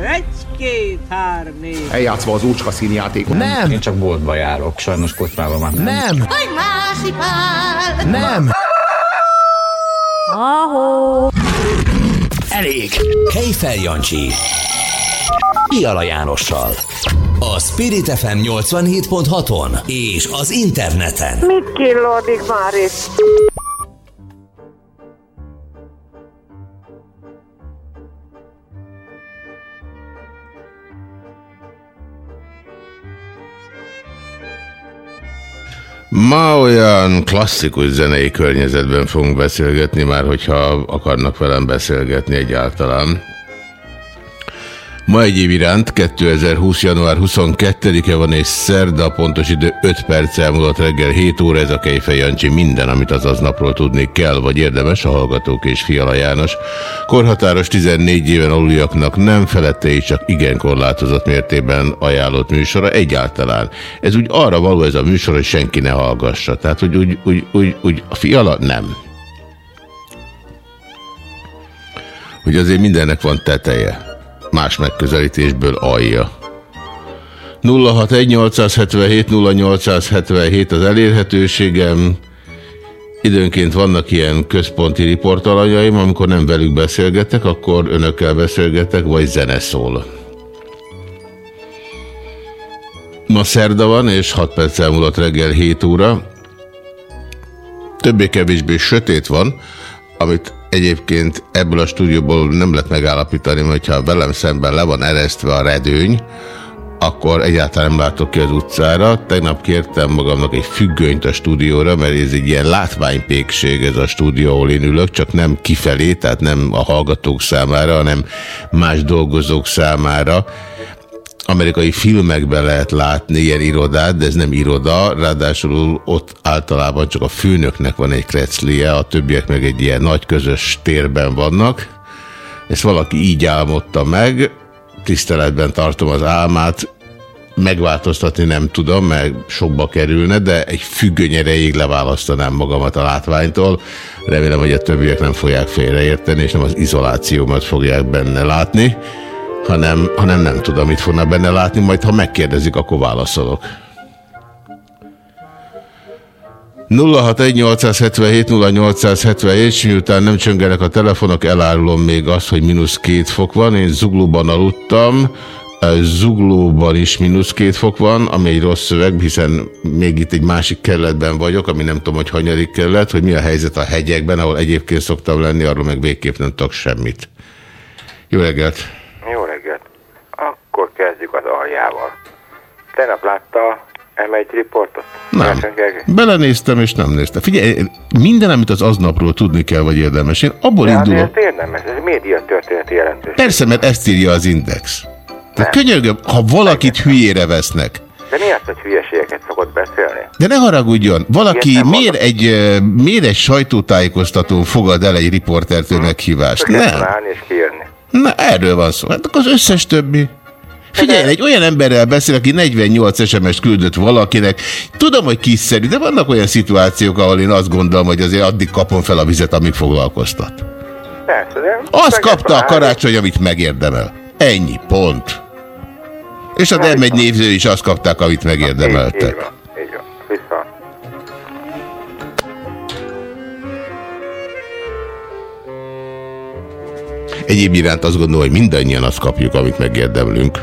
Egy, két, három, négy. Eljátszva az úcska színjátékot. Nem! Én csak boltba járok, sajnos kocsmában már nem. Nem! Hogy másik pál! Nem! Ahó! Elég! Kejfel Jancsi. Piala Jánossal. A Spirit FM 87.6-on és az interneten. Mit killódik már itt? Ma olyan klasszikus zenei környezetben fogunk beszélgetni, már hogyha akarnak velem beszélgetni egyáltalán. Ma egy év iránt, 2020. január 22-e van és szerda, pontos idő 5 perc elmúlott reggel 7 óra, ez a Kejfej Jancsi minden, amit az aznapról tudni kell, vagy érdemes a Hallgatók és Fiala János. Korhatáros 14 éven aluljaknak nem felette és csak igen korlátozott mértében ajánlott műsora egyáltalán. Ez úgy arra való ez a műsor, hogy senki ne hallgassa. Tehát, hogy úgy, úgy, úgy, úgy a Fiala nem. Hogy azért mindennek van teteje más megközelítésből alja. 061-877-0877 az elérhetőségem. Időnként vannak ilyen központi riportalanyaim, amikor nem velük beszélgetek, akkor önökkel beszélgetek, vagy zene szól. Ma szerda van, és 6 perc elmúlott reggel 7 óra. Többé-kevésbé sötét van, amit egyébként ebből a stúdióból nem lehet megállapítani, mert ha velem szemben le van eresztve a redőny, akkor egyáltalán nem látok ki az utcára. Tegnap kértem magamnak egy függönyt a stúdióra, mert ez egy ilyen látványpékség ez a stúdió, ahol én ülök, csak nem kifelé, tehát nem a hallgatók számára, hanem más dolgozók számára amerikai filmekben lehet látni ilyen irodát, de ez nem iroda, ráadásul ott általában csak a főnöknek van egy kreclie, a többiek meg egy ilyen nagy közös térben vannak. Ezt valaki így álmodta meg, tiszteletben tartom az álmát, megváltoztatni nem tudom, mert sokba kerülne, de egy függöny erejéig leválasztanám magamat a látványtól. Remélem, hogy a többiek nem fogják félreérteni, és nem az izolációmat fogják benne látni hanem, hanem nem tudom, mit fognak benne látni, majd ha megkérdezik, akkor válaszolok. 061-877-0877, és miután nem csöngenek a telefonok, elárulom még azt, hogy mínusz két fok van. Én zuglóban aludtam, zuglóban is mínusz két fok van, ami egy rossz szöveg, hiszen még itt egy másik kerületben vagyok, ami nem tudom, hogy hanyadik kerület, hogy mi a helyzet a hegyekben, ahol egyébként szoktam lenni, arról meg végképp nem tudok semmit. Jó reggelt. Akkor kezdjük az aljával. Tegnap látta M1 riportot? Nem. Belenéztem és nem néztem. Figyelj, minden, amit az aznapról tudni kell, vagy érdemes. Én abból De indulok... azért érdemes, ez média történeti jelentős. Persze, mert ezt írja az Index. Tehát könyörgöm, ha valakit hülyére vesznek, De mi az, hogy hülyeségeket szokott beszélni? de ne haragudjon, valaki miért egy, miért egy sajtótájékoztatón fogad el egy riportertől meghívást? Nem. állni és kiírni. Na, erről van szó. Hát akkor az összes többi. Figyelj, egy olyan emberrel beszél, aki 48 SMS küldött valakinek. Tudom, hogy kiszerű, de vannak olyan szituációk, ahol én azt gondolom, hogy azért addig kapom fel a vizet, amíg foglalkoztat. Persze, de... Azt kapta a karácsony, amit megérdemel. Ennyi, pont. És a nem egy névző is azt kapták, amit így megérdemeltek. van, így van. Vissza. Egyéb iránt azt gondolom, hogy mindannyian azt kapjuk, amit megérdemlünk.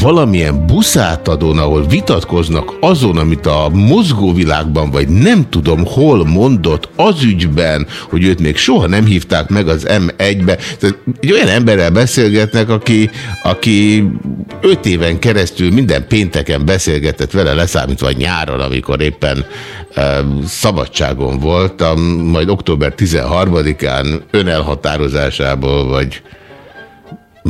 Valamilyen buszátadón, ahol vitatkoznak azon, amit a mozgóvilágban, vagy nem tudom hol mondott az ügyben, hogy őt még soha nem hívták meg az M1-be. Tehát egy olyan emberrel beszélgetnek, aki, aki öt éven keresztül minden pénteken beszélgetett vele, leszámítva nyáron, amikor éppen szabadságon voltam, majd október 13-án önelhatározásából, vagy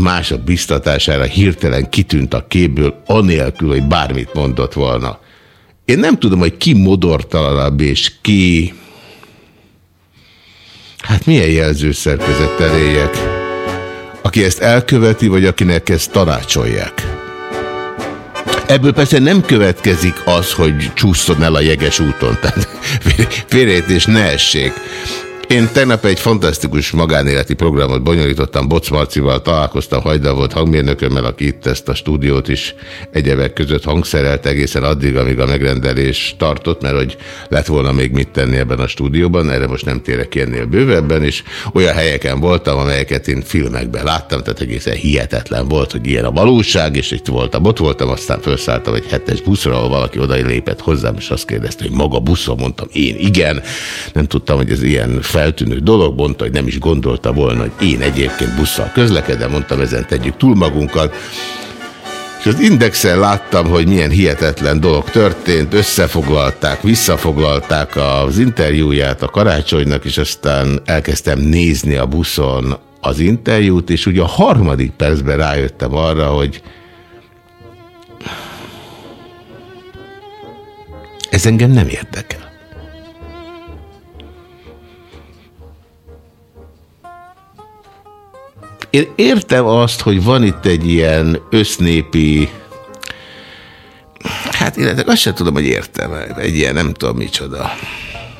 mások biztatására hirtelen kitűnt a képből, anélkül, hogy bármit mondott volna. Én nem tudom, hogy ki modortalanabb és ki... Hát milyen jelzőszerkezettel éljek? Aki ezt elköveti, vagy akinek ezt tanácsolják? Ebből persze nem következik az, hogy csúszson el a jeges úton, tehát félrejtés ne essék. Én tegnap egy fantasztikus magánéleti programot bonyolítottam, Boc Marcival találkoztam, hajda volt hangmérnökömmel, aki itt ezt a stúdiót is egyebek között hangszerelt egészen addig, amíg a megrendelés tartott, mert hogy lett volna még mit tenni ebben a stúdióban, erre most nem térek ki ennél bővebben, és olyan helyeken voltam, amelyeket én filmekben láttam, tehát egészen hihetetlen volt, hogy ilyen a valóság, és itt voltam, ott voltam, aztán felszálltam egy hetes buszra, ahol valaki oda lépett hozzám, és azt kérdezte, hogy maga buszon, mondtam, én igen, nem tudtam, hogy ez ilyen feltűnő dolog, mondta, hogy nem is gondolta volna, hogy én egyébként busszal közlekedem, mondtam, ezen tegyük túl magunkat. És az indexen láttam, hogy milyen hihetetlen dolog történt, összefoglalták, visszafoglalták az interjúját a karácsonynak, és aztán elkezdtem nézni a buszon az interjút, és ugye a harmadik percben rájöttem arra, hogy ez engem nem érdekel. Én értem azt, hogy van itt egy ilyen össznépi, hát illetve azt sem tudom, hogy értem, egy ilyen nem tudom micsoda.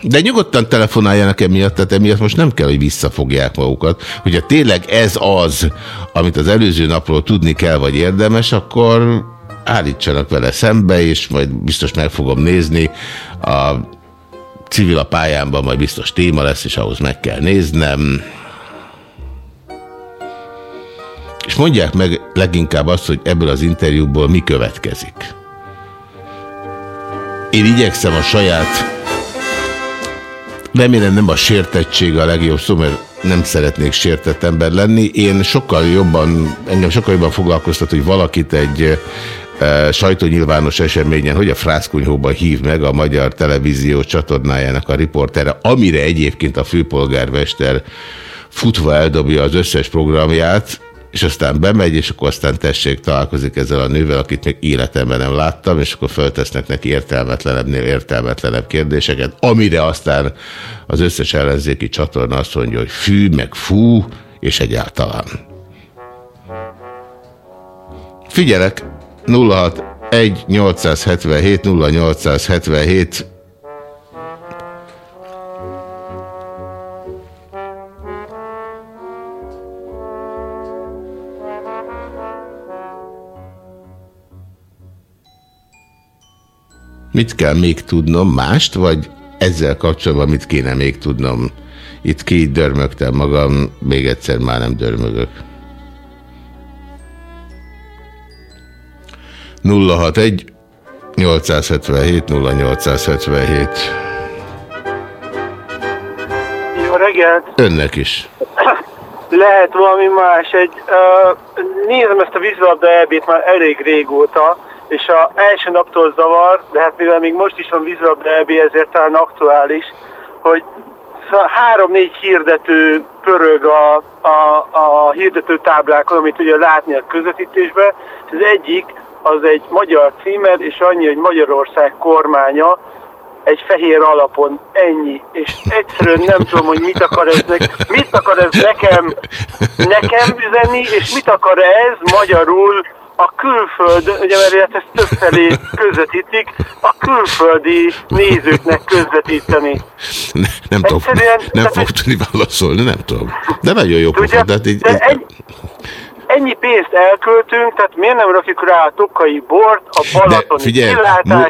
De nyugodtan telefonáljanak emiatt, tehát emiatt most nem kell, hogy visszafogják magukat. Hogyha tényleg ez az, amit az előző napról tudni kell, vagy érdemes, akkor állítsanak vele szembe, és majd biztos meg fogom nézni. A civil a pályámban majd biztos téma lesz, és ahhoz meg kell néznem. És mondják meg leginkább azt, hogy ebből az interjúból mi következik. Én igyekszem a saját, remélem nem a sértettség a legjobb szó, mert nem szeretnék sértett ember lenni. Én sokkal jobban, engem sokkal jobban foglalkoztat, hogy valakit egy e, sajtónyilvános eseményen, hogy a frászkunyhóba hív meg a Magyar Televízió csatornájának a riportere, amire egyébként a főpolgármester futva eldobja az összes programját, és aztán bemegy, és akkor aztán tessék találkozik ezzel a nővel, akit még életemben nem láttam, és akkor föltesznek neki értelmetlenebbnél értelmetlenebb kérdéseket, amire aztán az összes ellenzéki csatorna azt mondja, hogy fű, meg fú, és egyáltalán. Figyelek, 061 877 0877 Mit kell még tudnom mást, vagy ezzel kapcsolatban mit kéne még tudnom? Itt ki dörmögtem magam, még egyszer már nem dörmögök. 061 877 0877 Jó reggelt! Önnek is. Lehet valami más. Egy, uh, nézem ezt a vízlabda elbét már elég régóta, és a első naptól zavar, de hát mivel még most is van vízlabda EB, ezért talán aktuális, hogy három-négy hirdető pörög a, a, a hirdető táblákon, amit ugye látni a közvetítésben, és az egyik az egy magyar címer, és annyi, hogy Magyarország kormánya, egy fehér alapon, ennyi. És egyszerűen nem tudom, hogy mit akar ez, mit akar ez nekem, nekem üzenni, és mit akar ez magyarul a külföld, ugye mert ezt többfelé közvetítik, a külföldi nézőknek közvetíteni. Ne, nem tudom, nem fog tudni válaszolni, nem tudom. De nagyon jó pofa. De, így, de egy, ennyi pénzt elköltünk, tehát miért nem rakjuk rá a tokai bort, a Balatoni De figyelj,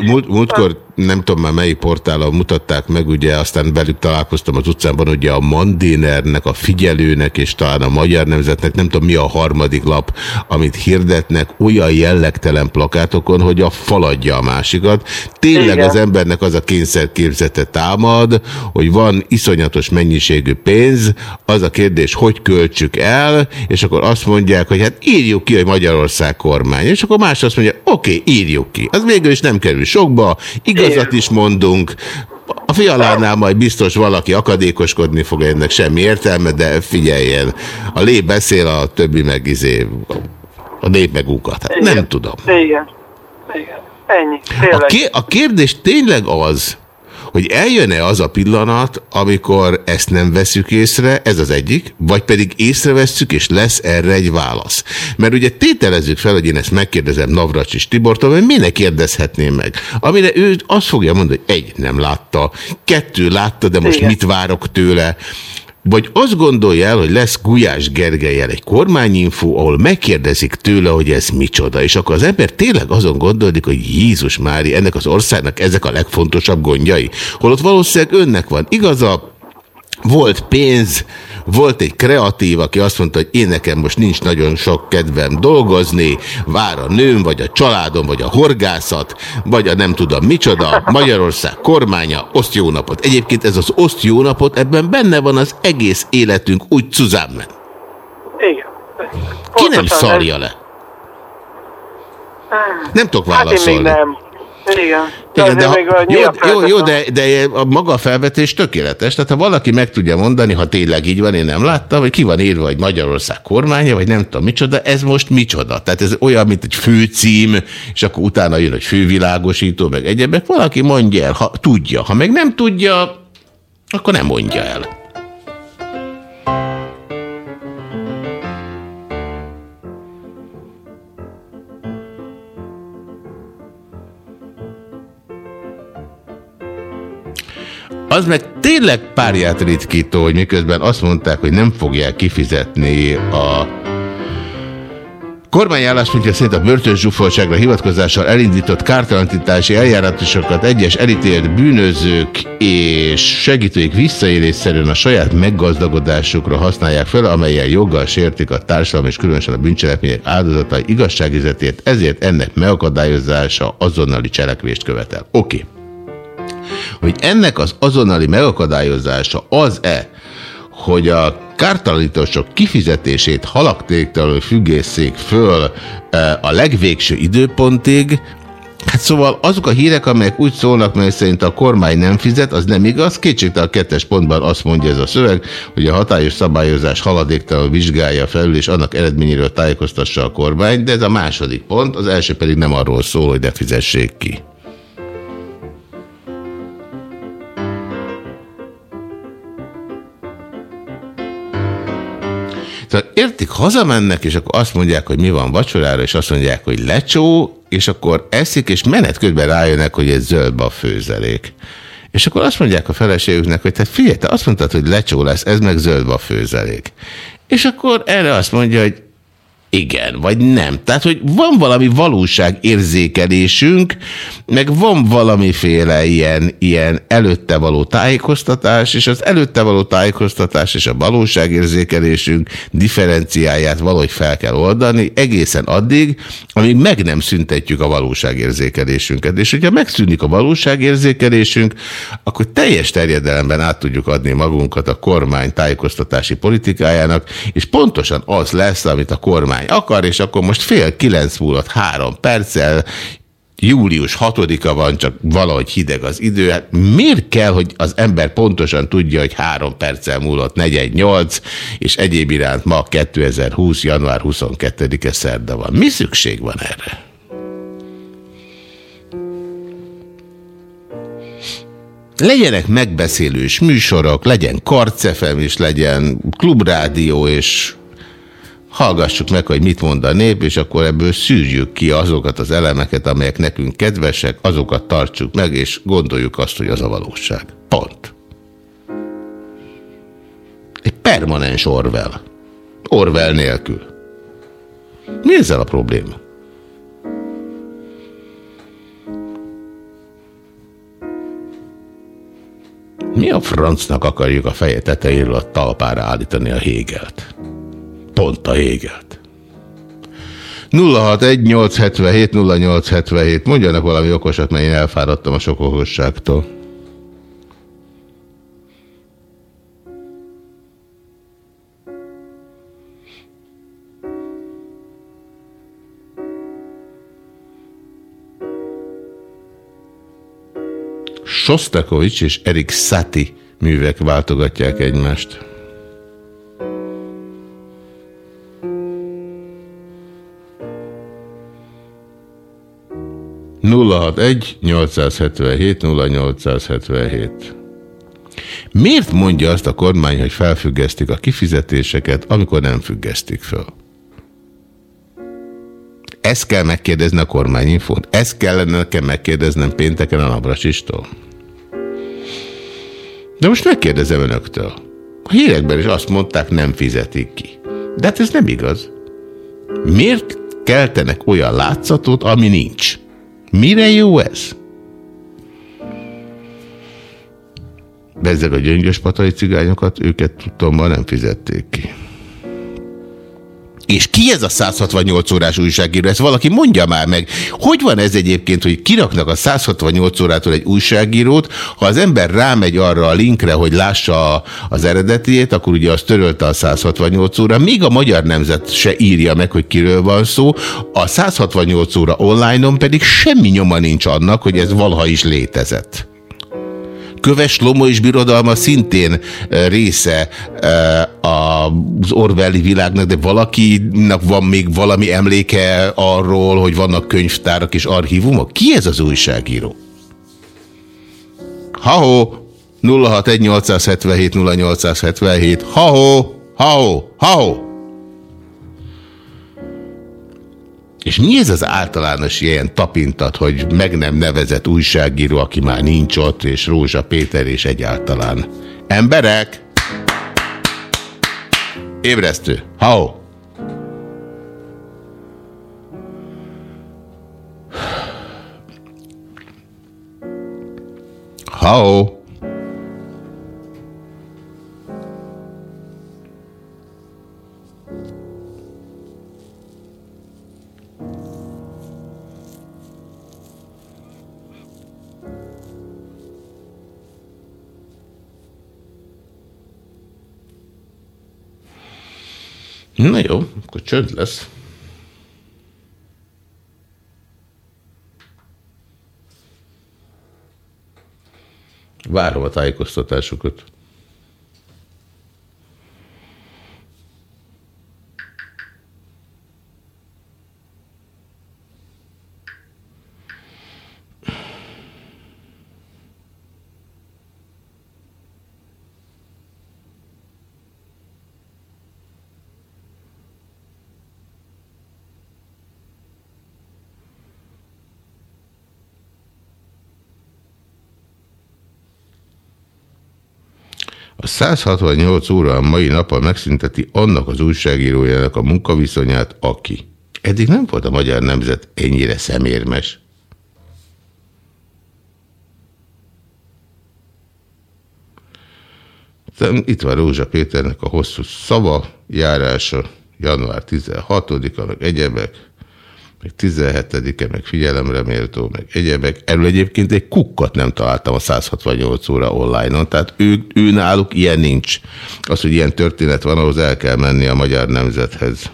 múlt, múltkor nem tudom már melyik portálon mutatták meg, ugye aztán velük találkoztam az utcában, ugye a Mandinernek, a figyelőnek és talán a Magyar Nemzetnek, nem tudom mi a harmadik lap, amit hirdetnek olyan jellegtelen plakátokon, hogy a faladja a másikat. Tényleg Igen. az embernek az a kényszerképzete támad, hogy van iszonyatos mennyiségű pénz, az a kérdés, hogy költsük el, és akkor azt mondják, hogy hát írjuk ki, hogy Magyarország kormány, és akkor más azt mondja, oké, okay, írjuk ki. Az végül is nem kerül sokba, igaz, igazat is mondunk, a fialánál majd biztos valaki akadékoskodni fog, ennek semmi értelme, de figyeljen, a lé beszél, a többi meg izé, a nép meg ugat. Hát nem tudom. Igen. Igen. Ennyi. A, a kérdés tényleg az, hogy eljön-e az a pillanat, amikor ezt nem veszük észre, ez az egyik, vagy pedig észrevesszük, és lesz erre egy válasz. Mert ugye tételezzük fel, hogy én ezt megkérdezem Navracsis Tibortól, hogy minek kérdezhetném meg. Amire ő azt fogja mondani, hogy egy, nem látta, kettő látta, de most Igen. mit várok tőle. Vagy azt gondolja el, hogy lesz Gulyás Gergelyel egy kormányinfó, ahol megkérdezik tőle, hogy ez micsoda, és akkor az ember tényleg azon gondoldik, hogy Jézus Mári, ennek az országnak ezek a legfontosabb gondjai. Holott valószínűleg önnek van igaza, volt pénz, volt egy kreatív, aki azt mondta, hogy én nekem most nincs nagyon sok kedvem dolgozni, vár a nőm, vagy a családom, vagy a horgászat, vagy a nem tudom micsoda, Magyarország kormánya, oszt jó napot. Egyébként ez az oszt jó napot, ebben benne van az egész életünk úgy zusammen. Igen. Ki nem szarja le? Nem tudok válaszolni. Hát én még nem. Igen. Igen, de ha, jó, jó, jó, de, de a maga a felvetés tökéletes. Tehát ha valaki meg tudja mondani, ha tényleg így van, én nem láttam, hogy ki van írva, hogy Magyarország kormánya, vagy nem tudom micsoda, ez most micsoda. Tehát ez olyan, mint egy főcím, és akkor utána jön, hogy fővilágosító, meg egyebek. Valaki mondja el, ha tudja. Ha meg nem tudja, akkor nem mondja el. Az meg tényleg párját ritkító, hogy miközben azt mondták, hogy nem fogják kifizetni a kormány álláspontja szerint a börtönzsúfoltságra hivatkozással elindított kártalanítási eljárásokat egyes elítélt bűnözők és segítőik visszaélésszerűen a saját meggazdagodásukra használják fel, amelyel joggal sértik a társadalom és különösen a bűncselekmények áldozatai igazságizetét, ezért ennek megakadályozása azonnali cselekvést követel. Oké. Okay hogy ennek az azonnali megakadályozása az-e, hogy a kártalanítások kifizetését halaktéktalanul függészék föl e, a legvégső időpontig, Hát szóval azok a hírek, amelyek úgy szólnak, mely szerint a kormány nem fizet, az nem igaz. Kétségtelen a kettes pontban azt mondja ez a szöveg, hogy a hatályos szabályozás haladéktalanul vizsgálja felül, és annak eredményéről tájékoztassa a kormány, de ez a második pont, az első pedig nem arról szól, hogy ne fizessék ki. Tehát értik, hazamennek, és akkor azt mondják, hogy mi van vacsorára, és azt mondják, hogy lecsó, és akkor eszik, és menet közben rájönnek, hogy ez zöld a főzelék. És akkor azt mondják a feleségüknek, hogy te figyelj, te azt mondtad, hogy lecsó lesz, ez meg zöld a főzelék. És akkor erre azt mondja, hogy igen, vagy nem. Tehát, hogy van valami valóságérzékelésünk, meg van valamiféle ilyen, ilyen előtte való tájékoztatás, és az előtte való tájékoztatás és a valóságérzékelésünk differenciáját valahogy fel kell oldani egészen addig, amíg meg nem szüntetjük a valóságérzékelésünket. És hogyha megszűnik a valóságérzékelésünk, akkor teljes terjedelemben át tudjuk adni magunkat a kormány tájékoztatási politikájának, és pontosan az lesz, amit a kormány kormány akar, és akkor most fél kilenc múlott három perccel, július 6-a van, csak valahogy hideg az idő. Hát miért kell, hogy az ember pontosan tudja, hogy három perccel múlott 418, és egyéb iránt ma 2020. január 22-e szerda van. Mi szükség van erre? Legyenek megbeszélős műsorok, legyen karcefem is, legyen klubrádió, és hallgassuk meg, hogy mit mond a nép, és akkor ebből szűrjük ki azokat az elemeket, amelyek nekünk kedvesek, azokat tartsuk meg, és gondoljuk azt, hogy az a valóság. Pont. Egy permanens Orwell. Orwell nélkül. Mi a probléma? Mi a francnak akarjuk a feje tetejéről a talpára állítani a hégelt? Pont a hégelt. 061-877-0877. Mondjanak valami okosat, mert én elfáradtam a sok okosságtól. Sostakovics és Erik Satie művek váltogatják egymást. 061 877 0877. Miért mondja azt a kormány, hogy felfüggesztik a kifizetéseket, amikor nem függesztik föl? Ezt kell megkérdezni a kormányinfón? Ezt kellene nekem megkérdeznem pénteken a Nabrasistól? De most megkérdezem önöktől. A hírekben is azt mondták, nem fizetik ki. De hát ez nem igaz. Miért keltenek olyan látszatot, ami nincs? Mire jó ez? Bezzeg a gyöngyös patai cigányokat, őket tudtam, ma nem fizették ki. És ki ez a 168 órás újságíró? Ezt valaki mondja már meg. Hogy van ez egyébként, hogy kiraknak a 168 órától egy újságírót, ha az ember rámegy arra a linkre, hogy lássa az eredetiét, akkor ugye az törölte a 168 óra, még a magyar nemzet se írja meg, hogy kiről van szó, a 168 óra online-on pedig semmi nyoma nincs annak, hogy ez valaha is létezett. Köves Lomo és Birodalma szintén része az Orwelli világnak, de valakinek van még valami emléke arról, hogy vannak könyvtárak és archívumok? Ki ez az újságíró? Ha-ho! 061 0877 Ha-ho! Ha-ho! Ha-ho! És mi ez az általános ilyen tapintat, hogy meg nem nevezett újságíró, aki már nincs ott, és Rózsa Péter és egyáltalán. Emberek! Ébresztő. Hau! Hau! Na jó, akkor csönd lesz. Várom a tájékoztatásukat. A 168 óra a mai napon megszünteti annak az újságírójának a munkaviszonyát, aki. Eddig nem volt a magyar nemzet ennyire szemérmes. Itt van Rózsa Péternek a hosszú szava, járása, január 16-a, meg egyebek meg 17-e, meg figyelemre méltó, meg egyebek. Erről egyébként egy kukkat nem találtam a 168 óra online-on, tehát ő, ő náluk ilyen nincs. Az, hogy ilyen történet van, ahhoz el kell menni a magyar nemzethez.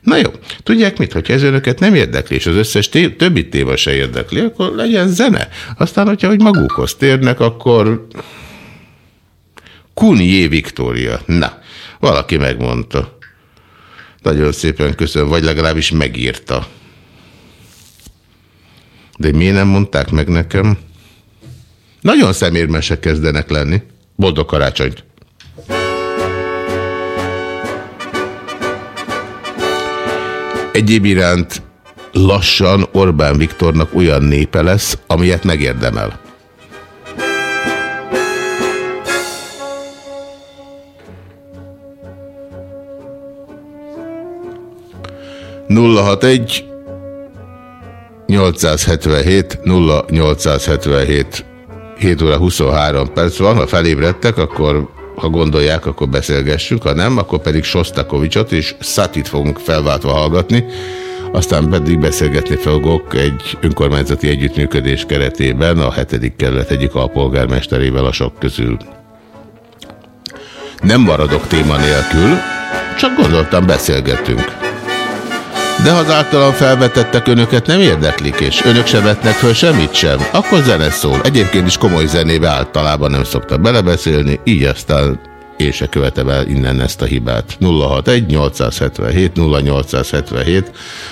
Na jó, tudják mit, hogyha ez önöket nem érdekli, és az összes té többi téma se érdekli, akkor legyen zene. Aztán, hogyha hogy magukhoz térnek, akkor Kunié Viktória. Na, valaki megmondta. Nagyon szépen köszönöm, vagy legalábbis megírta. De miért nem mondták meg nekem? Nagyon szemérmesek kezdenek lenni. Boldog karácsonyt! Egyéb iránt lassan Orbán Viktornak olyan népe lesz, amilyet megérdemel. 061 877 0877 7 óra 23 perc van, ha felébredtek, akkor ha gondolják, akkor beszélgessünk, ha nem, akkor pedig Sostakovicsot és Satit fogunk felváltva hallgatni, aztán pedig beszélgetni fogok egy önkormányzati együttműködés keretében a hetedik kerület egyik alpolgármesterével a sok közül. Nem maradok téma nélkül, csak gondoltam beszélgetünk. De ha az általam felvetettek önöket nem érdeklik, és önök se vetnek föl semmit sem, akkor zene szól. Egyébként is komoly zenébe általában nem szoktak belebeszélni, így aztán én se követem el innen ezt a hibát. 061-877-0877,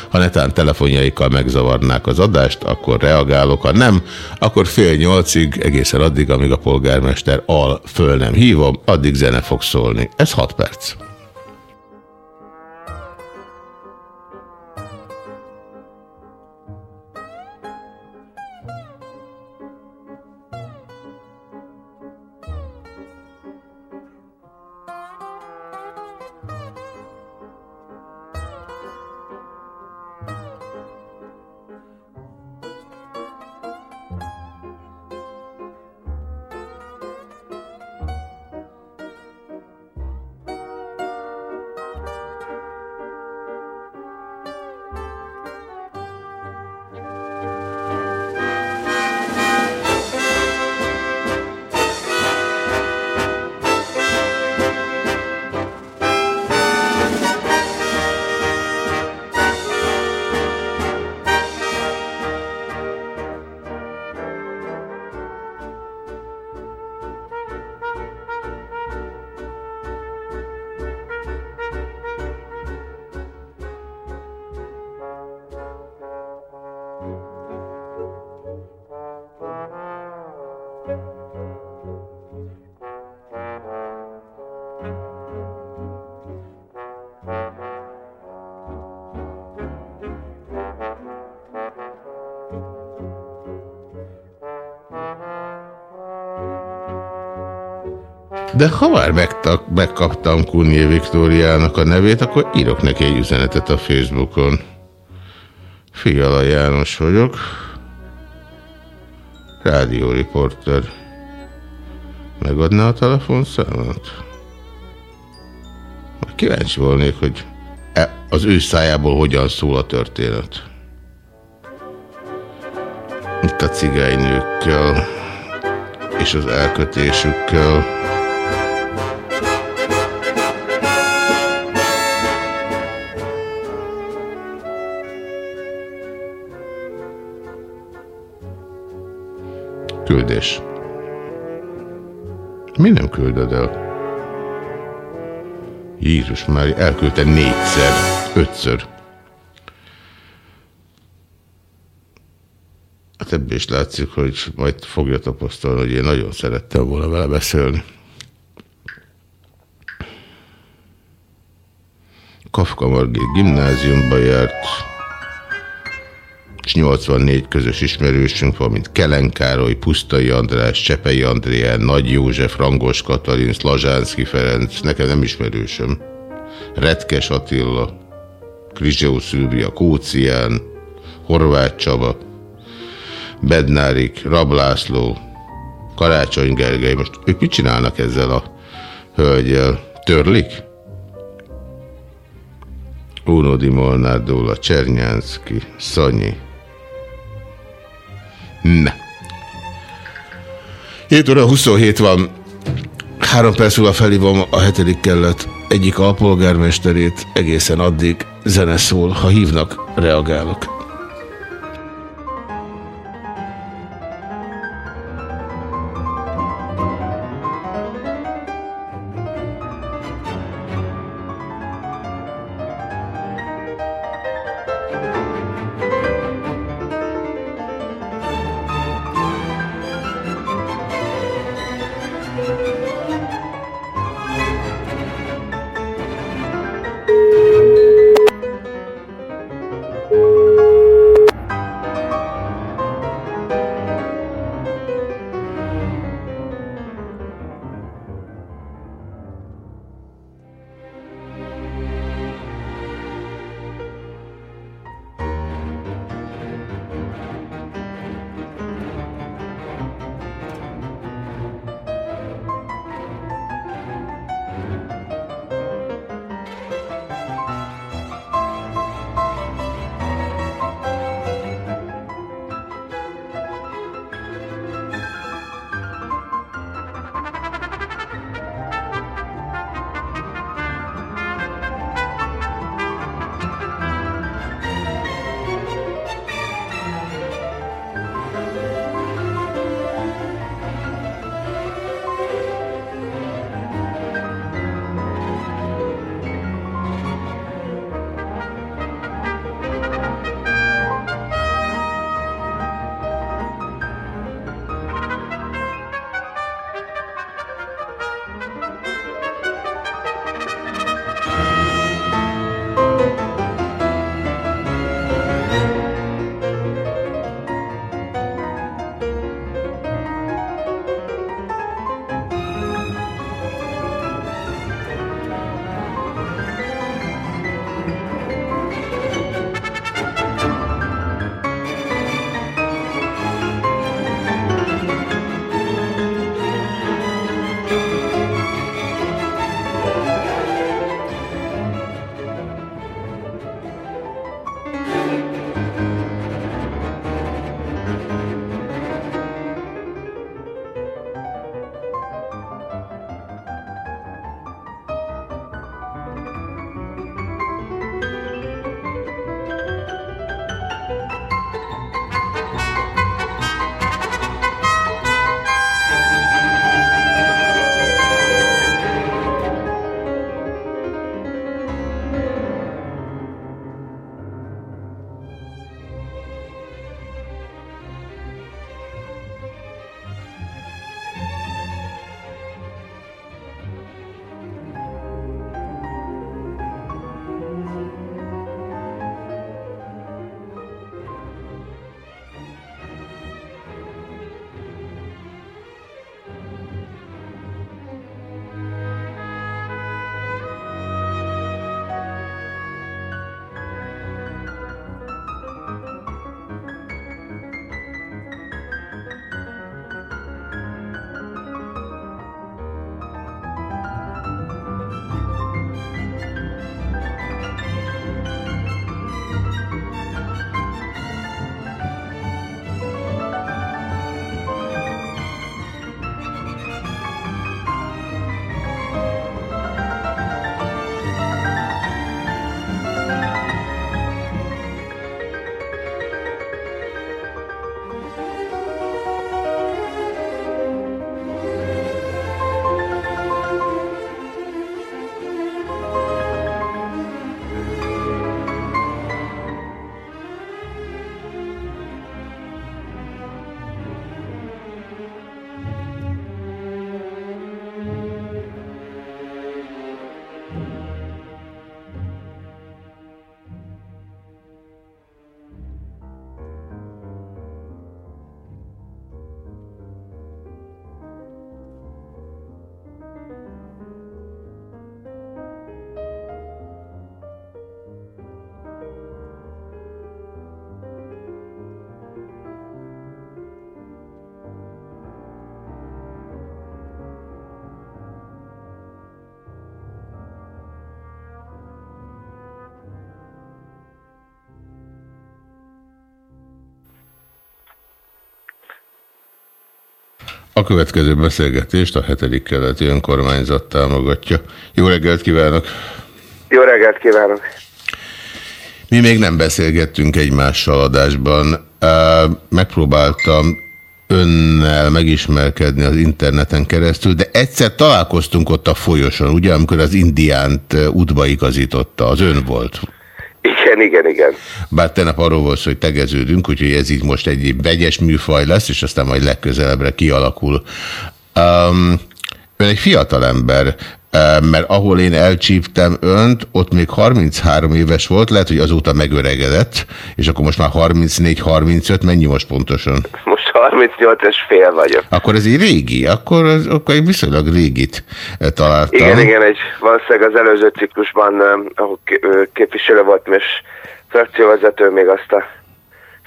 ha netán telefonjaikkal megzavarnák az adást, akkor reagálok, ha nem, akkor fél nyolcig, egészen addig, amíg a polgármester al föl nem hívom, addig zene fog szólni. Ez 6 perc. De ha már megtak, megkaptam Kunyi Viktóriának a nevét, akkor írok neki egy üzenetet a Facebookon. Fiala János vagyok. Rádióriporter. Megadná a telefonszámot? Kíváncsi volnék, hogy e, az ő szájából hogyan szól a történet. Itt a cigánynőkkel és az elkötésükkel. Küldés. Mi nem küldöd el? Jézus már elküldte négyszer, ötször. Hát ebből is látszik, hogy majd fogja tapasztalni, hogy én nagyon szerettem volna vele beszélni. Kafka Margit gimnáziumba járt, és 84 közös ismerősünk van, mint Kelen Károly, Pusztai András, Csepei Andrián, Nagy József, Rangos Katalin, Szlazsánszki Ferenc, nekem nem ismerősöm. Retkes Attila, Krizsó Szilvia, Kócián, Horváth Csaba, Bednárik, Rablászló, Karácsony Gergely. Most ők mit csinálnak ezzel a hölgyel? Törlik? Uno di Molnár Csernyánszki, Szanyi, Ne. 7 óra 27 van. Három perc múlva felhívom a hetedik kellet egyik alpolgármesterét, egészen addig zene szól. Ha hívnak, reagálok. A következő beszélgetést a hetedik keleti önkormányzat támogatja. Jó reggelt kívánok! Jó reggelt kívánok! Mi még nem beszélgettünk egymással adásban. Megpróbáltam önnel megismerkedni az interneten keresztül, de egyszer találkoztunk ott a folyoson, ugye, amikor az indiánt útba igazította, az ön volt. Igen, igen, igen. Bár tegnap arról volt hogy tegeződünk, úgyhogy ez így most egy vegyes műfaj lesz, és aztán majd legközelebbre kialakul. Um, ön egy fiatal ember, mert ahol én elcsíptem önt, ott még 33 éves volt, lehet, hogy azóta megöregedett, és akkor most már 34-35, mennyi most pontosan? Most 38 és fél vagyok. Akkor ez egy régi, akkor, akkor egy viszonylag régit találtam. Igen, igen, egy, valószínűleg az előző ciklusban, ahol képviselő voltam, és frakcióvezető még azt a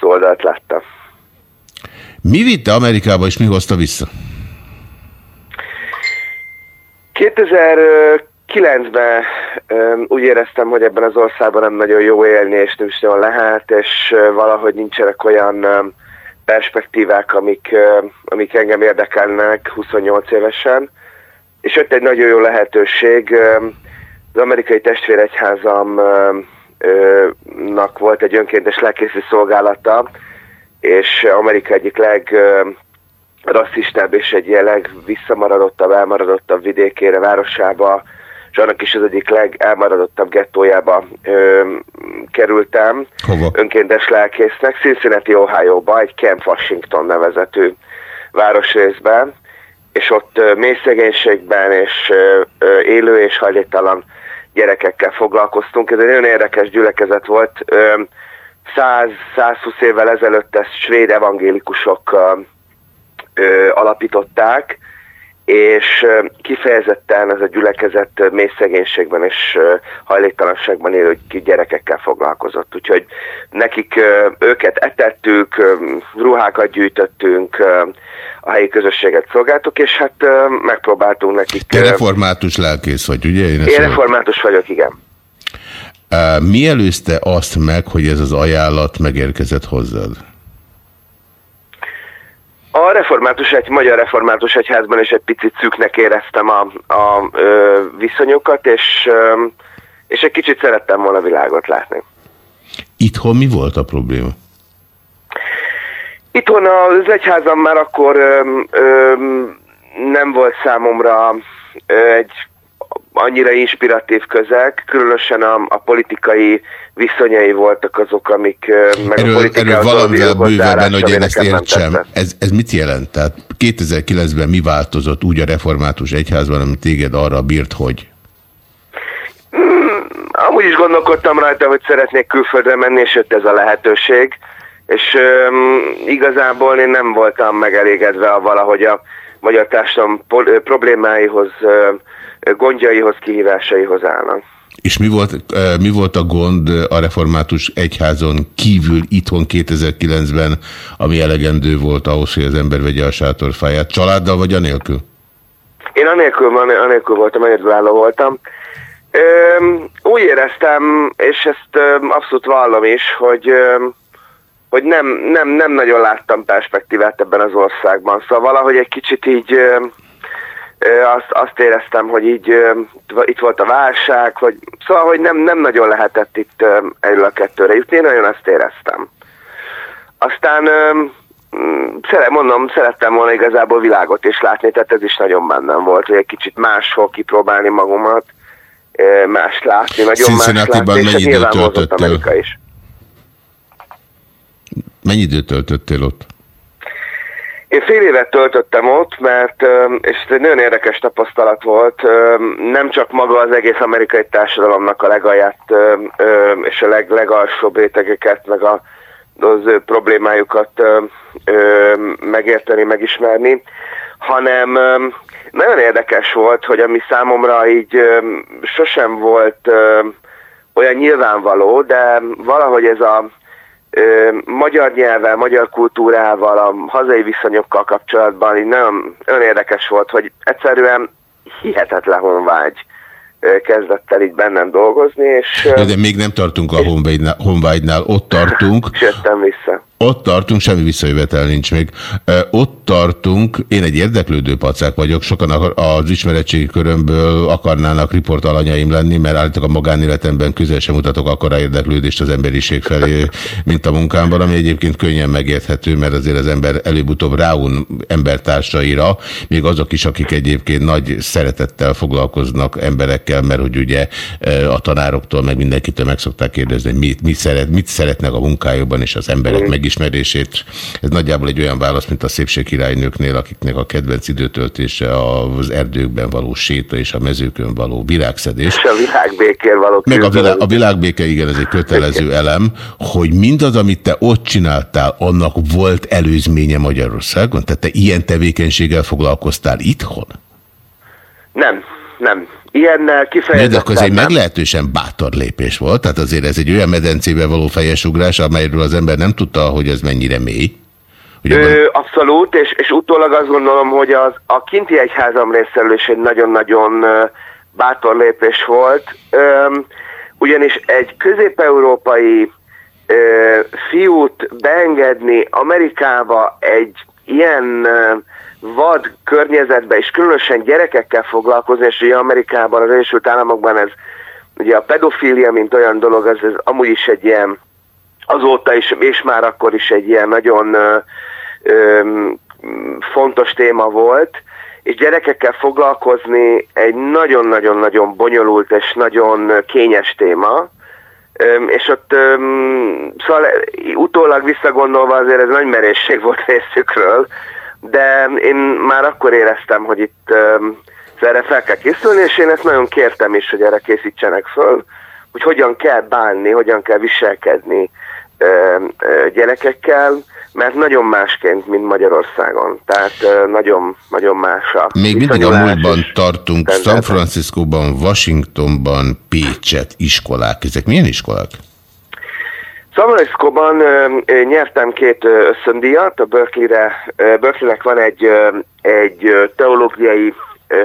oldalt látta. Mi vitte Amerikába, és mi hozta vissza? 2009-ben úgy éreztem, hogy ebben az országban nem nagyon jó élni, és nem is nagyon lehet, és valahogy nincsenek olyan perspektívák, amik, amik engem érdekelnek 28 évesen. És jött egy nagyon jó lehetőség. Az amerikai testvéregyházamnak volt egy önkéntes lelkészi szolgálata, és Amerika egyik leg rasszistább és egy ilyen visszamaradottabb, elmaradottabb vidékére, városába, és annak is az egyik legelmaradottabb gettójába ö, kerültem. Hova? Önkéntes lelkésznek, Cincinnati, Ohio-ba, egy Camp Washington nevezetű városrészben, és ott ö, mély szegénységben és ö, ö, élő és hajléktalan gyerekekkel foglalkoztunk. Ez egy nagyon érdekes gyülekezet volt. 100-120 évvel ezelőtt ezt svéd evangélikusok ö, alapították, és kifejezetten ez a gyülekezet mély szegénységben és hajléktalanságban élő gyerekekkel foglalkozott. Úgyhogy nekik őket etettük, ruhákat gyűjtöttünk, a helyi közösséget szolgáltuk, és hát megpróbáltunk nekik... Te református lelkész vagy, ugye? Én, Én református vagyok, igen. Mi előzte azt meg, hogy ez az ajánlat megérkezett hozzád? A református egy magyar református egyházban is egy picit szűknek éreztem a, a a viszonyokat, és, és egy kicsit szerettem volna világot látni. Itthon mi volt a probléma? Itthon az egyházam már akkor ö, ö, nem volt számomra ö, egy annyira inspiratív közeg, különösen a, a politikai viszonyai voltak azok, amik meg erről, a politikai erről valamivel bővebben, hogy én ezt értsem. Ez, ez mit jelent? Tehát 2009-ben mi változott úgy a református egyházban, amit téged arra bírt, hogy? Hmm, amúgy is gondolkodtam rajta, hogy szeretnék külföldre menni, és jött ez a lehetőség, és um, igazából én nem voltam megelégedve a valahogy a magyar társadalom problémáihoz uh, gondjaihoz, kihívásaihoz állnak. És mi volt, mi volt a gond a református egyházon kívül itthon 2009-ben, ami elegendő volt ahhoz, hogy az ember vegye a sátorfáját? Családdal vagy anélkül? Én anélkül, anélkül voltam, egyedülálló voltam. Öm, úgy éreztem, és ezt öm, abszolút vallom is, hogy, öm, hogy nem, nem, nem nagyon láttam perspektívát ebben az országban. Szóval valahogy egy kicsit így... Öm, azt, azt éreztem, hogy így itt volt a válság, hogy, szóval, hogy nem, nem nagyon lehetett itt erről a kettőre jutni, én nagyon azt éreztem. Aztán mondom, szerettem volna igazából világot is látni, tehát ez is nagyon bennem volt, hogy egy kicsit máshol kipróbálni magamat, más látni, nagyon más látni, és időt töltöttél? Is. Mennyi időt töltöttél ott? Én fél évet töltöttem ott, mert, és ez egy nagyon érdekes tapasztalat volt, nem csak maga az egész amerikai társadalomnak a legalját és a leg, legalsóbb rétegeket, meg a, az ő problémájukat megérteni, megismerni, hanem nagyon érdekes volt, hogy ami számomra így sosem volt olyan nyilvánvaló, de valahogy ez a magyar nyelvvel, magyar kultúrával, a hazai viszonyokkal kapcsolatban így nagyon, nagyon érdekes volt, hogy egyszerűen hihetetlen honvágy kezdett el így bennem dolgozni, és... De, de még nem tartunk a honvágynál, honvágynál ott tartunk. Jöttem vissza. Ott tartunk, semmi visszajövetel nincs még. Ott tartunk, én egy érdeklődő pacák vagyok, sokan az ismeretségi körömből akarnának riportalanyaim lenni, mert állítok a magánéletemben közel sem mutatok akkora érdeklődést az emberiség felé, mint a munkámban, ami egyébként könnyen megérthető, mert azért az ember előbb-utóbb ráun embertársaira, még azok is, akik egyébként nagy szeretettel foglalkoznak emberekkel, mert hogy ugye a tanároktól, meg mindenkitől meg szokták kérdezni, mit, mit, szeret, mit szeretnek a munkájukban, és az emberek meg megismerését. Ez nagyjából egy olyan válasz, mint a szépségkirálynőknél, akiknek a kedvenc időtöltése az erdőkben való séta és a mezőkön való virágszedés. És a világbékér való Meg a, világ, a világbéke, igen, ez egy kötelező elem, hogy mindaz, amit te ott csináltál, annak volt előzménye Magyarországon? Tehát te ilyen tevékenységgel foglalkoztál itthon? Nem, nem. Ilyennel kifejezetten De akkor ez egy meglehetősen bátor lépés volt, tehát azért ez egy olyan medencébe való fejesugrás, amelyről az ember nem tudta, hogy ez mennyire mély. Ugye Ö, abszolút, és, és utólag azt gondolom, hogy az, a kinti egyházam részéről is egy nagyon-nagyon bátor lépés volt, Ö, ugyanis egy közép-európai fiút beengedni Amerikába egy ilyen vad környezetben, és különösen gyerekekkel foglalkozni, és ugye Amerikában, az Egyesült Államokban ez ugye a pedofília, mint olyan dolog, az, ez amúgy is egy ilyen, azóta is, és már akkor is egy ilyen nagyon ö, ö, fontos téma volt, és gyerekekkel foglalkozni egy nagyon-nagyon-nagyon bonyolult és nagyon kényes téma, és ott szóval utólag visszagondolva azért ez nagy merészség volt részükről, de én már akkor éreztem, hogy itt erre fel kell készülni, és én ezt nagyon kértem is, hogy erre készítsenek föl, hogy hogyan kell bánni, hogyan kell viselkedni gyerekekkel, mert nagyon másként, mint Magyarországon. Tehát nagyon, nagyon más a Még mindig a múltban tartunk San Franciscóban, Washingtonban, Pécset, iskolák. Ezek milyen iskolák? San nyertem két összöndíjat, a Berkeley-re, Berkeley-nek van egy, egy teológiai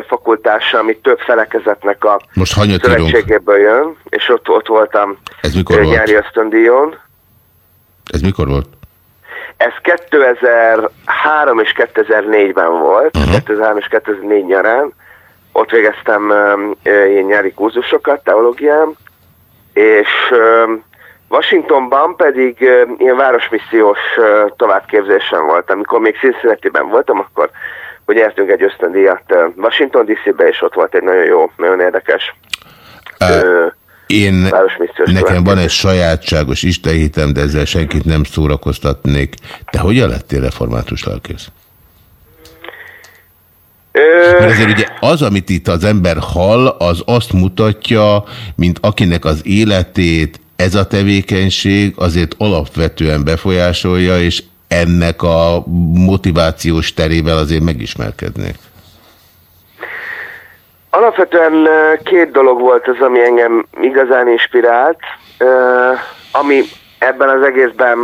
fakultása, ami több felekezetnek a Most szövetségéből jön, és ott, ott voltam Ez mikor nyári volt? ösztöndíjon. Ez mikor volt? Ez 2003 és 2004-ben volt, uh -huh. 2003 és 2004 nyarán. Ott végeztem uh, ilyen nyári kurzusokat, teológiám, és uh, Washingtonban pedig ilyen városmissziós továbbképzésen voltam. Amikor még Cincinnati-ben voltam, akkor hogy nyertünk egy ösztöndíjat Washington DC-be, és ott volt egy nagyon jó, nagyon érdekes uh, én, nekem van egy sajátságos istenhitem, de ezzel senkit nem szórakoztatnék. Te hogyan lettél református lelkész? Mert azért ugye az, amit itt az ember hall, az azt mutatja, mint akinek az életét ez a tevékenység azért alapvetően befolyásolja, és ennek a motivációs terével azért megismerkednék. Alapvetően két dolog volt az, ami engem igazán inspirált, ami ebben az egészben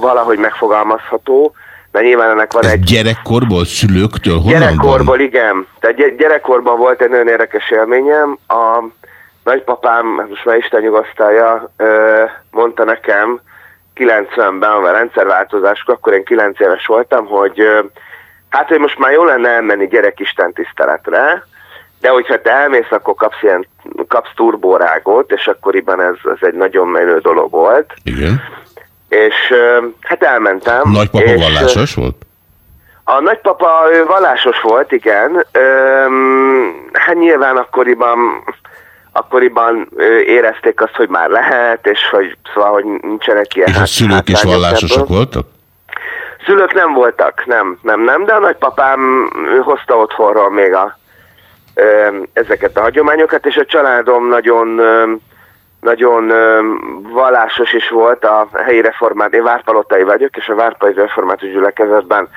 valahogy megfogalmazható, mert nyilván ennek van egy... gyerekkorból, szülőktől? Honnan gyerekkorból, van? igen. Tehát gyerekkorban volt egy nagyon érdekes élményem. A nagypapám, most már Isten nyugasztalja, mondta nekem 90-ben, a rendszerváltozáskor, akkor én 9 éves voltam, hogy hát, hogy most már jó lenne elmenni gyerekisten tiszteletre, de hogyha te elmész, akkor kapsz, ilyen, kapsz turbórágot, és akkoriban ez, ez egy nagyon menő dolog volt. Igen. És hát elmentem. Nagypapa és, vallásos volt? A nagypapa ő vallásos volt, igen. Hát nyilván akkoriban akkoriban érezték azt, hogy már lehet, és hogy szóval, hogy nincsenek ilyen... És a szülők is vallásosok voltak? Szülők nem voltak, nem, nem, nem, de a nagypapám hozta otthonról még a ezeket a hagyományokat, és a családom nagyon, nagyon vallásos is volt a helyi reformát. Én várpalotai vagyok, és a várpalotai református gyülekezetben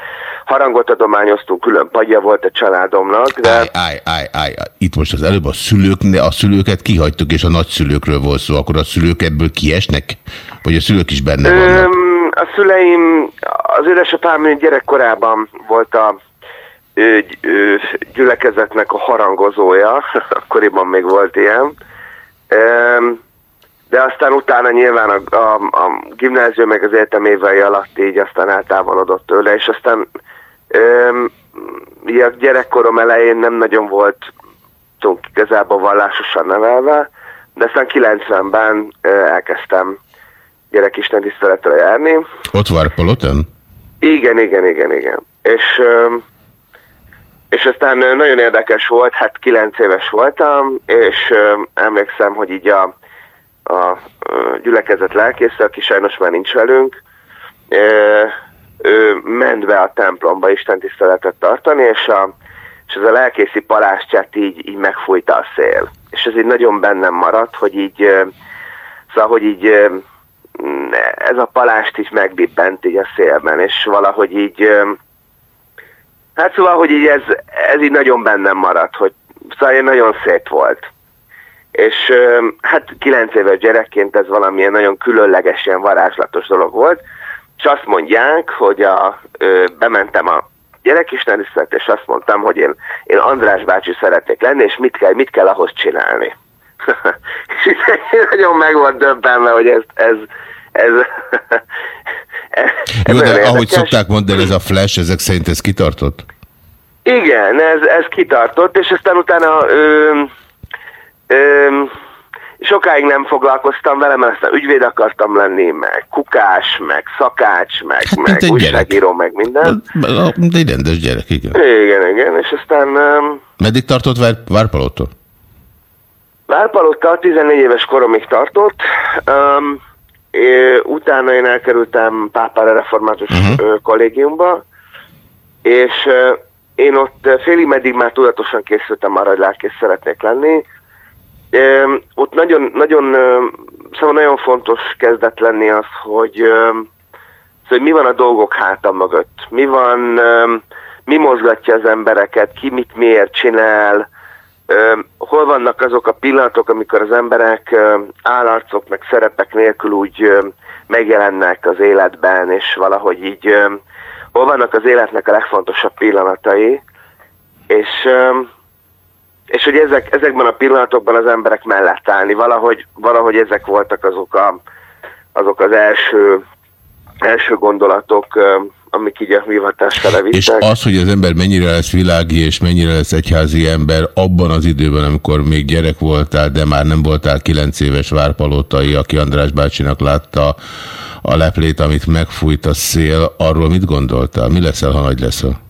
harangot adományoztunk, külön padja volt a családomnak. De... Állj, állj, állj, állj. Itt most az előbb a, szülők, a szülőket kihagytuk, és a nagyszülőkről volt szó, akkor a szülők ebből kiesnek? Vagy a szülők is benne vannak? A szüleim, az édesapám gyerekkorában volt a gyülekezetnek a harangozója, akkoriban még volt ilyen. De aztán utána nyilván a, a, a gimnázium meg az egyetem évei alatt így aztán eltávolodott tőle, és aztán öm, a gyerekkorom elején nem nagyon volt igazából vallásosan nevelve, de aztán 90-ben elkezdtem gyerekisten tiszteletre járni. Ott Várpaloten? Igen, igen, igen, igen. És, és aztán nagyon érdekes volt, hát 9 éves voltam, és emlékszem, hogy így a, a gyülekezet lelkésze, aki sajnos már nincs velünk, ő ment be a templomba Isten tiszteletet tartani, és, a, és ez a lelkészi palástját így, így megfújta a szél. És ez így nagyon bennem maradt, hogy így, szóval, hogy így ez a palást is megbibbent így a szélben, és valahogy így, hát szóval, hogy így ez, ez így nagyon bennem maradt, hogy szóval nagyon szép volt. És hát kilenc éves gyerekként ez valamilyen nagyon különleges, ilyen varázslatos dolog volt, és azt mondják, hogy a, ö, bementem a gyerekismeriszetet, és azt mondtam, hogy én, én András bácsi szeretnék lenni, és mit kell, mit kell ahhoz csinálni. és így nagyon meg volt döbbenve, hogy ez, ez, ez, ez Jó, de ahogy érdekes. szokták mondani, ez a flash, ezek szerint ez kitartott? Igen, ez, ez kitartott, és aztán utána ö, ö, sokáig nem foglalkoztam vele, mert aztán ügyvéd akartam lenni, meg kukás, meg szakács, meg, hát, meg újságíró, meg minden. De egy rendes gyerek, igen. Igen, igen, és aztán... Um, Meddig tartott Vár, Várpalottól? Várpalotta 14 éves koromig tartott. Um, é, utána én elkerültem Pápára Református uh mhm. -huh. kollégiumba, és uh, én ott félig meddig már tudatosan készültem arra, hogy lelkész szeretnék lenni, ott nagyon, nagyon, szóval nagyon fontos kezdett lenni az, hogy, szóval, hogy mi van a dolgok háta mögött, mi van, mi mozgatja az embereket, ki mit miért csinál, hol vannak azok a pillanatok, amikor az emberek állarcok meg szerepek nélkül úgy megjelennek az életben, és valahogy így hol vannak az életnek a legfontosabb pillanatai, és és hogy ezek, ezekben a pillanatokban az emberek mellett állni, valahogy, valahogy ezek voltak azok, a, azok az első, első gondolatok, amik így a hivatás. És az, hogy az ember mennyire lesz világi és mennyire lesz egyházi ember abban az időben, amikor még gyerek voltál, de már nem voltál kilenc éves várpalotai, aki András bácsinak látta a leplét, amit megfújt a szél, arról mit gondoltál? Mi leszel, ha nagy leszel?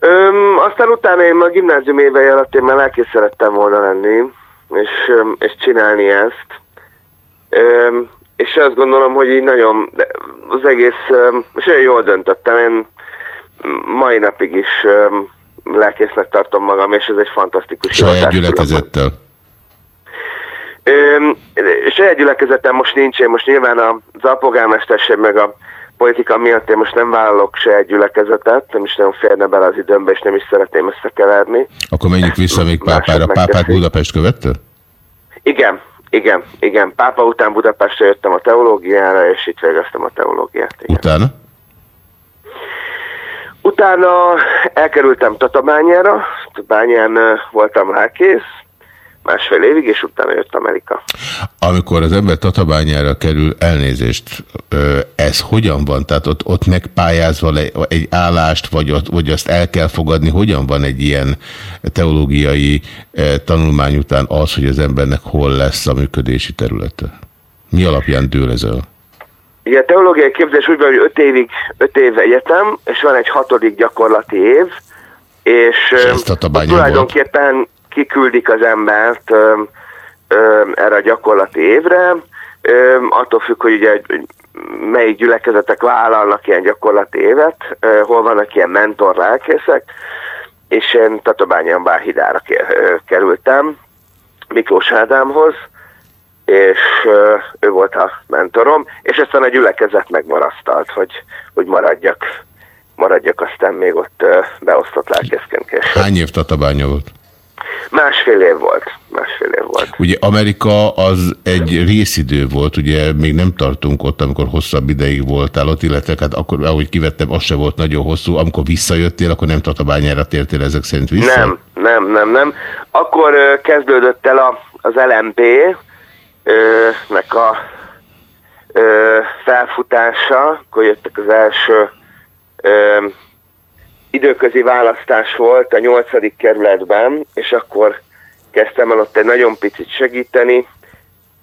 Öm, aztán utána én a gimnázium évei alatt én már lelkész szerettem volna lenni, és, és csinálni ezt. Öm, és azt gondolom, hogy így nagyon, az egész, és olyan jól döntöttem, én mai napig is lelkésznek tartom magam, és ez egy fantasztikus Saját gyülekezettel? Saját gyülekezetem most nincs, én most nyilván az alpolgármesterség meg a politika miatt én most nem vállalok se egy gyülekezetet, nem is nem férne bele az időmbe, és nem is szeretném összekeverni. Akkor menjünk vissza még Pápára. Pápát Budapest követte? Igen, igen, igen. Pápa után Budapestre jöttem a teológiára, és itt végeztem a teológiát. Igen. Utána? Utána elkerültem Tatabányára, Tatabányán voltam lelkész, másfél évig, és utána jött Amerika. Amikor az ember Tatabányára kerül elnézést, ez hogyan van? Tehát ott, ott megpályázva egy állást, vagy, ott, vagy azt el kell fogadni, hogyan van egy ilyen teológiai tanulmány után az, hogy az embernek hol lesz a működési területe? Mi alapján dől ez el? A teológiai képzés úgy van, hogy öt, évig, öt év egyetem, és van egy hatodik gyakorlati év, és, és tulajdonképpen volt? Kiküldik az embert ö, ö, erre a gyakorlati évre, ö, attól függ, hogy ugye melyik gyülekezetek vállalnak ilyen gyakorlati évet, ö, hol vannak ilyen mentor lelkészek, és én Tatabányán Bárhidára kerültem Miklós Ádámhoz, és ő volt a mentorom, és aztán a gyülekezet megmarasztalt, hogy, hogy maradjak, maradjak aztán még ott beosztott lelkészként. Hány év Tatabánya volt? Másfél év volt. Másfél év volt. Ugye Amerika az egy részidő volt, ugye még nem tartunk ott, amikor hosszabb ideig voltál ott, illetve hát akkor, ahogy kivettem, az se volt nagyon hosszú. Amikor visszajöttél, akkor nem Tatabányára tértél ezek szerint vissza? Nem, nem, nem, nem. Akkor kezdődött el a, az LMP, nek a ö, felfutása, akkor jöttek az első időközi választás volt a nyolcadik kerületben, és akkor kezdtem el ott egy nagyon picit segíteni,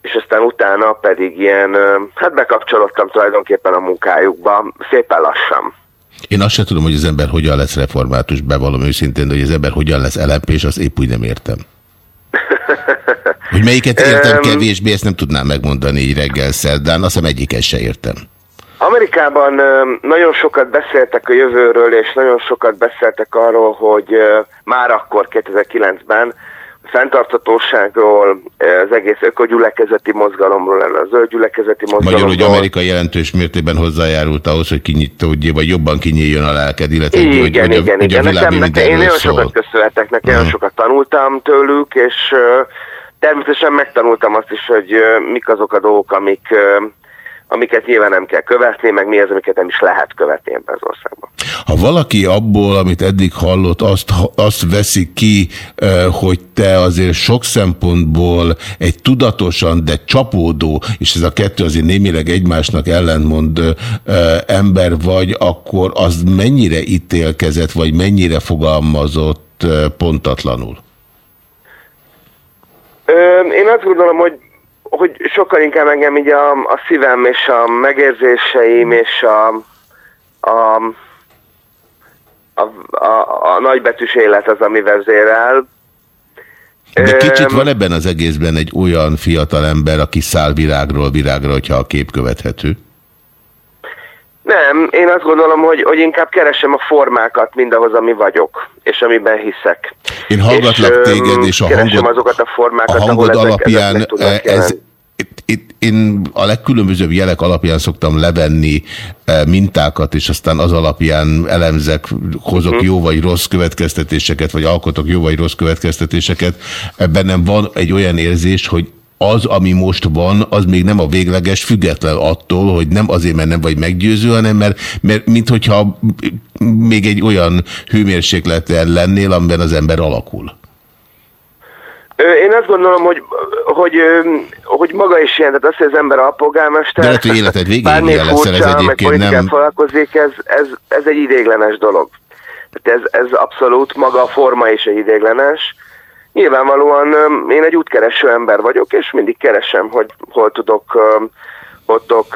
és aztán utána pedig ilyen, hát bekapcsolódtam tulajdonképpen a munkájukba, szépen lassan. Én azt sem tudom, hogy az ember hogyan lesz református, bevallom őszintén, de hogy az ember hogyan lesz LMP, és azt épp úgy nem értem. Hogy melyiket értem kevésbé, ezt nem tudnám megmondani így reggel szerdán, azt hiszem egyiket se értem. Amerikában nagyon sokat beszéltek a jövőről, és nagyon sokat beszéltek arról, hogy már akkor 2009-ben fenntarthatóságról, az egész ökogyülekezeti mozgalomról, a zöld gyülekezeti mozgalomról. Magyarul, hogy Amerika jelentős mértékben hozzájárult ahhoz, hogy kinyitó, vagy jobban kinyíljon a lelked, illetve igen, hogy, igen, hogy, igen, hogy a világ Nekem, én nagyon sokat köszönhetek, nekem nagyon sokat tanultam tőlük, és természetesen megtanultam azt is, hogy mik azok a dolgok, amik amiket nyilván nem kell követni, meg mi az, amiket nem is lehet követni ebben az országban. Ha valaki abból, amit eddig hallott, azt, azt veszi ki, hogy te azért sok szempontból egy tudatosan, de csapódó, és ez a kettő azért némileg egymásnak ellentmond ember vagy, akkor az mennyire ítélkezett, vagy mennyire fogalmazott pontatlanul? Én azt gondolom, hogy hogy sokkal inkább engem így a, a szívem és a megérzéseim és a, a, a, a, a nagybetűs élet az, ami vezérel. De kicsit van ebben az egészben egy olyan fiatal ember, aki száll virágról virágra, hogyha a kép követhető? Nem, én azt gondolom, hogy, hogy inkább keresem a formákat mindahhoz, ami vagyok, és amiben hiszek. Én hallgatlak és, téged, és a hangod, azokat a formákat, a hangod ahol alapján ezek, ezek ez, itt, itt, én a legkülönbözőbb jelek alapján szoktam levenni mintákat, és aztán az alapján elemzek, hozok mhm. jó vagy rossz következtetéseket, vagy alkotok jó vagy rossz következtetéseket. Bennem van egy olyan érzés, hogy az, ami most van, az még nem a végleges, független attól, hogy nem azért, mert nem vagy meggyőző, hanem mert, mert mint hogyha még egy olyan hőmérsékleten lennél, amiben az ember alakul. Én azt gondolom, hogy, hogy, hogy maga is ilyen, tehát az, hogy az ember alpolgármester, De lehet, hogy életed végén ilyen leszel, ez egyébként nem... foglalkozik, ez, ez, ez egy idéglenes dolog. Tehát ez, ez abszolút maga a forma is egy idéglenes. Nyilvánvalóan én egy útkereső ember vagyok, és mindig keresem, hogy hol tudok, hol tudok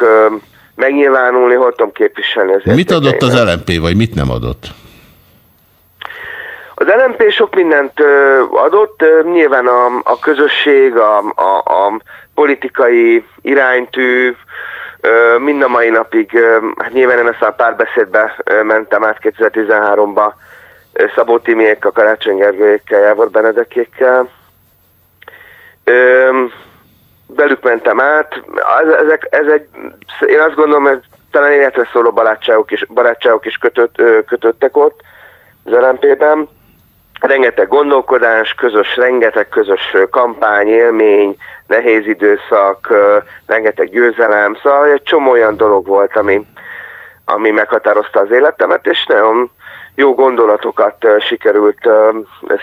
megnyilvánulni, hol tudom képviselni az Mit adott az LMP, vagy mit nem adott? Az LMP sok mindent adott, nyilván a, a közösség, a, a, a politikai iránytű, mind a mai napig, hát nyilván én ezt a párbeszédbe mentem át 2013-ba Szabó Timiékkal, Karácsony Gergőjékkel, Jávor Benedekékkel. Belük mentem át. Ezek, ez egy, én azt gondolom, hogy talán életre szóló barátságok is, barátságok is kötött, kötöttek ott az LMP-ben rengeteg gondolkodás, közös, rengeteg közös kampány, élmény, nehéz időszak, rengeteg győzelem, szóval egy csomó olyan dolog volt, ami, ami meghatározta az életemet, és nagyon jó gondolatokat sikerült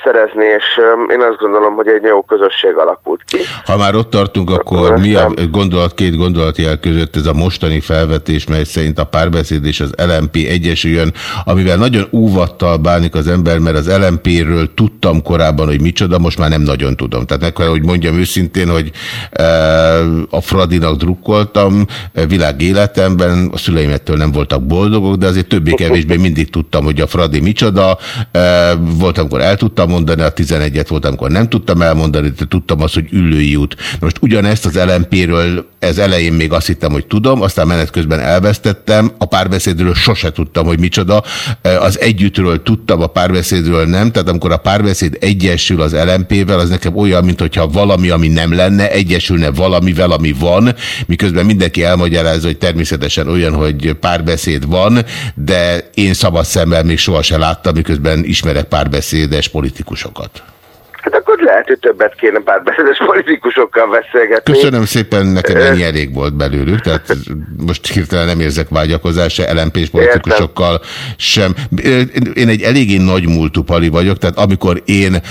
szerezni, és én azt gondolom, hogy egy jó közösség alakult ki. Ha már ott tartunk, akkor mi a gondolat, két gondolatjel között ez a mostani felvetés, mely szerint a párbeszéd és az LMP egyesüljön, amivel nagyon úvattal bánik az ember, mert az LMP-ről tudtam korábban, hogy micsoda, most már nem nagyon tudom. Tehát meg kell, hogy mondjam őszintén, hogy a Fradinak drukkoltam világ életemben, a szüleimettől nem voltak boldogok, de azért többé-kevésbé mindig tudtam, hogy a Fradi Fradi micsoda, volt, amikor el tudtam mondani, a 11-et volt, amikor nem tudtam elmondani, de tudtam azt, hogy ülői út. Most ugyanezt az LMP-ről, ez elején még azt hittem, hogy tudom, aztán menet közben elvesztettem, a párbeszédről sose tudtam, hogy micsoda, az együttről tudtam, a párbeszédről nem, tehát amikor a párbeszéd egyesül az LMP-vel, az nekem olyan, mintha valami, ami nem lenne, egyesülne valamivel, ami van, miközben mindenki elmagyarázza, hogy természetesen olyan, hogy párbeszéd van, de én szabad szemmel még soha se láttam, miközben ismerek párbeszédes politikusokat. Lehet, hogy többet kéne párbeszédes politikusokkal beszélgetni. Köszönöm szépen, nekem ennyi elég volt belőlük, tehát most hirtelen nem érzek vágyakozást, se lmp politikusokkal sem. Én egy eléggé nagy múltú pali vagyok, tehát amikor én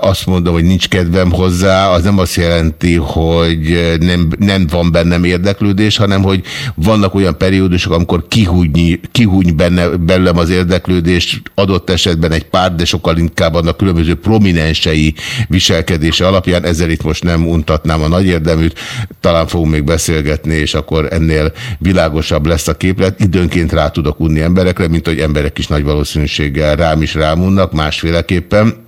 azt mondom, hogy nincs kedvem hozzá, az nem azt jelenti, hogy nem, nem van bennem érdeklődés, hanem hogy vannak olyan periódusok, amikor kihúny, kihúny benne, belőlem az érdeklődés adott esetben egy pár, de sokkal inkább annak különböző prominensei viselkedése alapján. Ezzel itt most nem untatnám a nagy érdeműt, talán fogunk még beszélgetni, és akkor ennél világosabb lesz a képlet. Időnként rá tudok unni emberekre, mint hogy emberek is nagy valószínűséggel rám is rámunnak, másféleképpen.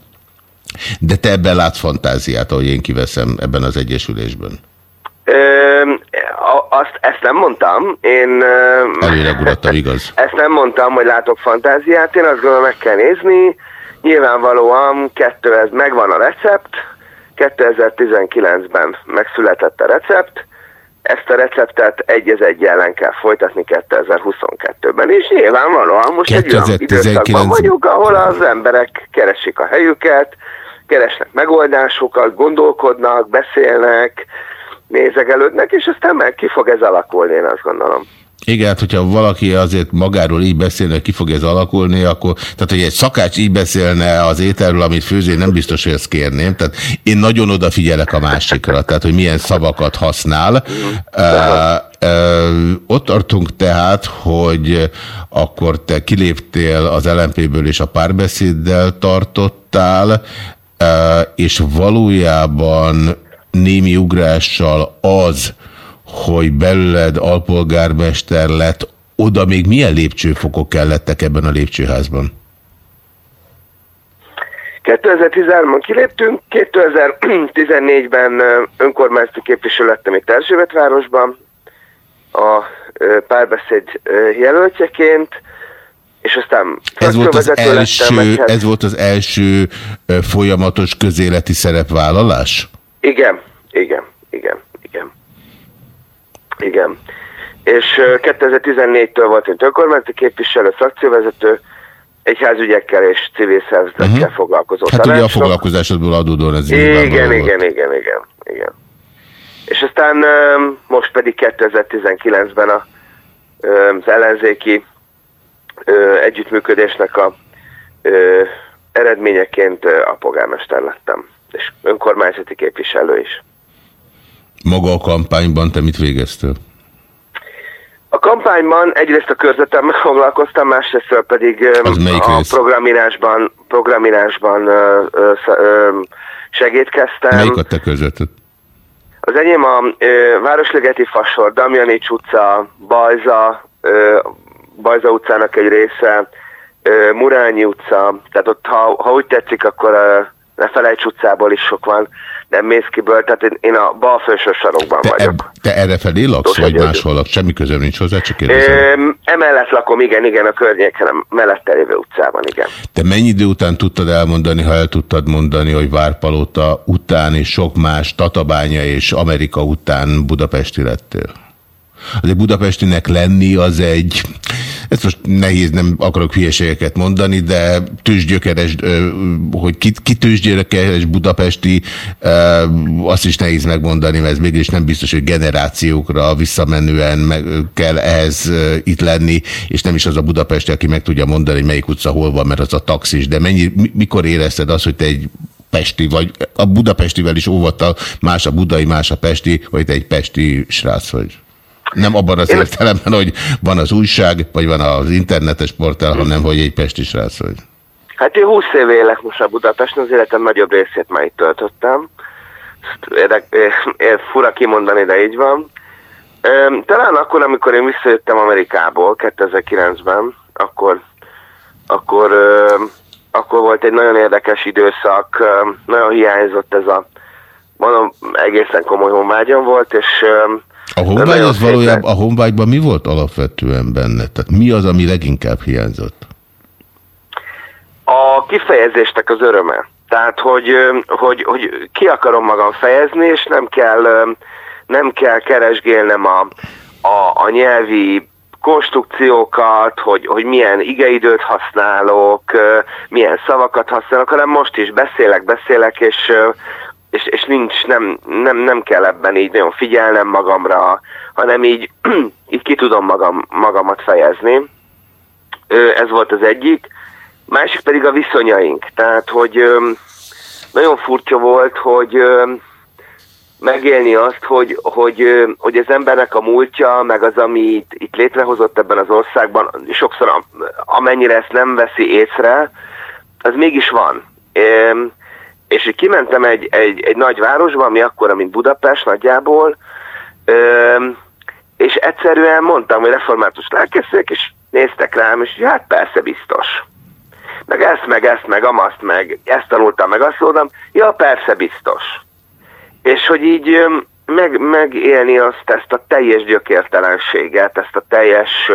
De te ebben látsz fantáziát, ahogy én kiveszem ebben az egyesülésben. Ö, azt, ezt nem mondtam. Én... Előre igaz. Ezt nem mondtam, hogy látok fantáziát. Én azt gondolom, meg kell nézni. Nyilvánvalóan kettő, ez megvan a recept. 2019-ben megszületett a recept. Ezt a receptet egy az egy ellen kell folytatni 2022-ben, és nyilvánvalóan most 2019... egy olyan időszakban vagyunk, ahol az emberek keresik a helyüket, keresnek megoldásokat, gondolkodnak, beszélnek, nézegelődnek, és aztán meg ki fog ez alakulni, én azt gondolom. Igen, hát hogyha valaki azért magáról így beszélne, ki fog ez alakulni, akkor, tehát hogy egy szakács így beszélne az ételről, amit főzé, nem biztos, hogy ezt kérném. Tehát én nagyon odafigyelek a másikra, tehát hogy milyen szavakat használ. Uh, uh, ott tartunk tehát, hogy akkor te kiléptél az LMP-ből és a párbeszéddel tartottál, uh, és valójában némi ugrással az, hogy belőled alpolgármester lett, oda még milyen lépcsőfokok kellettek ebben a lépcsőházban? 2013-ban kiléptünk, 2014-ben önkormányzati képviselő lettem itt Erzsébetvárosban, a párbeszéd jelöltjeként, és aztán ez volt az első, ez volt az első folyamatos közéleti szerepvállalás? Igen, igen, igen, igen. És 2014-től volt egy önkormányzati képviselő, frakcióvezető, egyházügyekkel és civil szervezetekkel uh mhm. -huh. foglalkozó Hát ugye a foglalkozásodból adódóan ez igen, igen, igen, igen, igen, igen. És aztán most pedig 2019-ben a, az ellenzéki együttműködésnek a eredményeként a polgármester lettem, és önkormányzati képviselő is. Maga a kampányban te mit végeztél? A kampányban egyrészt a körzetemmel foglalkoztam, másrészt pedig Az a programírásban, programírásban ö, ö, ö, segítkeztem. Melyik a te körzetet? Az enyém a ö, Városligeti Fasor, Damjanics utca, Bajza, ö, Bajza utcának egy része, ö, Murányi utca, tehát ott ha, ha úgy tetszik, akkor ö, ne felejts utcából is sok van, nem mész kiből, tehát én, én a bal felső sarokban te vagyok. E, te erre felé laksz, vagy máshol laksz? Semmi közöm nincs hozzá, csak kérdezem. Emellett lakom, igen, igen, a környéken, mellette lévő utcában, igen. Te mennyi idő után tudtad elmondani, ha el tudtad mondani, hogy Várpalota után és sok más, Tatabánya és Amerika után Budapesti lettél? Azért Budapestinek lenni az egy, ez most nehéz, nem akarok hülyeségeket mondani, de tőzsgyökeres, hogy ki, ki tőzsgyökeres budapesti, azt is nehéz megmondani, mert ez mégis nem biztos, hogy generációkra visszamenően meg kell ehhez itt lenni, és nem is az a budapesti, aki meg tudja mondani, melyik utca hol van, mert az a taxis, de mennyi, mikor érezted azt, hogy te egy pesti, vagy a budapestivel is óvattal, más a budai, más a pesti, vagy te egy pesti srác vagy? Nem abban az Én... értelemben, hogy van az újság, vagy van az internetes portál, hanem hogy egy pesti srác vagy. Hát én 20 éve élek most a Budapesten, az életem nagyobb részét már itt töltöttem. Érdek, ér, fura kimondani, de így van. Talán akkor, amikor én visszajöttem Amerikából 2009-ben, akkor, akkor, akkor volt egy nagyon érdekes időszak, nagyon hiányzott ez a, mondom, egészen komoly honvágyam volt, és a honvágy az valójában, a honvágyban mi volt alapvetően benne? Tehát mi az, ami leginkább hiányzott? A kifejezéstek az öröme. Tehát, hogy, hogy, hogy ki akarom magam fejezni, és nem kell, nem kell keresgélnem a, a, a nyelvi konstrukciókat, hogy, hogy milyen igeidőt használok, milyen szavakat használok, hanem most is beszélek, beszélek, és, és, és nincs, nem, nem, nem kell ebben így nagyon figyelnem magamra, hanem így, így ki tudom magam, magamat fejezni. Ez volt az egyik. Másik pedig a viszonyaink. Tehát, hogy nagyon furcsa volt, hogy megélni azt, hogy, hogy, hogy az embernek a múltja, meg az, ami itt, itt létrehozott ebben az országban, sokszor amennyire ezt nem veszi észre, az mégis van. És így kimentem egy, egy, egy nagy városba, ami akkora, mint Budapest nagyjából, és egyszerűen mondtam, hogy református lelkészek, és néztek rám, és hát persze biztos. Meg ezt, meg ezt, meg amaszt, meg ezt tanultam, meg azt mondtam, ja persze biztos és hogy így meg, megélni azt, ezt a teljes gyökértelenséget, ezt a teljes...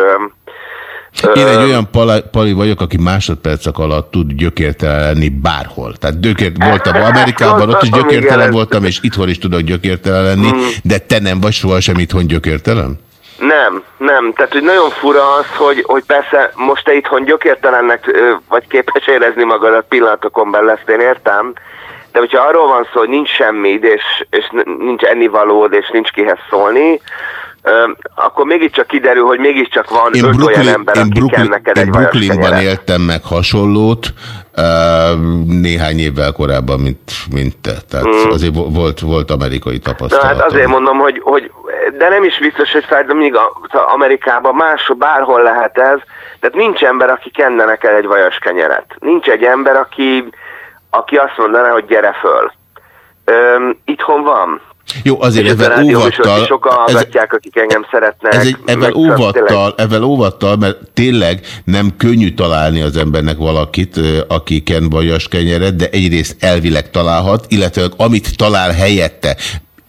Én egy olyan pali, pali vagyok, aki másodpercek alatt tud gyökértelen lenni bárhol. Tehát gyökért voltam Amerikában, ott is gyökértelen voltam, és itthon is tudok gyökértelen lenni, mm. de te nem vagy sohasem itthon gyökértelen? Nem, nem. Tehát, hogy nagyon fura az, hogy, hogy persze most te itthon gyökértelennek vagy képes érezni magadat pillanatokon belül, ezt én értem, de hogyha arról van szó, hogy nincs semmid, és, és nincs ennivalód, és nincs kihez szólni, akkor mégiscsak kiderül, hogy mégiscsak van én öt Brooklyn, olyan ember, én Brooklyn, neked én egy Brooklynban éltem meg hasonlót, néhány évvel korábban, mint, mint te. Tehát mm. azért volt, volt amerikai tapasztalat. Hát azért mondom, hogy, hogy de nem is biztos, hogy de még Amerikában máshol, bárhol lehet ez, tehát nincs ember, aki kenne neked egy vajas kenyeret. Nincs egy ember, aki aki azt mondaná, hogy gyere föl. Üm, itthon van. Jó, azért ezzel óvattal... Sokan hallgatják, akik engem szeretnek. Ez egy, ezzel, óvattal, ezzel óvattal, mert tényleg nem könnyű találni az embernek valakit, aki ken bajas kenyeret, de egyrészt elvileg találhat, illetve amit talál helyette,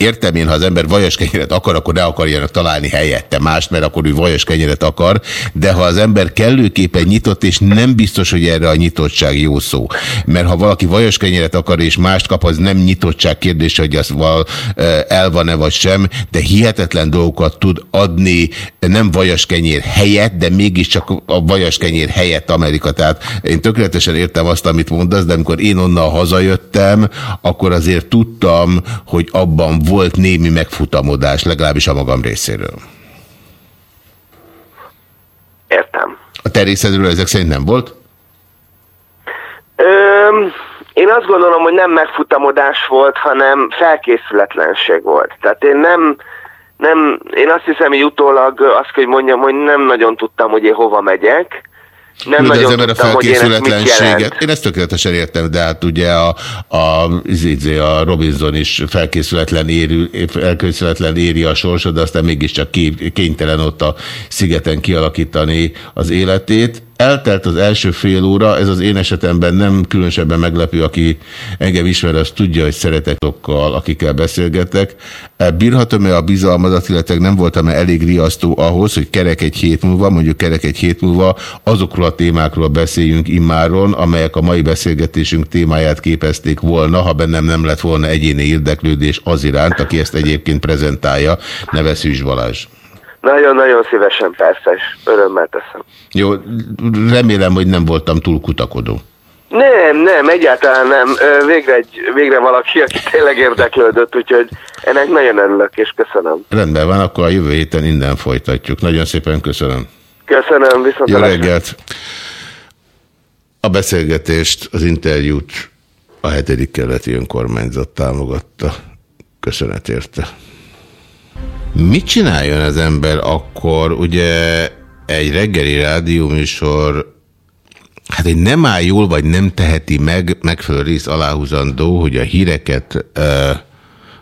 Értem én, ha az ember vajas kenyeret akar, akkor ne akarjanak találni helyette mást, mert akkor ő vajas kenyeret akar, de ha az ember kellőképpen nyitott, és nem biztos, hogy erre a nyitottság jó szó. Mert ha valaki vajas kenyeret akar, és mást kap, az nem nyitottság kérdése, hogy az val, el van-e vagy sem, de hihetetlen dolgokat tud adni nem vajas kenyér helyett, de mégiscsak a vajas kenyér helyett Amerika. Tehát én tökéletesen értem azt, amit mondasz, de amikor én onnan hazajöttem, akkor azért tudtam, hogy abban volt némi megfutamodás, legalábbis a magam részéről. Értem. A te részedről ezek szerint nem volt? Öm, én azt gondolom, hogy nem megfutamodás volt, hanem felkészületlenség volt. Tehát én nem, nem én azt hiszem, hogy utólag azt kell, hogy mondjam, hogy nem nagyon tudtam, hogy én hova megyek, nem nagyon tudtam, a felkészületlenséget. Én ezt tökéletesen értem, de hát ugye a, a, izé, a Robinson is felkészületlen, éri, felkészületlen éri a sorsod, de aztán mégiscsak kénytelen ott a szigeten kialakítani az életét. Eltelt az első fél óra, ez az én esetemben nem különösebben meglepő, aki engem ismer, az tudja, hogy szeretek azokkal, akikkel beszélgetek. Bírhatom-e a bizalmadat, illetve nem voltam-e elég riasztó ahhoz, hogy kerek egy hét múlva, mondjuk kerek egy hét múlva azokról a témákról beszéljünk immáron, amelyek a mai beszélgetésünk témáját képezték volna, ha bennem nem lett volna egyéni érdeklődés az iránt, aki ezt egyébként prezentálja, Szűs Balázs. Nagyon-nagyon szívesen, persze, és örömmel teszem. Jó, remélem, hogy nem voltam túl kutakodó. Nem, nem, egyáltalán nem. Végre, egy, végre valaki, aki tényleg érdeklődött, úgyhogy ennek nagyon örülök, és köszönöm. Rendben van, akkor a jövő héten innen folytatjuk. Nagyon szépen köszönöm. Köszönöm, viszont Jó reggelt! A beszélgetést, az interjút a hetedik keleti önkormányzat támogatta. Köszönet érte. Mit csináljon az ember akkor? Ugye egy reggeli rádióműsor hát egy nem áll jól, vagy nem teheti meg, megfelelő rész aláhúzandó, hogy a híreket,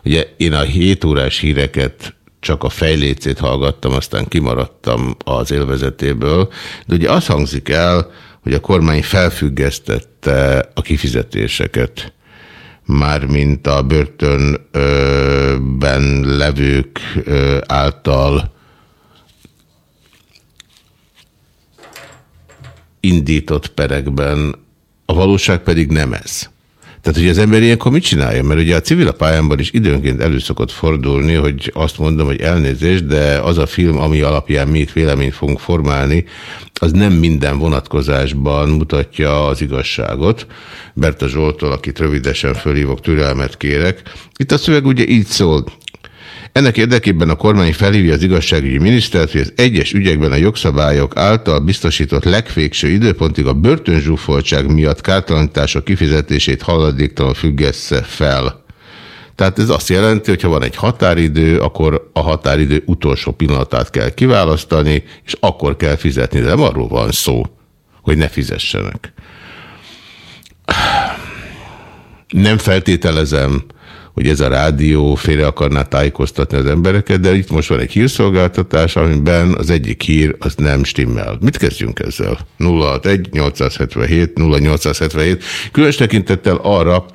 ugye én a 7 órás híreket csak a fejlécét hallgattam, aztán kimaradtam az élvezetéből, de ugye az hangzik el, hogy a kormány felfüggesztette a már mint a börtönben levők által indított perekben, a valóság pedig nem ez. Tehát, hogy az ember ilyenkor mit csinálja? Mert ugye a civil pályámban is időnként elő szokott fordulni, hogy azt mondom, hogy elnézést, de az a film, ami alapján mi itt véleményt fogunk formálni, az nem minden vonatkozásban mutatja az igazságot. Berta Zsoltól, akit rövidesen fölhívok, türelmet kérek. Itt a szöveg ugye így szól. Ennek érdekében a kormány felhívja az igazságügyi minisztert, hogy az egyes ügyekben a jogszabályok által biztosított legvégső időpontig a börtönzsúfoltság miatt kártalanítások kifizetését haladéktalan függesse fel. Tehát ez azt jelenti, hogy ha van egy határidő, akkor a határidő utolsó pillanatát kell kiválasztani, és akkor kell fizetni. De nem arról van szó, hogy ne fizessenek. Nem feltételezem, hogy ez a rádió félre akarná tájékoztatni az embereket, de itt most van egy hírszolgáltatás, amiben az egyik hír az nem stimmel. Mit kezdjünk ezzel? 061 877 0877 Különös tekintettel arra,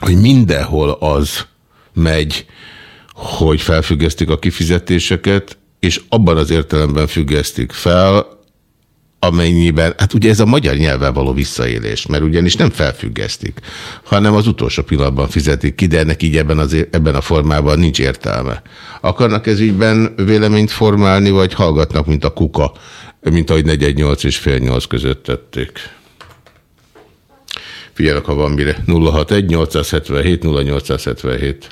hogy mindenhol az megy, hogy felfüggesztik a kifizetéseket, és abban az értelemben függesztik fel, amennyiben, hát ugye ez a magyar nyelvvel való visszaélés, mert ugyanis nem felfüggesztik, hanem az utolsó pillanatban fizetik ki, de ennek így ebben, az, ebben a formában nincs értelme. Akarnak ez ígyben véleményt formálni, vagy hallgatnak, mint a kuka, mint ahogy 418 és fél 8 között tették? Figyelek, ha van mire. 061 877 0877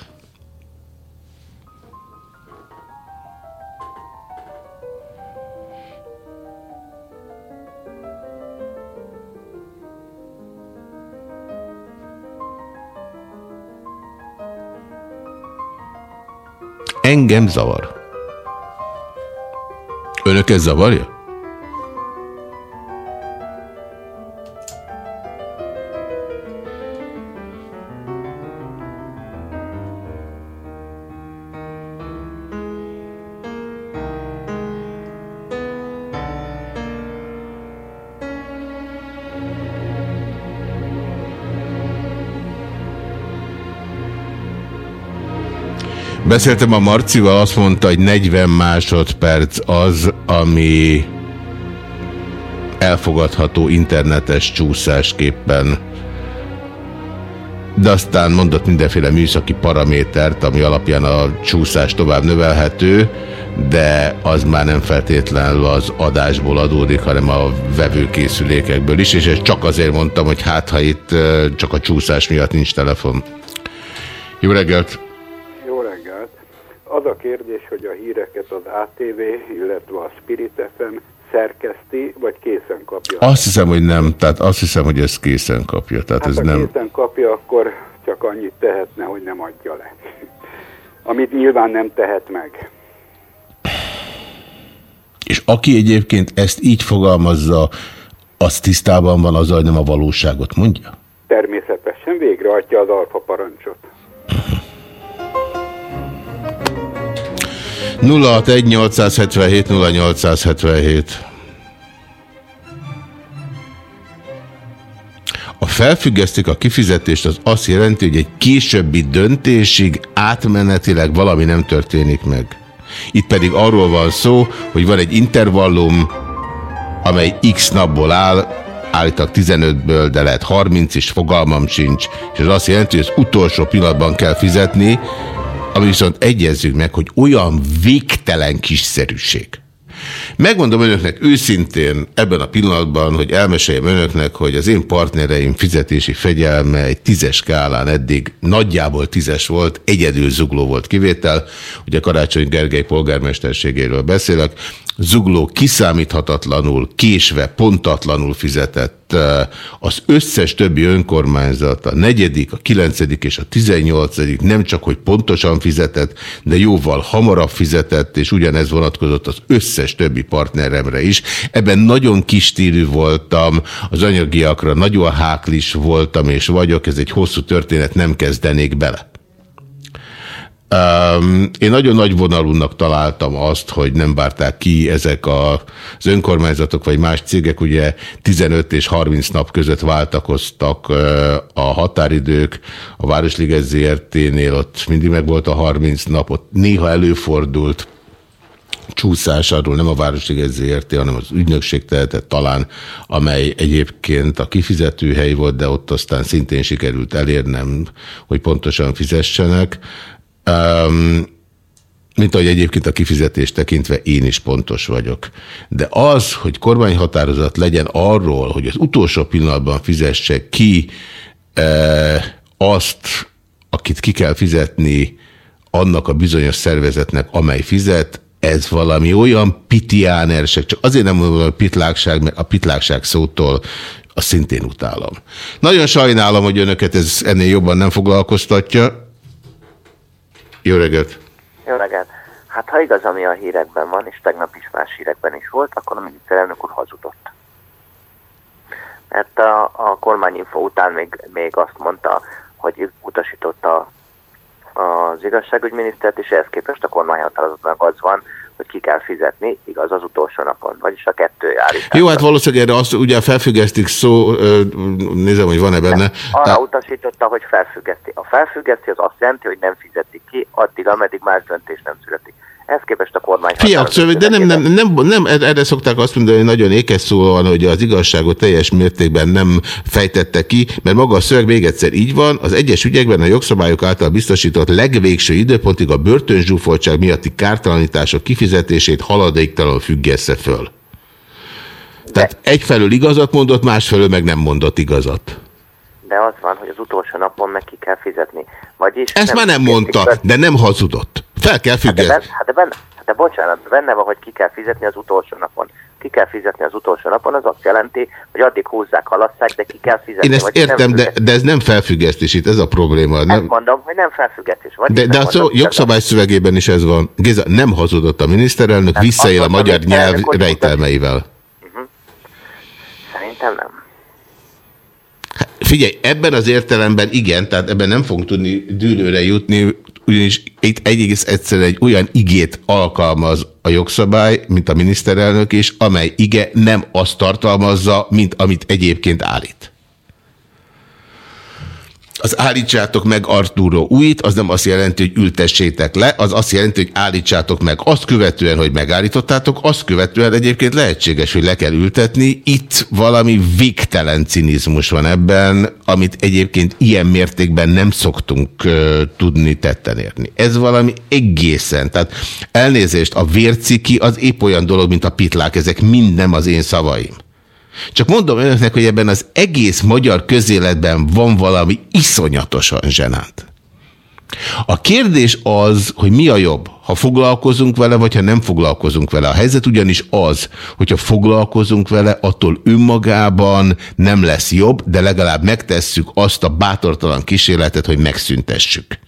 Engem zavar. Önök ez zavarja? Beszéltem a Marcival, azt mondta, hogy 40 másodperc az, ami elfogadható internetes csúszásképpen. De aztán mondott mindenféle műszaki paramétert, ami alapján a csúszás tovább növelhető, de az már nem feltétlenül az adásból adódik, hanem a vevőkészülékekből is, és ezt csak azért mondtam, hogy hát ha itt csak a csúszás miatt nincs telefon. Jó reggelt! Az a kérdés, hogy a híreket az ATV, illetve a Spirit FM szerkeszti, vagy készen kapja? Azt hiszem, hogy nem. Tehát azt hiszem, hogy ez készen kapja. Tehát hát ez ha nem... készen kapja, akkor csak annyit tehetne, hogy nem adja le. Amit nyilván nem tehet meg. És aki egyébként ezt így fogalmazza, az tisztában van azzal, hogy nem a valóságot mondja? Természetesen végrehajtja az alfa parancsot. 061 0877 A felfüggesztik a kifizetést, az azt jelenti, hogy egy későbbi döntésig átmenetileg valami nem történik meg. Itt pedig arról van szó, hogy van egy intervallum, amely x napból áll, állítak 15-ből, de lehet 30 is, fogalmam sincs, és ez azt jelenti, hogy az utolsó pillanatban kell fizetni, ami viszont egyezzük meg, hogy olyan végtelen kiszerűség. Megmondom önöknek őszintén ebben a pillanatban, hogy elmeséljem önöknek, hogy az én partnereim fizetési fegyelme egy tízes skálán eddig nagyjából tízes volt, egyedül zugló volt kivétel. Ugye Karácsony Gergely polgármesterségéről beszélek. Zugló kiszámíthatatlanul, késve, pontatlanul fizetett az összes többi önkormányzat, a negyedik, a kilencedik és a tizennyolcadik nem csak, hogy pontosan fizetett, de jóval hamarabb fizetett, és ugyanez vonatkozott az összes többi partneremre is. Ebben nagyon kistílű voltam, az anyagiakra nagyon háklis voltam és vagyok, ez egy hosszú történet, nem kezdenék bele. Um, én nagyon nagy vonalúnak találtam azt, hogy nem várták ki ezek a, az önkormányzatok vagy más cégek, ugye 15 és 30 nap között váltakoztak uh, a határidők, a Városliget ZRT-nél ott mindig meg volt a 30 napot, néha előfordult, csúszás, arról nem a Városliget ZRT, hanem az ügynökség tehetett talán, amely egyébként a kifizetőhely volt, de ott aztán szintén sikerült elérnem, hogy pontosan fizessenek. Um, mint ahogy egyébként a kifizetést tekintve én is pontos vagyok. De az, hogy kormányhatározat legyen arról, hogy az utolsó pillanatban fizesse ki e, azt, akit ki kell fizetni annak a bizonyos szervezetnek, amely fizet, ez valami olyan pitiánersek, csak azért nem mondom a pitlákság, mert a pitlákság szótól azt szintén utálom. Nagyon sajnálom, hogy önöket ez ennél jobban nem foglalkoztatja. Jó reggelt! Jó reggelt! Hát ha igaz, ami a hírekben van, és tegnap is más hírekben is volt, akkor a miniszterelnök úr hazudott. Mert a, a kormányinfo után még, még azt mondta, hogy utasította az igazságügyminisztert, és ehhez képest a kormányhatározatnak az van, hogy ki kell fizetni, igaz, az utolsó napon, vagyis a kettő állítás. Jó, hát valószínűleg erre azt ugye felfüggesztik szó, nézem, hogy van-e benne. Nem, arra hát... utasította, hogy felfüggeszti. A felfüggeszti az azt jelenti, hogy nem fizeti ki, addig, ameddig más döntés nem születik. Ehhez képest a kormány... Fiak, de nem, nem, nem, nem, erre szokták azt mondani, hogy nagyon ékes szó van, hogy az igazságot teljes mértékben nem fejtette ki, mert maga a szöveg még egyszer így van, az egyes ügyekben a jogszabályok által biztosított legvégső időpontig a börtönzsúfoltság miatti kártalanítások kifizetését haladéktalan függesse föl. Tehát egyfelől igazat mondott, másfelől meg nem mondott igazat. De az van, hogy az utolsó napon meg ki kell fizetni. Vagyis Ezt nem már nem mondta, de nem hazudott. Fel kell függeszteni. Hát, hát de, benne, hát de bocsánat, benne van, hogy ki kell fizetni az utolsó napon. Ki kell fizetni az utolsó napon, az azt jelenti, hogy addig húzzák, halasszák, de ki kell fizetni. Én ezt értem, de, de ez nem felfüggesztés itt, ez a probléma. Nem... Ezt mondom, hogy nem felfüggesztés. Vagy de de a szó, jogszabály szövegében is ez van. Géza, nem hazudott a miniszterelnök, hát visszaél a magyar nyelv rejtelmeivel. Uh -huh. Szerintem nem. Figyelj, ebben az értelemben igen, tehát ebben nem fogunk tudni dűlőre jutni, ugyanis itt egész egyszerűen egy olyan igét alkalmaz a jogszabály, mint a miniszterelnök is, amely ige nem azt tartalmazza, mint amit egyébként állít az állítsátok meg Arturo újit, az nem azt jelenti, hogy ültessétek le, az azt jelenti, hogy állítsátok meg azt követően, hogy megállítottátok, azt követően egyébként lehetséges, hogy le kell ültetni. Itt valami végtelen cinizmus van ebben, amit egyébként ilyen mértékben nem szoktunk uh, tudni tetten érni. Ez valami egészen, tehát elnézést, a vérciki az épp olyan dolog, mint a pitlák, ezek mind nem az én szavaim. Csak mondom önöknek, hogy ebben az egész magyar közéletben van valami iszonyatosan zsenát. A kérdés az, hogy mi a jobb, ha foglalkozunk vele, vagy ha nem foglalkozunk vele. A helyzet ugyanis az, hogyha foglalkozunk vele, attól önmagában nem lesz jobb, de legalább megtesszük azt a bátortalan kísérletet, hogy megszüntessük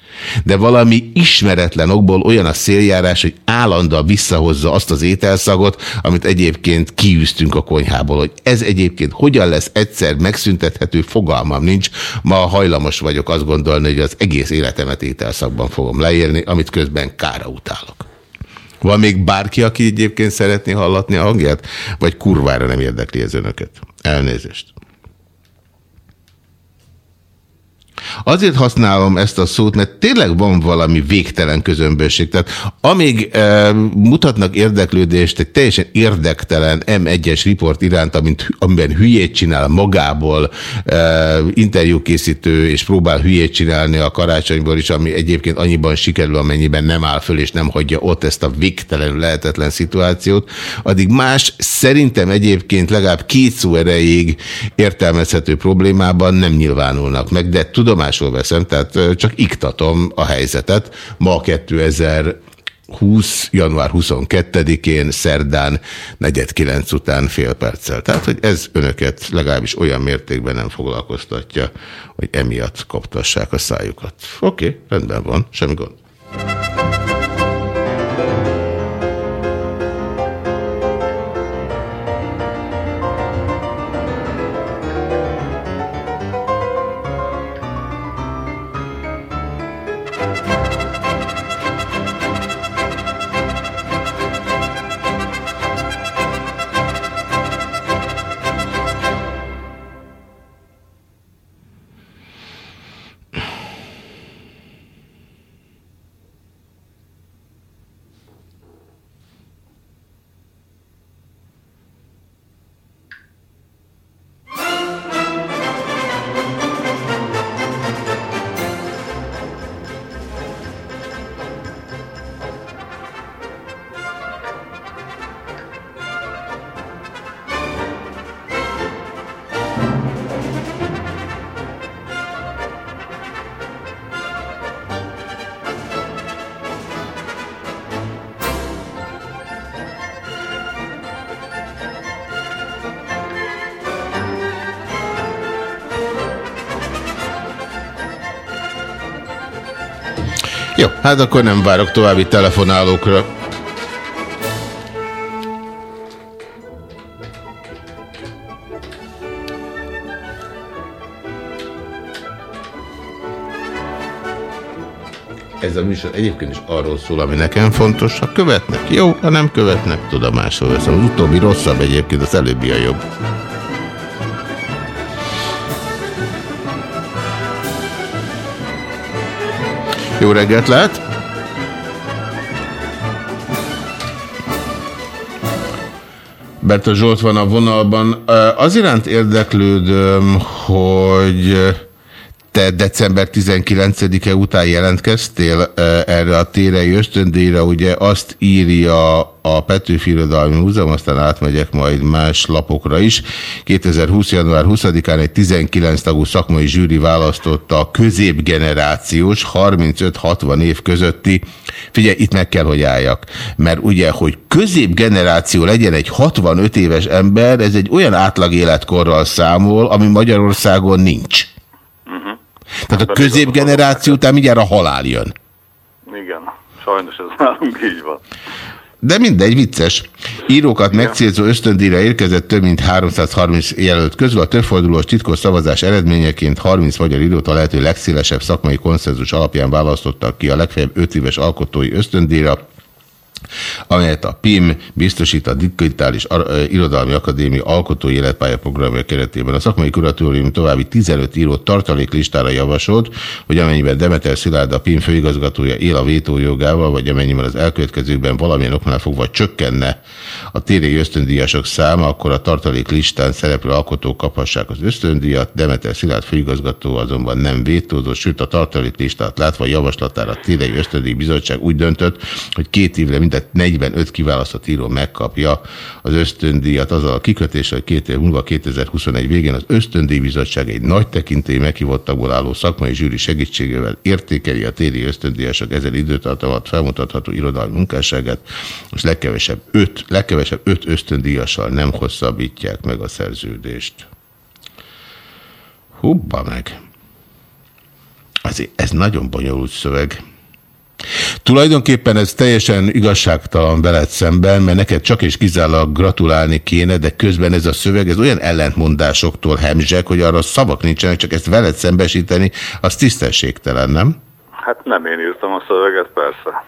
de valami ismeretlen okból olyan a széljárás, hogy állandóan visszahozza azt az ételszagot, amit egyébként kiűztünk a konyhából, hogy ez egyébként hogyan lesz egyszer megszüntethető, fogalmam nincs. Ma hajlamos vagyok azt gondolni, hogy az egész életemet ételszakban fogom leírni, amit közben kára utálok. Van még bárki, aki egyébként szeretné hallatni a hangját? Vagy kurvára nem érdekli ez önöket? Elnézést. Azért használom ezt a szót, mert tényleg van valami végtelen közömbösség. Tehát amíg e, mutatnak érdeklődést egy teljesen érdektelen M1-es riport iránt, amint, amiben hülyét csinál magából e, interjúkészítő, és próbál hülyét csinálni a karácsonyból is, ami egyébként annyiban sikerül, amennyiben nem áll föl, és nem hagyja ott ezt a végtelenül lehetetlen szituációt, addig más szerintem egyébként legalább két szó erejéig értelmezhető problémában nem nyilvánulnak meg, de tudom, tudomásul veszem, tehát csak iktatom a helyzetet. Ma 2020. január 22-én, szerdán, 4.9 után fél perccel. Tehát, hogy ez önöket legalábbis olyan mértékben nem foglalkoztatja, hogy emiatt koptassák a szájukat. Oké, okay, rendben van, semmi gond. Hát akkor nem várok további telefonálókra. Ez a műsor egyébként is arról szól, ami nekem fontos. Ha követnek, jó, ha nem követnek, tudomásul veszem. Az utóbbi rosszabb egyébként, az előbbi a jobb. Jó reggelt lehet! Berta Zsolt van a vonalban. Az iránt érdeklődöm, hogy te december 19-e után jelentkeztél erre a térei ösztöndíjra, ugye azt írja a Petőfi Irodalmi Múzeum, aztán átmegyek majd más lapokra is. 2020. január 20-án egy 19 tagú szakmai zsűri választotta a középgenerációs 35-60 év közötti, figyelj, itt meg kell, hogy álljak, mert ugye, hogy középgeneráció legyen egy 65 éves ember, ez egy olyan átlag életkorral számol, ami Magyarországon nincs. Tehát a középgeneráció után mindjárt a halál jön. Igen, sajnos ez nálunk így van. De mindegy, vicces. Írókat megcélzó ösztöndíjra érkezett több mint 330 jelölt közül. A többfordulós titkos szavazás eredményeként 30 magyar írót a lehető legszélesebb szakmai konszenzus alapján választottak ki a legfeljebb 5 éves alkotói ösztöndíjra amelyet a PIM biztosít a Digitális Irodalmi Akadémia alkotói életpályaprogramja keretében. A szakmai kuratórium további 15 írót tartaléklistára javasolt, hogy amennyiben Demeter Szilárd a PIM főigazgatója él a vétójogával, vagy amennyiben az elkövetkezőkben valamilyen oknál fogva csökkenne a térei ösztöndíjasok száma, akkor a tartaléklistán szereplő alkotók kaphassák az ösztöndíjat. Demeter Szilárd főigazgató azonban nem vétózott, sőt a tartaléklistát látva javaslatára a térei ösztöndíj bizottság úgy döntött, hogy két évre mindet 45 kiválasztott író megkapja az ösztöndíjat azzal a kikötéssel, hogy két év múlva 2021 végén az ösztöndíj bizottság egy nagy tekintély meghívottakból álló szakmai zsűri segítségével értékeli a téri ösztöndíjasok ezer időtartamat felmutatható irodalmi munkásságát, és legkevesebb öt, legkevesebb öt ösztöndíjassal nem hosszabbítják meg a szerződést. Hubba meg! Azért ez nagyon bonyolult szöveg. Tulajdonképpen ez teljesen igazságtalan veled szemben, mert neked csak és kizárólag gratulálni kéne, de közben ez a szöveg ez olyan ellentmondásoktól hemzsek, hogy arra szavak nincsenek, csak ezt veled szembesíteni, az tisztességtelen, nem? Hát nem én írtam a szöveget, persze.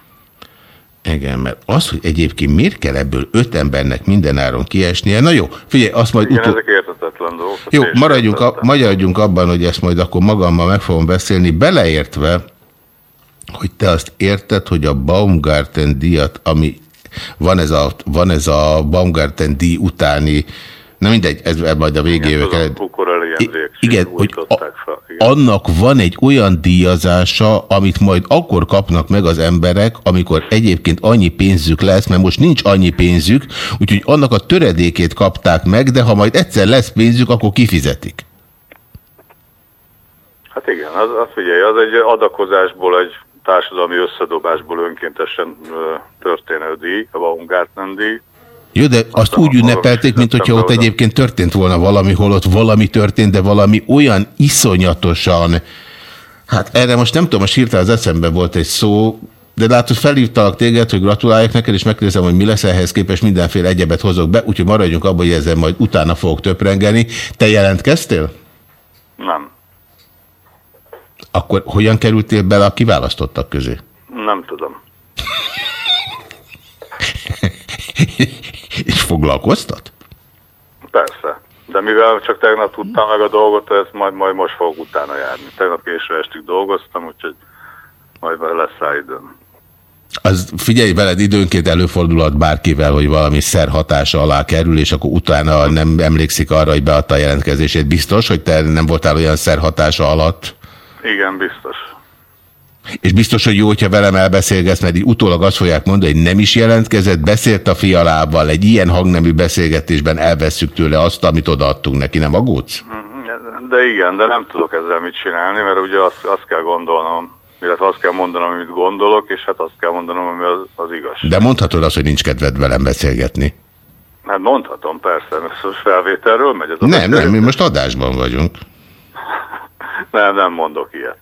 Igen, mert az, hogy egyébként miért kell ebből öt embernek mindenáron kiesnie, na jó, figyelj, azt majd... Igen, utol... ezek értetetlen dolgok. Jó, maradjunk, a, maradjunk abban, hogy ezt majd akkor magammal meg fogom beszélni, beleértve, hogy te azt érted, hogy a Baumgarten díjat, ami van ez a, van ez a Baumgarten díj utáni, na mindegy, ez majd a végével kell. Igen, hogy a, annak van egy olyan díjazása, amit majd akkor kapnak meg az emberek, amikor egyébként annyi pénzük lesz, mert most nincs annyi pénzük, úgyhogy annak a töredékét kapták meg, de ha majd egyszer lesz pénzük, akkor kifizetik. Hát igen, az, az figyelj, az egy adakozásból egy társadalmi összedobásból önkéntesen történő díj, a Baumgarten díj. Jó, de azt úgy ünnepelték, mint hogyha ott egyébként történt volna valami, holott valami történt, de valami olyan iszonyatosan, hát erre most nem tudom, most hirtelen az eszembe volt egy szó, de látod, felhívtalak téged, hogy gratuláljak neked, és megkérdezem, hogy mi lesz ehhez képest, mindenféle egyebet hozok be, úgyhogy maradjunk abban, hogy ezzel majd utána fogok töprengeni. Te jelentkeztél? Nem. Akkor hogyan kerültél bele a kiválasztottak közé? Nem tudom. És foglalkoztat? Persze. De mivel csak tegnap tudtam meg a dolgot, ezt majd, majd most fogok utána járni. Tegnap késő estig dolgoztam, úgyhogy majd lesz rá időm. Az figyelj veled, időnként előfordulhat bárkivel, hogy valami szer hatása alá kerül, és akkor utána nem emlékszik arra, hogy beadta a jelentkezését. Biztos, hogy te nem voltál olyan szer hatása alatt? Igen, biztos. És biztos, hogy jó, hogyha velem elbeszélgetsz, mert így utólag azt fogják mondani, hogy nem is jelentkezett, beszélt a fialával, egy ilyen hangnemű beszélgetésben elveszük tőle azt, amit odaadtunk neki, nem aggódsz? De igen, de nem tudok ezzel mit csinálni, mert ugye azt, azt kell gondolnom, illetve azt kell mondanom, amit gondolok, és hát azt kell mondanom, ami az, az igaz. De mondhatod azt, hogy nincs kedved velem beszélgetni? Hát mondhatom, persze, mert felvételről megy. Ez nem, nem, mi most adásban vagyunk. Nem, nem mondok ilyet.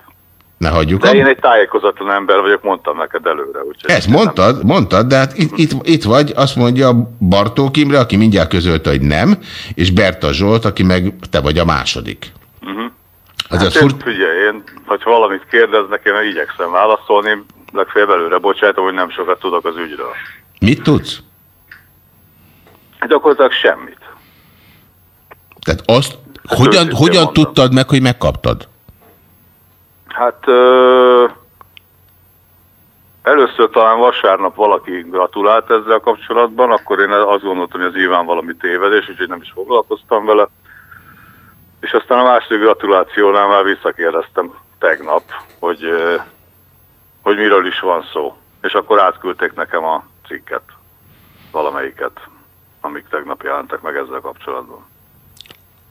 Ne hagyjuk De abba. én egy tájékozatlan ember vagyok, mondtam neked előre. Úgyhogy Ezt mondtad, mondtad, de hát itt, itt, itt vagy, azt mondja Bartók Imre, aki mindjárt közölte, hogy nem, és Berta Zsolt, aki meg te vagy a második. Uh-huh. Azért hát furt... én, figyelj, én, hogyha valamit kérdeznek, én igyekszem válaszolni, legfeljebb előre bocsájtom, hogy nem sokat tudok az ügyről. Mit tudsz? Gyakorlatilag semmit. Tehát azt, hogyan, hogyan mondom. tudtad meg, hogy megkaptad? Hát ö, először talán vasárnap valaki gratulált ezzel kapcsolatban, akkor én azt gondoltam, hogy ez nyilván valami tévedés, úgyhogy nem is foglalkoztam vele. És aztán a második gratulációnál már visszakérdeztem tegnap, hogy, hogy miről is van szó. És akkor átküldték nekem a cikket, valamelyiket, amik tegnap jelentek meg ezzel kapcsolatban.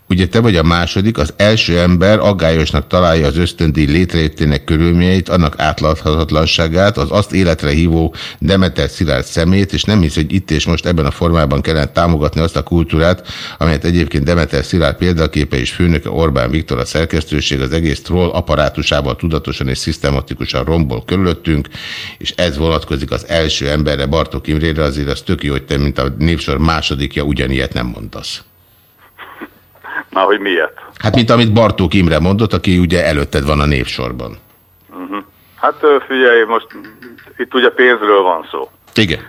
Ugye te vagy a második, az első ember aggályosnak találja az ösztöndíj létrejöttének körülményeit, annak átláthatatlanságát, az azt életre hívó Demeter Szilárd szemét, és nem hisz, hogy itt és most ebben a formában kellene támogatni azt a kultúrát, amelyet egyébként Demeter Szilárd példaképe és főnöke Orbán Viktor a szerkesztőség az egész troll apparátusával tudatosan és szisztematikusan rombol körülöttünk, és ez vonatkozik az első emberre, Bartók Imrére, azért az tök jó, hogy te, mint a népsor másodikja, ugyanilyet nem mondasz. Már hogy miért? Hát, mint amit Bartók Imre mondott, aki ugye előtted van a névsorban. Uh-huh. Hát ö, figyelj, most itt ugye pénzről van szó. Igen.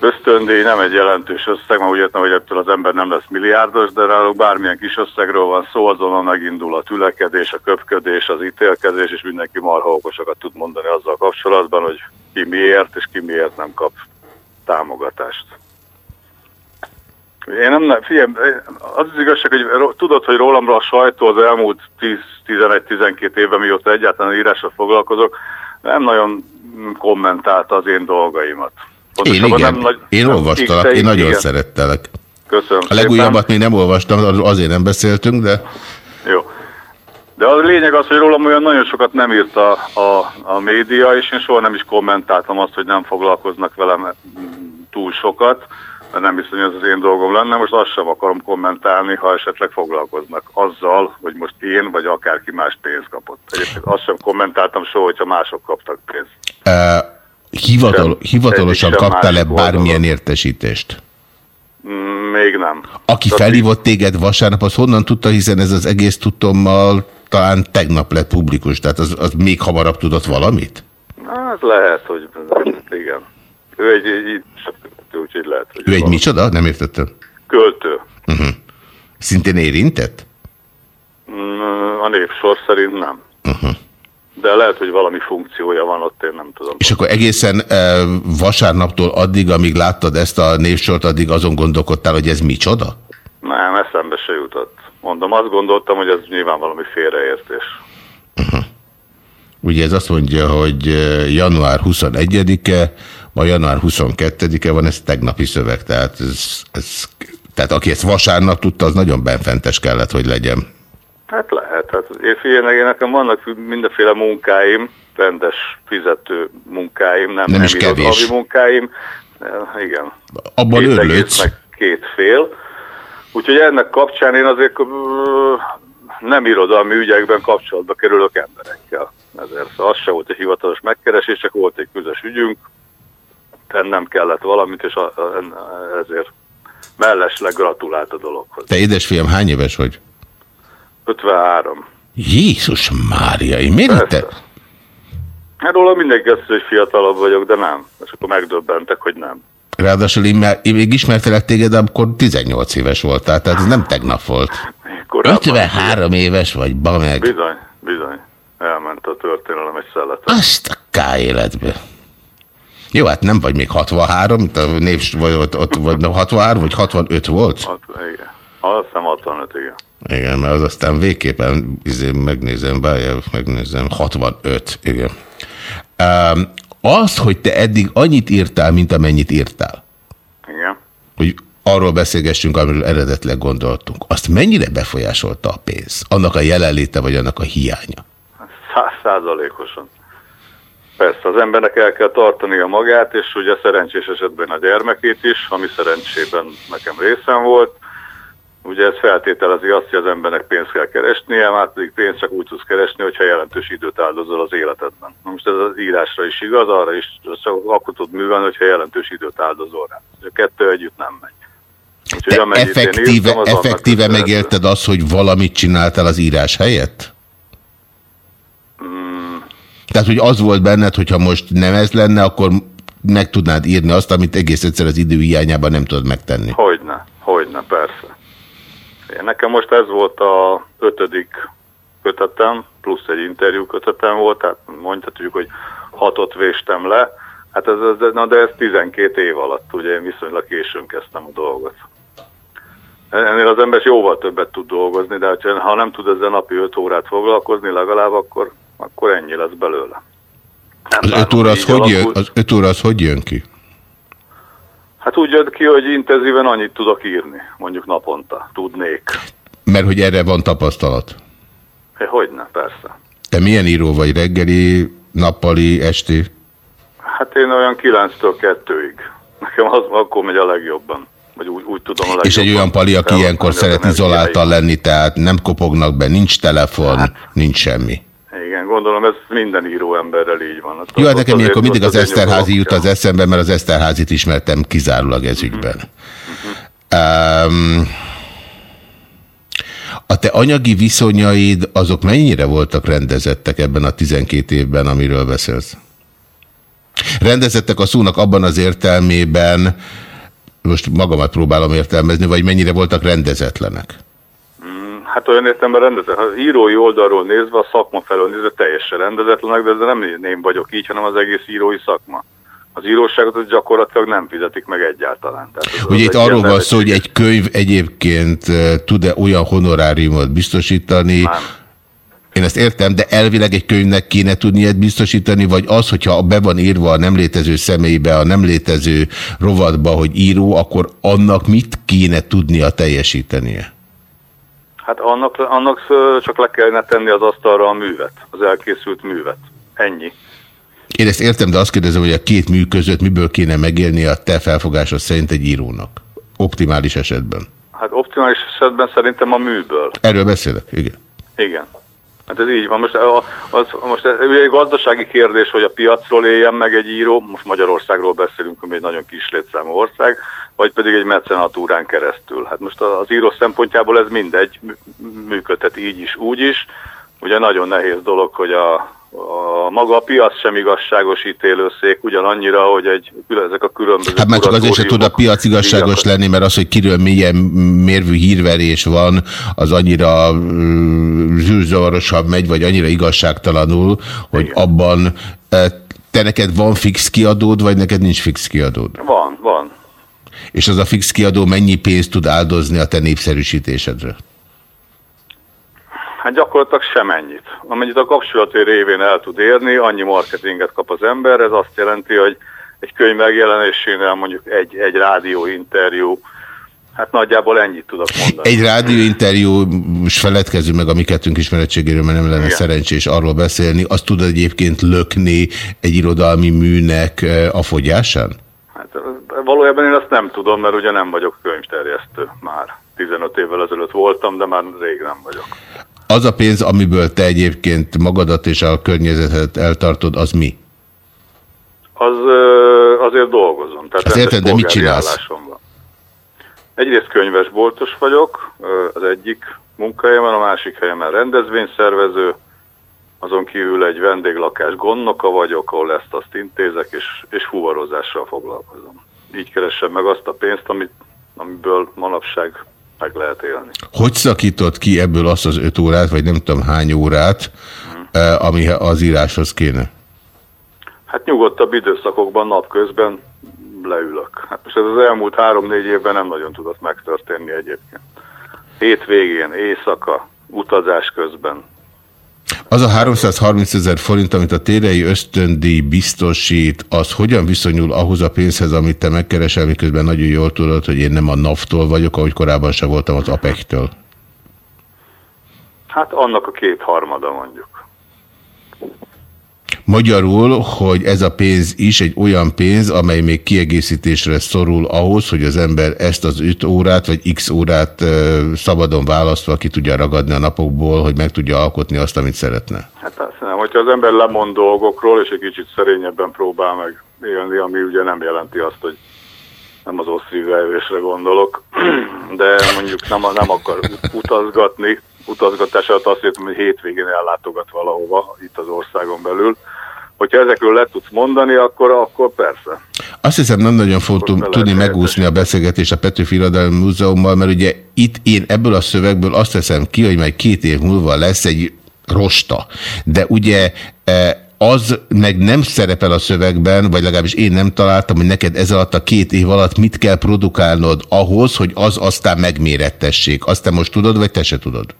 Ösztöndíj nem egy jelentős összeg, mert úgy értem, hogy ettől az ember nem lesz milliárdos, de náluk bármilyen kis összegről van szó, azonnal megindul a tülekedés, a köpködés, az ítélkezés, és mindenki marha okosakat tud mondani azzal kapcsolatban, hogy ki miért és ki miért nem kap támogatást. Én nem, figyelj, az az igazság, hogy tudod, hogy rólamra a sajtó az elmúlt 10-11-12 évben, mióta egyáltalán írással foglalkozok, nem nagyon mm, kommentálta az én dolgaimat. Én Pontosabban igen, nem nagy- én olvastalak, én nagyon igen. szerettelek. Köszönöm A legújabbat még nem olvastam, azért nem beszéltünk, de Jó. De a lényeg az, hogy rólam olyan nagyon sokat nem írt a, a, a média, és én soha nem is kommentáltam azt, hogy nem foglalkoznak velem mm, túl sokat, mert nem hiszem, hogy ez az én dolgom lenne. Most azt sem akarom kommentálni, ha esetleg foglalkoznak azzal, hogy most én vagy akárki más pénzt kapott. Egyébként azt sem kommentáltam soha, hogyha mások kaptak pénzt. uh, hivatal, Sem. hivatalosan kaptál-e bármilyen értesítést? Mm, Még nem. Aki felhívott téged vasárnap, az honnan tudta, hiszen ez az egész tudtommal talán tegnap lett publikus, tehát az, az még hamarabb tudott valamit? Hát lehet, hogy igen. Ő egy, egy, egy úgyhogy lehet, hogy Ő egy micsoda? Nem értettem. költő. Uh-huh. Szintén érintett? Mm, A népsor szerint nem. Uh-huh. De lehet, hogy valami funkciója van ott, én nem tudom. És akkor egészen e, vasárnaptól addig, amíg láttad ezt a névsort, addig azon gondolkodtál, hogy ez micsoda? Nem, eszembe se jutott. Mondom, azt gondoltam, hogy ez nyilván valami félreértés. Ugye ez azt mondja, hogy eh, január 21-e, ma január 22-e van, ez tegnapi szöveg, tehát, ez, ez, tehát aki ezt vasárnap tudta, az nagyon benfentes kellett, hogy legyen. Hát lehet. Hát én figyelj, én nekem vannak mindenféle munkáim, rendes fizető munkáim, nem, Nem is írott kevés. munkáim. Igen. Abban Két örülődsz? meg két fél. Úgyhogy ennek kapcsán én azért nem irodalmi ügyekben kapcsolatba kerülök emberekkel. Ezért szóval az se volt egy hivatalos megkeresés, csak volt egy közös ügyünk, tennem kellett valamit, és a, a, ezért mellesleg gratulált a dologhoz. Te édesfiam, hány éves vagy? 53. Jézus Mária, én miért te? Hát róla mindenki azt, hogy fiatalabb vagyok, de nem. És akkor megdöbbentek, hogy nem. Ráadásul én, már, én még ismertelek téged, akkor 18 éves voltál, tehát ez nem tegnap volt. Korábban 53 éves vagy, ba meg. Bizony, bizony. Elment a történelem egy szellet. Azt a K életbe. Jó, hát nem vagy még 63, mint a név, vagy ott, ott vagy 63, vagy 65 volt? Hat, igen. Azt hiszem 65, igen. Igen, mert az aztán végképpen izé, megnézem, várjál, megnézem, 65, igen. Um, az, hogy te eddig annyit írtál, mint amennyit írtál, Igen. hogy arról beszélgessünk, amiről eredetileg gondoltunk, azt mennyire befolyásolta a pénz? Annak a jelenléte, vagy annak a hiánya? Száz százalékosan. Persze, az embernek el kell tartania magát, és ugye szerencsés esetben a gyermekét is, ami szerencsében nekem részem volt. Ugye ez feltételezi azt, hogy az embernek pénzt kell keresnie, már pedig pénzt csak úgy tudsz keresni, hogyha jelentős időt áldozol az életedben. Most ez az írásra is igaz, arra is csak akkor tud művelni, hogyha jelentős időt áldozol rá. A kettő együtt nem megy. Úgyhogy Te effektíve, írtam, az annak effektíve köszönhető. megélted azt, hogy valamit csináltál az írás helyett? Hmm. Tehát, hogy az volt benned, hogyha most nem ez lenne, akkor meg tudnád írni azt, amit egész egyszer az idő hiányában nem tudod megtenni. Hogyne, hogyne, persze. Én nekem most ez volt a ötödik kötetem, plusz egy interjú kötetem volt, tehát mondhatjuk, hogy hatot véstem le. Hát ez, ez, na de ez 12 év alatt, ugye én viszonylag későn kezdtem a dolgot. Ennél az ember jóval többet tud dolgozni, de ha nem tud ezzel napi 5 órát foglalkozni legalább, akkor, akkor ennyi lesz belőle. Az öt óra az így hogy, jön, alakult. az öt óra az hogy jön ki? Hát úgy jött ki, hogy intenzíven annyit tudok írni, mondjuk naponta. Tudnék. Mert hogy erre van tapasztalat. Hogyne, persze. Te milyen író vagy? Reggeli, nappali, esti? Hát én olyan 9-től 2-ig. Nekem az akkor megy a legjobban. Vagy úgy, úgy tudom a legjobban. És egy olyan pali, aki ilyenkor szeret izoláltan lenni, tehát nem kopognak be, nincs telefon, nincs semmi. Igen, gondolom ez minden író emberrel így van. Jó, hát nekem ilyenkor mindig az azért Eszterházi jut az eszembe, mert az Eszterházit ismertem kizárólag ez ügyben. Um, a te anyagi viszonyaid, azok mennyire voltak rendezettek ebben a 12 évben, amiről beszélsz? Rendezettek a szónak abban az értelmében, most magamat próbálom értelmezni, vagy mennyire voltak rendezetlenek? Hát olyan értelemben rendezett. Ha az írói oldalról nézve, a szakma felől nézve teljesen rendezetlenek, de ez nem én vagyok így, hanem az egész írói szakma. Az íróságot az gyakorlatilag nem fizetik meg egyáltalán. Tehát Ugye itt arról van szó, hogy egy könyv egyébként eh, tud-e olyan honoráriumot biztosítani, én ezt értem, de elvileg egy könyvnek kéne tudni ilyet biztosítani, vagy az, hogyha be van írva a nem létező személybe, a nem létező rovatba, hogy író, akkor annak mit kéne tudnia teljesítenie? Hát annak, annak csak le kellene tenni az asztalra a művet, az elkészült művet. Ennyi. Én ezt értem, de azt kérdezem, hogy a két mű között miből kéne megélni a te felfogásod szerint egy írónak? Optimális esetben. Hát optimális esetben szerintem a műből. Erről beszélek, igen. Igen. Hát ez így van. Most, az, most ugye egy gazdasági kérdés, hogy a piacról éljen meg egy író, most Magyarországról beszélünk, ami egy nagyon kis létszámú ország, vagy pedig egy mecenatúrán keresztül. Hát most az író szempontjából ez mindegy, mű- működhet így is, úgy is. Ugye nagyon nehéz dolog, hogy a, a maga a piac sem igazságos ítélőszék, ugyanannyira, hogy egy, ezek a különböző... Hát már csak azért se tud a piac igazságos lenni, mert az, hogy kiről milyen mérvű hírverés van, az annyira zűrzavarosabb megy, vagy annyira igazságtalanul, hogy abban eh, te neked van fix kiadód, vagy neked nincs fix kiadód? Van, van. És az a fix kiadó mennyi pénzt tud áldozni a te népszerűsítésedre? Hát gyakorlatilag semennyit. Amennyit a kapcsolatai révén el tud érni, annyi marketinget kap az ember, ez azt jelenti, hogy egy könyv megjelenésénél mondjuk egy, egy rádióinterjú, hát nagyjából ennyit tudok mondani. Egy rádióinterjú, most feledkezzünk meg a mi kettőnk ismerettségéről, mert nem lenne Igen. szerencsés arról beszélni, azt tudod egyébként lökni egy irodalmi műnek eh, a fogyásán? Hát, valójában én azt nem tudom, mert ugye nem vagyok könyvterjesztő már. 15 évvel ezelőtt voltam, de már rég nem vagyok. Az a pénz, amiből te egyébként magadat és a környezetet eltartod, az mi? Az azért dolgozom. Tehát Azt érted, de mit csinálsz? van. Egyrészt könyvesboltos vagyok, az egyik munkahelyemen, a másik helyemen rendezvényszervező, azon kívül egy vendéglakás gondnoka vagyok, ahol ezt azt intézek, és, és fuvarozással foglalkozom. Így keresem meg azt a pénzt, amit, amiből manapság meg lehet élni. Hogy szakított ki ebből azt az öt órát, vagy nem tudom hány órát, eh, ami az íráshoz kéne? Hát nyugodtabb időszakokban napközben leülök. Hát most ez az elmúlt három-négy évben nem nagyon tudott megtörténni egyébként. Hétvégén, éjszaka, utazás közben. Az a 330 ezer forint, amit a térei ösztöndíj biztosít, az hogyan viszonyul ahhoz a pénzhez, amit te megkeresel, miközben nagyon jól tudod, hogy én nem a NAV-tól vagyok, ahogy korábban sem voltam az APEC-től. Hát annak a kétharmada mondjuk. Magyarul, hogy ez a pénz is egy olyan pénz, amely még kiegészítésre szorul ahhoz, hogy az ember ezt az 5 órát vagy x órát szabadon választva ki tudja ragadni a napokból, hogy meg tudja alkotni azt, amit szeretne. Hát azt nem, hogyha az ember lemond dolgokról, és egy kicsit szerényebben próbál meg élni, ami ugye nem jelenti azt, hogy nem az osztrívevésre gondolok, de mondjuk nem, nem akar utazgatni, utazgatás alatt azt értem, hogy hétvégén ellátogat valahova itt az országon belül. Hogyha ezekről le tudsz mondani, akkor, akkor persze. Azt hiszem nem nagyon fogunk tudni megúszni a beszélgetést a Petőfi Irodalmi Múzeummal, mert ugye itt én ebből a szövegből azt veszem ki, hogy majd két év múlva lesz egy rosta. De ugye e, az meg nem szerepel a szövegben, vagy legalábbis én nem találtam, hogy neked ez alatt a két év alatt mit kell produkálnod ahhoz, hogy az aztán megmérettessék. Azt te most tudod, vagy te se tudod?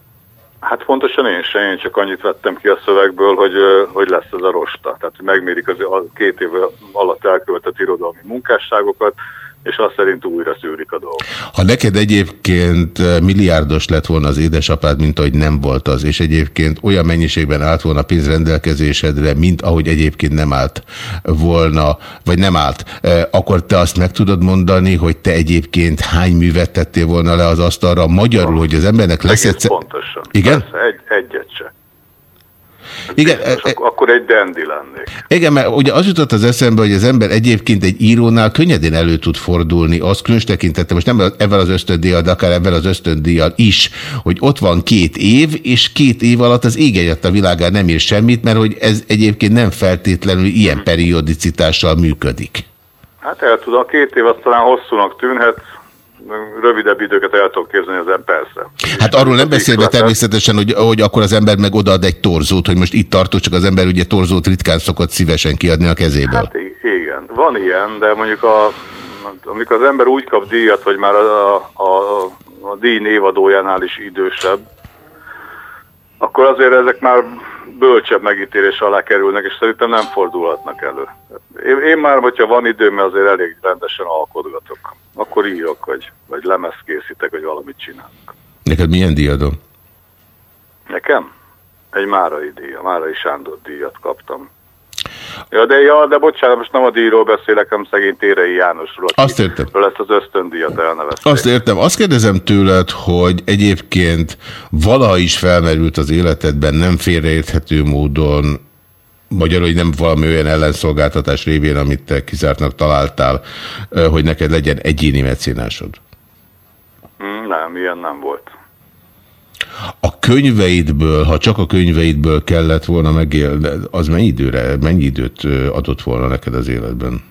Hát pontosan én sem, én csak annyit vettem ki a szövegből, hogy, hogy lesz ez a rosta. Tehát megmérik az a két év alatt elkövetett irodalmi munkásságokat, és azt szerint újra szűrik a dolgot. Ha neked egyébként eh, milliárdos lett volna az édesapád, mint ahogy nem volt az, és egyébként olyan mennyiségben állt volna pénz rendelkezésedre, mint ahogy egyébként nem állt volna, vagy nem állt, eh, akkor te azt meg tudod mondani, hogy te egyébként hány művet tettél volna le az asztalra, magyarul, hogy az embernek lesz egyszer... Pontosan. Igen? Persze, egy, egyet se. Igen, e, e, akkor egy dendi lennék. Igen, mert ugye az jutott az eszembe, hogy az ember egyébként egy írónál könnyedén elő tud fordulni, az különös tekintette, most nem ebben az ösztöndíjjal, de akár ebben az ösztöndíjjal is, hogy ott van két év, és két év alatt az ég a világán nem ír semmit, mert hogy ez egyébként nem feltétlenül ilyen periodicitással működik. Hát el tudom, két év azt talán hosszúnak tűnhet, rövidebb időket el tudok képzelni az persze. Hát arról nem beszélve természetesen, hogy, hogy akkor az ember meg odaad egy torzót, hogy most itt tartok, csak az ember ugye torzót ritkán szokott szívesen kiadni a kezéből. Hát igen, van ilyen, de mondjuk a, amikor az ember úgy kap díjat, hogy már a, a, a díj névadójánál is idősebb, akkor azért ezek már bölcsebb megítélés alá kerülnek, és szerintem nem fordulhatnak elő. Én, én már, hogyha van időm, azért elég rendesen alkotgatok. Akkor írok, vagy, vagy lemezt készítek, vagy valamit csinálok. Neked milyen díjadom? Nekem? Egy Márai díja, Márai Sándor díjat kaptam. Ja, de, ja, de bocsánat, most nem a díjról beszélek, hanem szegény Térei Jánosról, Azt értem. ezt az ösztöndíjat elnevezték. Azt értem. Azt kérdezem tőled, hogy egyébként valaha is felmerült az életedben nem félreérthető módon Magyarul, hogy nem valami olyan ellenszolgáltatás révén, amit te kizártnak találtál, hogy neked legyen egyéni mecénásod? Hmm, nem, ilyen nem volt. A könyveidből, ha csak a könyveidből kellett volna megélni, az mennyi időre, mennyi időt adott volna neked az életben?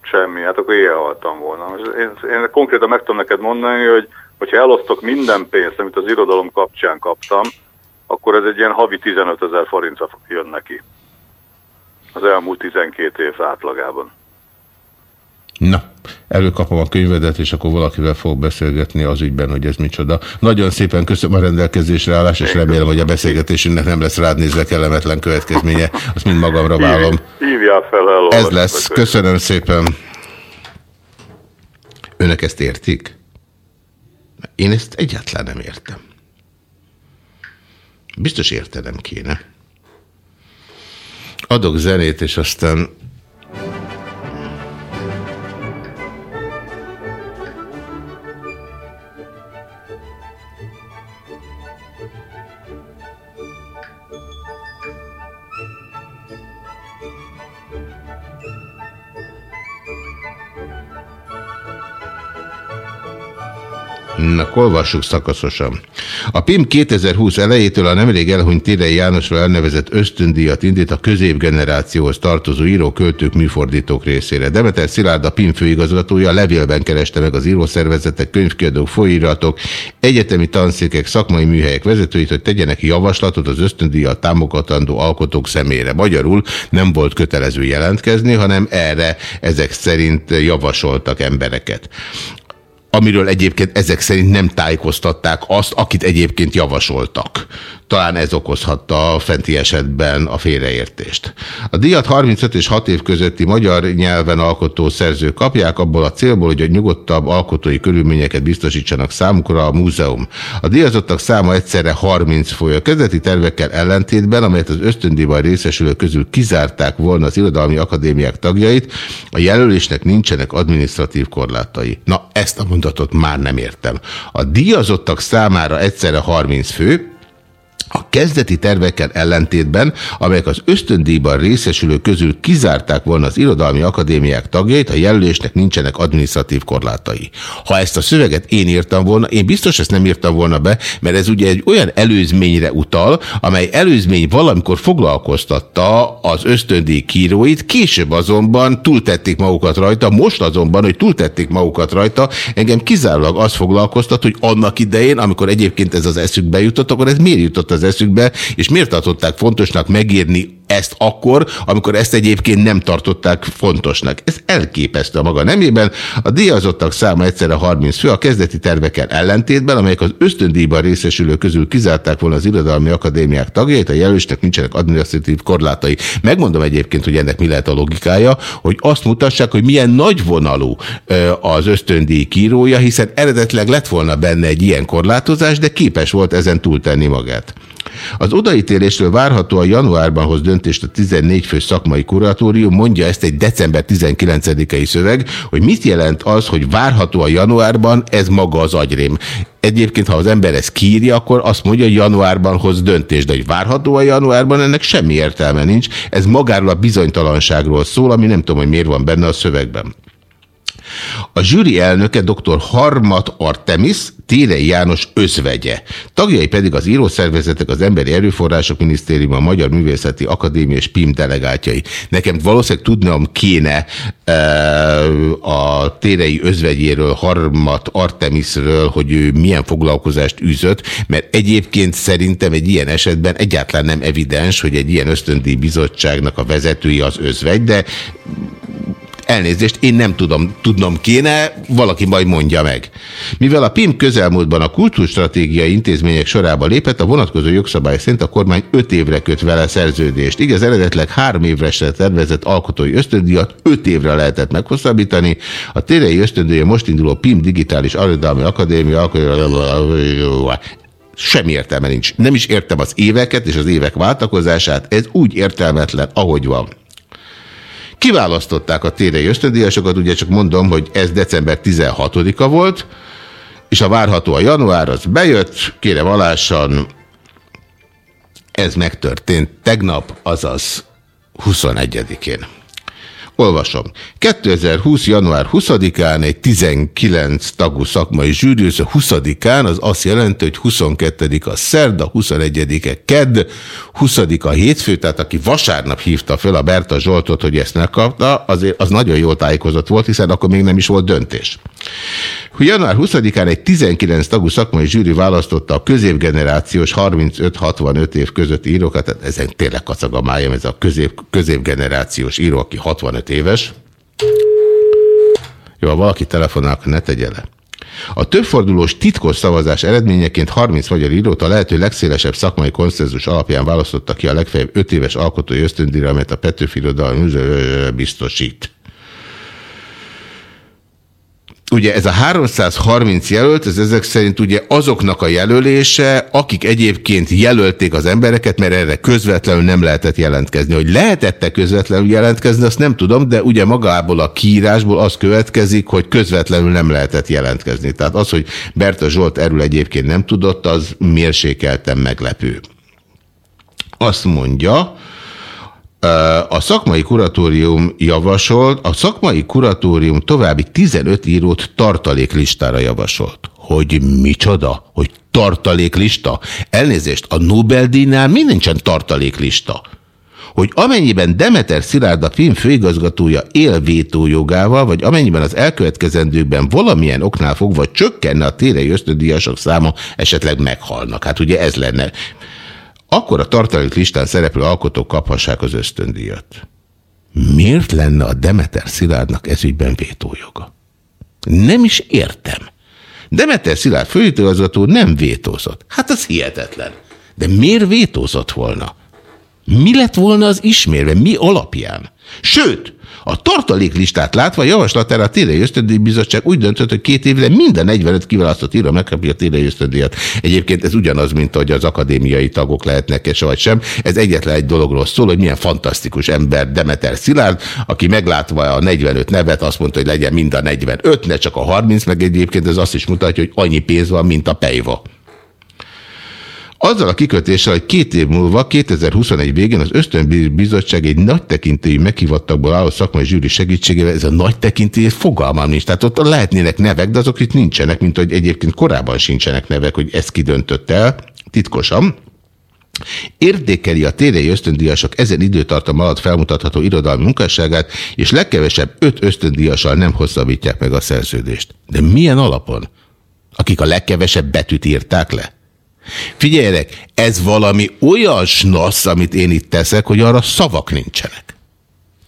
Semmi, hát akkor éjjel haltam volna. Én, én konkrétan meg tudom neked mondani, hogy hogyha elosztok minden pénzt, amit az irodalom kapcsán kaptam, akkor ez egy ilyen havi 15 ezer forintra jön neki. Az elmúlt 12 év átlagában. Na, előkapom a könyvedet, és akkor valakivel fog beszélgetni az ügyben, hogy ez micsoda. Nagyon szépen köszönöm a rendelkezésre állás, és remélem, hogy a beszélgetésünknek nem lesz rád nézve kellemetlen következménye. Azt mind magamra vállalom. Hívjál fel el. Ez lesz. Köszönöm szépen. Önök ezt értik? Én ezt egyáltalán nem értem. Biztos értenem kéne. Adok zenét, és aztán Na, olvassuk szakaszosan. A PIM 2020 elejétől a nemrég elhunyt Térei Jánosról elnevezett ösztöndíjat indít a középgenerációhoz tartozó íróköltők műfordítók részére. Demeter Szilárd a PIM főigazgatója levélben kereste meg az írószervezetek, könyvkiadók, folyiratok, egyetemi tanszékek, szakmai műhelyek vezetőit, hogy tegyenek javaslatot az ösztöndíjat támogatandó alkotók személyre. Magyarul nem volt kötelező jelentkezni, hanem erre ezek szerint javasoltak embereket. Amiről egyébként ezek szerint nem tájékoztatták azt, akit egyébként javasoltak. Talán ez okozhatta a fenti esetben a félreértést. A díjat 35 és 6 év közötti magyar nyelven alkotó szerzők kapják abból a célból, hogy a nyugodtabb alkotói körülményeket biztosítsanak számukra a múzeum. A díjazottak száma egyszerre 30 foly. A kezdeti tervekkel ellentétben, amelyet az ösztöndíjban részesülő közül kizárták volna az irodalmi akadémiák tagjait, a jelölésnek nincsenek adminisztratív korlátai. Na, ezt a mondatot már nem értem. A díjazottak számára egyszerre 30 fő, a kezdeti tervekkel ellentétben, amelyek az ösztöndíjban részesülő közül kizárták volna az irodalmi akadémiák tagjait, a jelölésnek nincsenek adminisztratív korlátai. Ha ezt a szöveget én írtam volna, én biztos ezt nem írtam volna be, mert ez ugye egy olyan előzményre utal, amely előzmény valamikor foglalkoztatta az ösztöndíj kíróit, később azonban túltették magukat rajta, most azonban, hogy túltették magukat rajta, engem kizárólag az foglalkoztat, hogy annak idején, amikor egyébként ez az eszükbe jutott, akkor ez miért jutott az eszükbe, és miért tartották fontosnak megírni ezt akkor, amikor ezt egyébként nem tartották fontosnak. Ez elképesztő a maga nemében. A díjazottak száma egyszerre 30 fő, a kezdeti tervekkel ellentétben, amelyek az ösztöndíjban részesülő közül kizárták volna az irodalmi akadémiák tagjait, a jelölésnek nincsenek adminisztratív korlátai. Megmondom egyébként, hogy ennek mi lehet a logikája, hogy azt mutassák, hogy milyen nagyvonalú az ösztöndíj kírója, hiszen eredetleg lett volna benne egy ilyen korlátozás, de képes volt ezen túltenni magát. Az odaítélésről várhatóan januárban hoz döntést a 14 fő szakmai kuratórium, mondja ezt egy december 19-i szöveg, hogy mit jelent az, hogy várhatóan januárban, ez maga az agyrém. Egyébként, ha az ember ezt kírja, akkor azt mondja, hogy januárban hoz döntést, de hogy várhatóan januárban ennek semmi értelme nincs. Ez magáról a bizonytalanságról szól, ami nem tudom, hogy miért van benne a szövegben. A zsűri elnöke dr. Harmat Artemis, Térei János özvegye. Tagjai pedig az írószervezetek, az Emberi Erőforrások Minisztérium, a Magyar Művészeti Akadémia és PIM delegátjai. Nekem valószínűleg tudnom kéne e, a Térei özvegyéről, Harmat Artemisről, hogy ő milyen foglalkozást űzött, mert egyébként szerintem egy ilyen esetben egyáltalán nem evidens, hogy egy ilyen ösztöndíj bizottságnak a vezetői az özvegy, de Elnézést, én nem tudom, tudnom kéne, valaki majd mondja meg. Mivel a PIM közelmúltban a kultúrstratégiai intézmények sorába lépett, a vonatkozó jogszabály szerint a kormány öt évre köt vele szerződést. Igaz, eredetleg három évre se tervezett alkotói ösztöndíjat öt évre lehetett meghosszabbítani. A térei ösztöndíja most induló PIM Digitális Arodalmi Akadémia semmi értelme nincs. Nem is értem az éveket és az évek váltakozását, ez úgy értelmetlen, ahogy van. Kiválasztották a térei ösztöndíjasokat, ugye csak mondom, hogy ez december 16-a volt, és a várható a január, az bejött, kérem alásan, ez megtörtént tegnap, azaz 21-én. Olvasom. 2020. január 20-án egy 19 tagú szakmai zsűrűző 20-án, az azt jelenti, hogy 22 a szerda, 21-e kedd, 20 a hétfő, tehát aki vasárnap hívta fel a Berta Zsoltot, hogy ezt megkapta, azért az nagyon jól tájékozott volt, hiszen akkor még nem is volt döntés január 20-án egy 19 tagú szakmai zsűri választotta a középgenerációs 35-65 év közötti írókat, tehát ezen tényleg kacag a májam, ez a közép, középgenerációs író, aki 65 éves. Jó, ha valaki telefonál, ne tegye le. A többfordulós titkos szavazás eredményeként 30 magyar írót a lehető legszélesebb szakmai konszenzus alapján választotta ki a legfeljebb 5 éves alkotói ösztöndíjra, amelyet a Petőfi Irodalmi biztosít. Ugye ez a 330 jelölt, ez ezek szerint ugye azoknak a jelölése, akik egyébként jelölték az embereket, mert erre közvetlenül nem lehetett jelentkezni. Hogy lehetette közvetlenül jelentkezni, azt nem tudom, de ugye magából a kiírásból az következik, hogy közvetlenül nem lehetett jelentkezni. Tehát az, hogy Berta Zsolt erről egyébként nem tudott, az mérsékelten meglepő. Azt mondja, a szakmai kuratórium javasolt, a szakmai kuratórium további 15 írót tartaléklistára javasolt. Hogy micsoda? Hogy tartaléklista? Elnézést, a Nobel-díjnál mi nincsen tartaléklista? hogy amennyiben Demeter Szilárd a film főigazgatója él vagy amennyiben az elkövetkezendőkben valamilyen oknál fogva csökkenne a térei ösztöndíjasok száma, esetleg meghalnak. Hát ugye ez lenne akkor a tartalék listán szereplő alkotók kaphassák az ösztöndíjat. Miért lenne a Demeter Szilárdnak ezügyben vétójoga? Nem is értem. Demeter Szilárd főigazgató nem vétózott. Hát az hihetetlen. De miért vétózott volna? Mi lett volna az ismérve? Mi alapján? Sőt, a tartaléklistát látva javaslatára a Télei Ösztöndíj Bizottság úgy döntött, hogy két évre minden 45 kiválasztott író megkapja a Télei Ösztöndíjat. Egyébként ez ugyanaz, mint hogy az akadémiai tagok lehetnek-e vagy sem. Ez egyetlen egy dologról szól, hogy milyen fantasztikus ember Demeter Szilárd, aki meglátva a 45 nevet azt mondta, hogy legyen mind a 45, ne csak a 30, meg egyébként ez azt is mutatja, hogy annyi pénz van, mint a pejva. Azzal a kikötéssel, hogy két év múlva, 2021 végén az Ösztön Bizottság egy nagy tekintélyű meghívottakból álló szakmai zsűri segítségével, ez a nagy tekintély fogalmam nincs. Tehát ott lehetnének nevek, de azok itt nincsenek, mint hogy egyébként korábban sincsenek nevek, hogy ezt kidöntött el, titkosan. Értékeli a térei ösztöndíjasok ezen időtartam alatt felmutatható irodalmi munkásságát, és legkevesebb öt ösztöndíjassal nem hosszabbítják meg a szerződést. De milyen alapon? Akik a legkevesebb betűt írták le? Figyeljenek, ez valami olyan snasz, amit én itt teszek, hogy arra szavak nincsenek.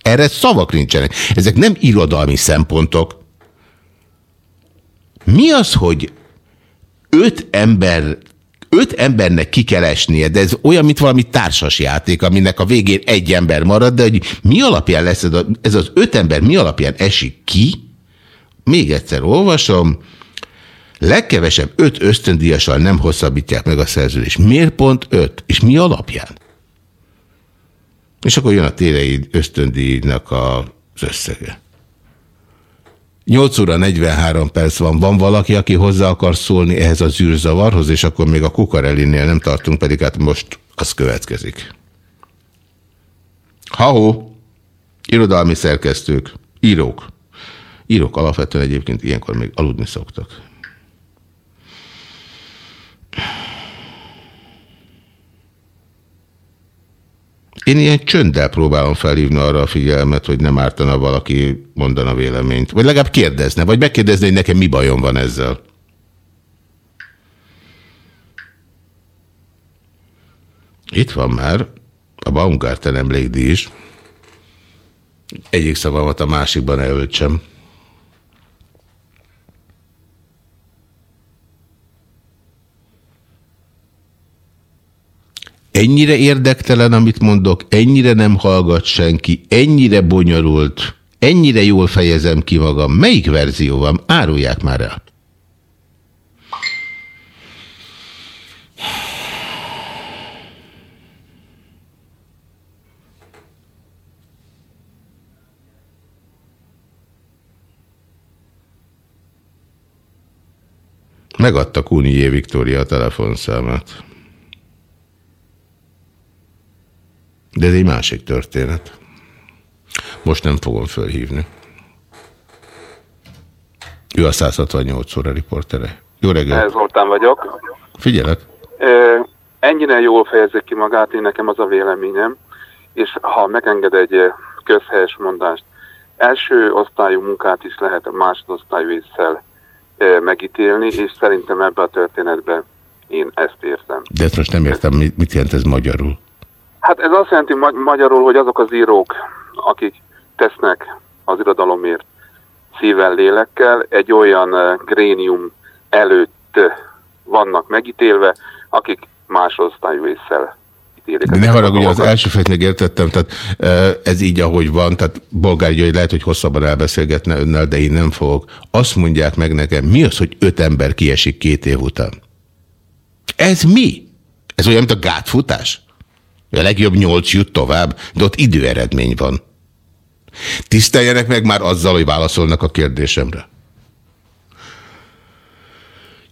Erre szavak nincsenek. Ezek nem irodalmi szempontok. Mi az, hogy öt ember öt embernek ki kell esnie, de ez olyan, mint valami társas játék, aminek a végén egy ember marad, de hogy mi alapján lesz ez, ez az öt ember, mi alapján esik ki? Még egyszer olvasom, legkevesebb öt ösztöndíjassal nem hosszabbítják meg a szerződést. Miért pont öt? És mi alapján? És akkor jön a térei ösztöndíjnak az összege. 8 óra 43 perc van. Van valaki, aki hozzá akar szólni ehhez a zűrzavarhoz, és akkor még a Kukarelinél nem tartunk, pedig hát most az következik. Ha-ho! Irodalmi szerkesztők, írók. Írók alapvetően egyébként ilyenkor még aludni szoktak. Én ilyen csönddel próbálom felhívni arra a figyelmet, hogy nem ártana valaki mondana véleményt. Vagy legalább kérdezne, vagy megkérdezni, hogy nekem mi bajom van ezzel. Itt van már a Baumgarten emlékdíj is. Egyik szavamat a másikban elöltsem. Ennyire érdektelen, amit mondok, ennyire nem hallgat senki, ennyire bonyolult, ennyire jól fejezem ki magam. Melyik verzió van? Árulják már el. Megadta Kunié Viktória a telefonszámát. De ez egy másik történet. Most nem fogom fölhívni. Ő a 168 óra riportere. Jó reggelt! Zoltán vagyok. Figyelek! Ennyire jól fejezi ki magát, én nekem az a véleményem, és ha megenged egy közhelyes mondást, első osztályú munkát is lehet másodosztályú észsel megítélni, és szerintem ebbe a történetben én ezt értem. De ezt most nem értem, mit jelent ez magyarul? Hát ez azt jelenti ma magyarul, hogy azok az írók, akik tesznek az irodalomért szívvel, lélekkel, egy olyan uh, grénium előtt vannak megítélve, akik másodosztályú észsel ítélik. Ne haragudj, az első fejt még értettem, tehát ez így, ahogy van, tehát Bolgár hogy lehet, hogy hosszabban elbeszélgetne önnel, de én nem fogok. Azt mondják meg nekem, mi az, hogy öt ember kiesik két év után? Ez mi? Ez olyan, mint a gátfutás? A legjobb nyolc jut tovább, de ott időeredmény van. Tiszteljenek meg már azzal, hogy válaszolnak a kérdésemre.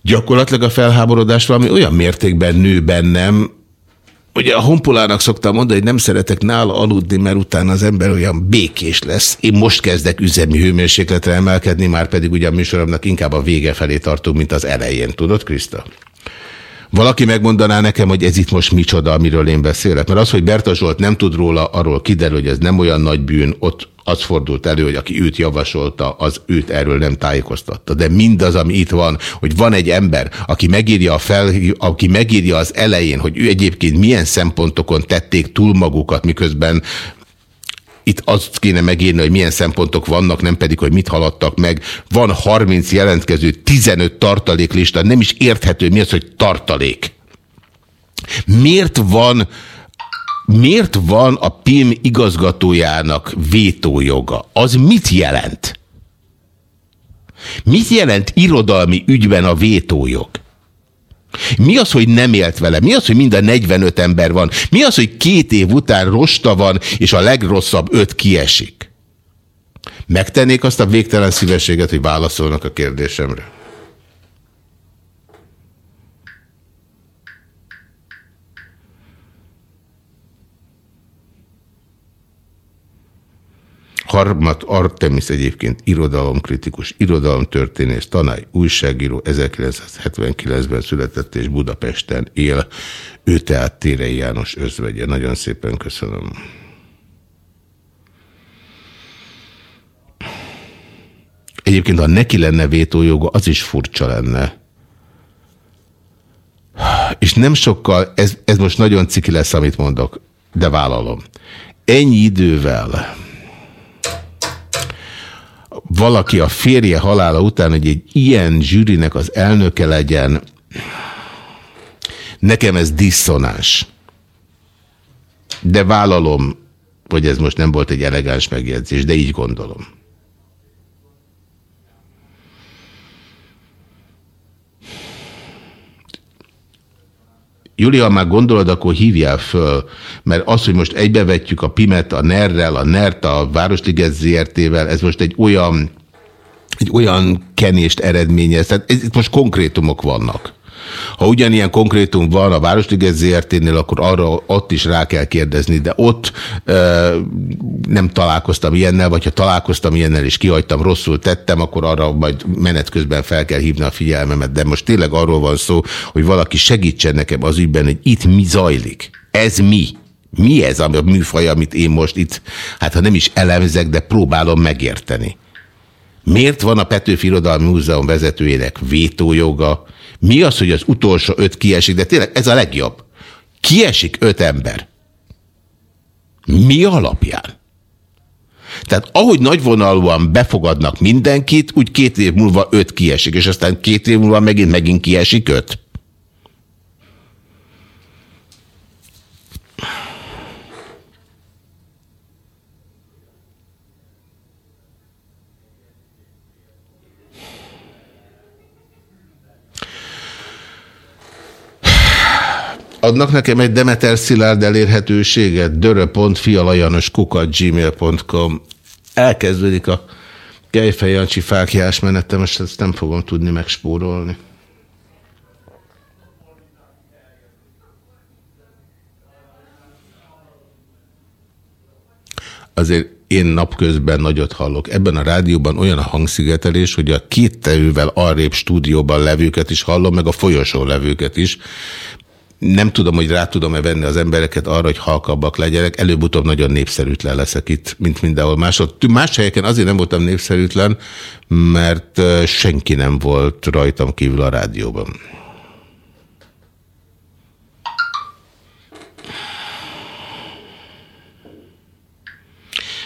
Gyakorlatilag a felháborodás valami olyan mértékben nő bennem, Ugye a honpolának szoktam mondani, hogy nem szeretek nála aludni, mert utána az ember olyan békés lesz. Én most kezdek üzemi hőmérsékletre emelkedni, már pedig ugye a műsoromnak inkább a vége felé tartunk, mint az elején. Tudod, Kriszta? Valaki megmondaná nekem, hogy ez itt most micsoda, amiről én beszélek? Mert az, hogy Berta Zsolt nem tud róla, arról kiderül, hogy ez nem olyan nagy bűn, ott az fordult elő, hogy aki őt javasolta, az őt erről nem tájékoztatta. De mindaz, ami itt van, hogy van egy ember, aki megírja, a fel, aki megírja az elején, hogy ő egyébként milyen szempontokon tették túl magukat, miközben itt azt kéne megírni, hogy milyen szempontok vannak, nem pedig, hogy mit haladtak meg. Van 30 jelentkező, 15 tartaléklista, nem is érthető, mi az, hogy tartalék. Miért van miért van a PIM igazgatójának vétójoga? Az mit jelent? Mit jelent irodalmi ügyben a vétójog? Mi az, hogy nem élt vele? Mi az, hogy minden 45 ember van? Mi az, hogy két év után rosta van, és a legrosszabb öt kiesik? Megtennék azt a végtelen szívességet, hogy válaszolnak a kérdésemre? Harmat Artemis egyébként irodalomkritikus, irodalomtörténész, tanály, újságíró, 1979-ben született és Budapesten él. Ő tehát Térei János özvegye. Nagyon szépen köszönöm. Egyébként, ha neki lenne vétójoga, az is furcsa lenne. És nem sokkal, ez, ez most nagyon ciki lesz, amit mondok, de vállalom. Ennyi idővel valaki a férje halála után, hogy egy ilyen zsűrinek az elnöke legyen, nekem ez diszonás. De vállalom, hogy ez most nem volt egy elegáns megjegyzés, de így gondolom. Júlia, már gondolod, akkor hívjál föl, mert az, hogy most egybevetjük a Pimet a NER-rel, a NERT a Városliget ZRT-vel, ez most egy olyan, egy olyan kenést eredményez. Tehát ez, itt most konkrétumok vannak. Ha ugyanilyen konkrétum van a Városliget ZRT-nél, akkor arra ott is rá kell kérdezni, de ott e, nem találkoztam ilyennel, vagy ha találkoztam ilyennel és kihagytam, rosszul tettem, akkor arra majd menet közben fel kell hívni a figyelmemet. De most tényleg arról van szó, hogy valaki segítsen nekem az ügyben, hogy itt mi zajlik. Ez mi? Mi ez a műfaj, amit én most itt, hát ha nem is elemzek, de próbálom megérteni. Miért van a Petőfi Irodalmi Múzeum vezetőjének vétójoga, mi az, hogy az utolsó öt kiesik, de tényleg ez a legjobb. Kiesik öt ember. Mi alapján? Tehát ahogy nagyvonalúan befogadnak mindenkit, úgy két év múlva öt kiesik, és aztán két év múlva megint megint kiesik öt. Adnak nekem egy Demeter Szilárd elérhetőséget, dörö.fialajanoskukat.gmail.com Elkezdődik a Gejfej Jancsi fákjás menetem, most ezt nem fogom tudni megspórolni. Azért én napközben nagyot hallok. Ebben a rádióban olyan a hangszigetelés, hogy a két terővel arrébb stúdióban levőket is hallom, meg a folyosón levőket is nem tudom, hogy rá tudom-e venni az embereket arra, hogy halkabbak legyenek. Előbb-utóbb nagyon népszerűtlen leszek itt, mint mindenhol másod. Más helyeken azért nem voltam népszerűtlen, mert senki nem volt rajtam kívül a rádióban.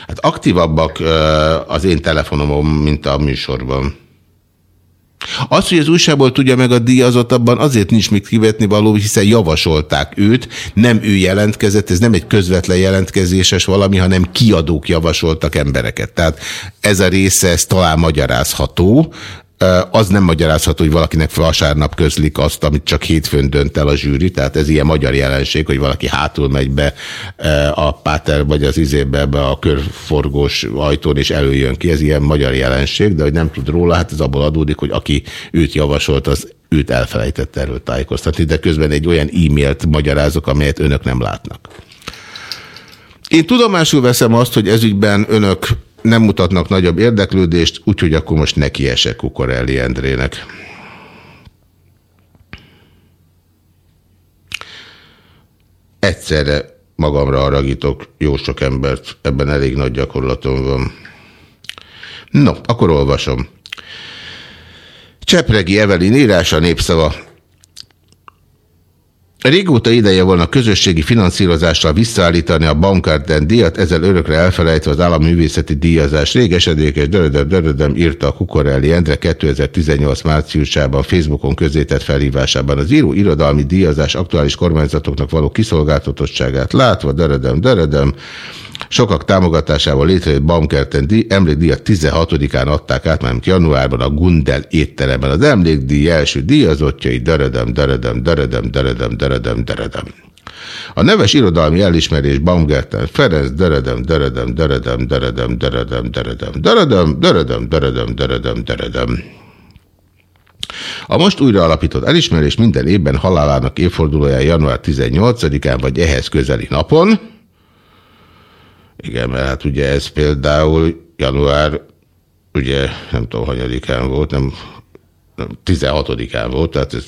Hát aktívabbak az én telefonomon, mint a műsorban. Az, hogy az újságból tudja meg a díjazottabban, azért nincs mit kivetni való, hiszen javasolták őt, nem ő jelentkezett, ez nem egy közvetlen jelentkezéses valami, hanem kiadók javasoltak embereket. Tehát ez a része, ez talán magyarázható, az nem magyarázható, hogy valakinek vasárnap közlik azt, amit csak hétfőn dönt el a zsűri, tehát ez ilyen magyar jelenség, hogy valaki hátul megy be a páter vagy az izébe be a körforgós ajtón és előjön ki, ez ilyen magyar jelenség, de hogy nem tud róla, hát ez abból adódik, hogy aki őt javasolt, az őt elfelejtett erről tájékoztatni, de közben egy olyan e-mailt magyarázok, amelyet önök nem látnak. Én tudomásul veszem azt, hogy ezügyben önök nem mutatnak nagyobb érdeklődést, úgyhogy akkor most nekiesek Kukorelli Endrének. Egyszerre magamra haragítok jó sok embert, ebben elég nagy gyakorlatom van. No, akkor olvasom. Csepregi Evelin írása népszava Régóta ideje volna közösségi finanszírozással visszaállítani a Baumgarten díjat, ezzel örökre elfelejtve az állaművészeti díjazás. Régesedékes dörödöm, dörödöm írta a Kukorelli Endre 2018 márciusában Facebookon közétett felhívásában. Az író irodalmi díjazás aktuális kormányzatoknak való kiszolgáltatottságát látva, dörödöm, dörödöm, Sokak támogatásával létrejött Baumkerten díj, emlékdíjat 16-án adták át, mert januárban a Gundel étteremben. Az emlékdíj első díjazottjai dörödöm, dörödöm, dörödöm, dörödöm, dörödöm, dörödöm. A neves irodalmi elismerés Baumgarten Ferenc dörödöm, dörödöm, dörödöm, dörödöm, dörödöm, dörödöm, dörödöm, dörödöm, dörödöm, dörödöm, dörödöm. A most újra alapított elismerés minden évben halálának évfordulója január 18-án vagy ehhez közeli napon, igen, mert hát ugye ez például január, ugye nem tudom, hanyadikán volt, nem, nem 16-án volt, tehát ez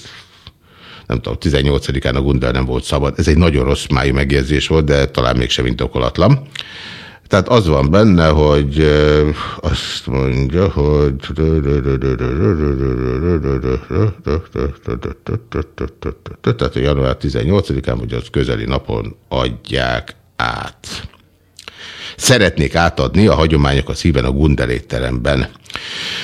nem tudom, 18-án a Gundel nem volt szabad. Ez egy nagyon rossz májú megjegyzés volt, de talán mégsem indokolatlan. Tehát az van benne, hogy azt mondja, hogy tehát a január 18-án, vagy az közeli napon adják át szeretnék átadni a hagyományok a szíven a Gundel étteremben.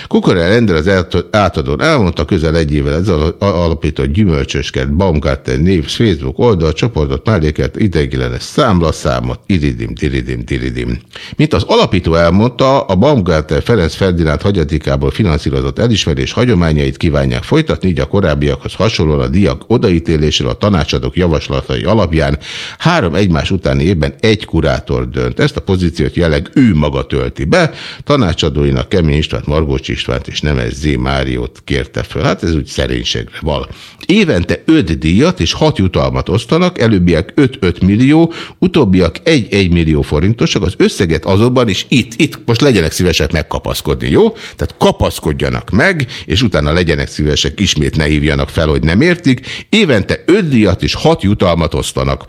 Kukorel Endre az átadón elmondta, közel egy évvel ez alapított gyümölcsösket Baumgarten név Facebook oldal, csoportot melléket, ideiglenes számlaszámot, iridim, diridim, diridim. Mint az alapító elmondta, a Baumgarten Ferenc Ferdinánd hagyatikából finanszírozott elismerés hagyományait kívánják folytatni, így a korábbiakhoz hasonlóan a diak odaítélésről a tanácsadók javaslatai alapján három egymás utáni évben egy kurátor dönt. Ezt a pozíciót jelleg ő maga tölti be, tanácsadóinak Kemény István Margócsi Istvánt és Nemes Z. Máriót kérte föl. Hát ez úgy szerénységre val. Évente 5 díjat és 6 jutalmat osztanak, előbbiek 5-5 millió, utóbbiak 1-1 millió forintosak, az összeget azonban is itt, itt most legyenek szívesek megkapaszkodni, jó? Tehát kapaszkodjanak meg, és utána legyenek szívesek, ismét ne hívjanak fel, hogy nem értik. Évente 5 díjat és 6 jutalmat osztanak.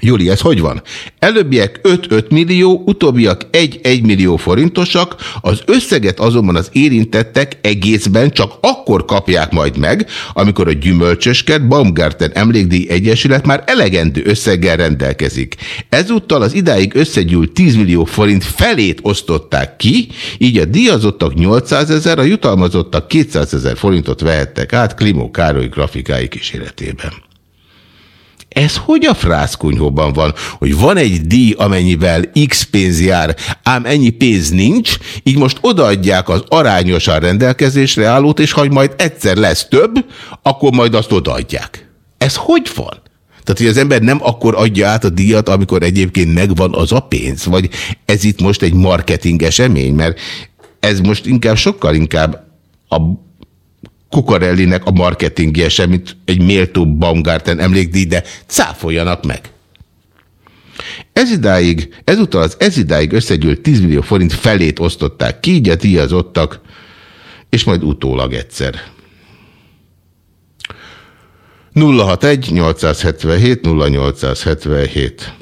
Júli, ez hogy van? Előbbiek 5-5 millió, utóbbiak 1-1 millió forintosak, az összeget azonban az érintettek egészben csak akkor kapják majd meg, amikor a gyümölcsösket Baumgarten Emlékdíj Egyesület már elegendő összeggel rendelkezik. Ezúttal az idáig összegyűlt 10 millió forint felét osztották ki, így a díjazottak 800 ezer, a jutalmazottak 200 ezer forintot vehettek át Klimó Károly grafikái kíséretében. Ez hogy a frászkunyhóban van, hogy van egy díj, amennyivel X pénz jár, ám ennyi pénz nincs, így most odaadják az arányosan rendelkezésre állót, és ha majd egyszer lesz több, akkor majd azt odaadják. Ez hogy van? Tehát, hogy az ember nem akkor adja át a díjat, amikor egyébként megvan az a pénz, vagy ez itt most egy marketing esemény, mert ez most inkább sokkal inkább a Kukarellinek a marketingje sem, mint egy méltó Baumgarten emlékdíj, de cáfoljanak meg. Ez idáig, ezúttal az ez idáig összegyűlt 10 millió forint felét osztották ki, így a díjazottak, és majd utólag egyszer. 061 877 0877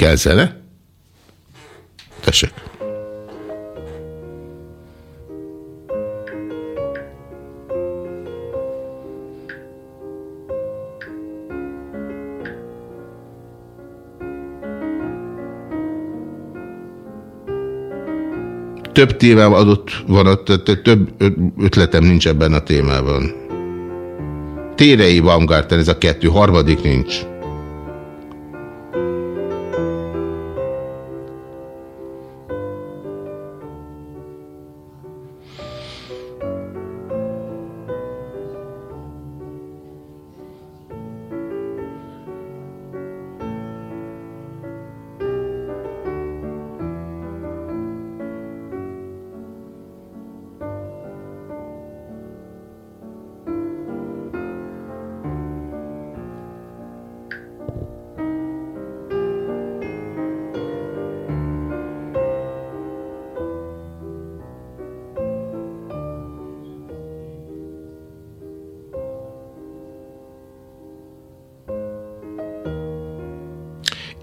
Kell zene? Tessék. Több témám adott van, ott, több ötletem nincs ebben a témában. Térei Baumgarten, ez a kettő, harmadik nincs.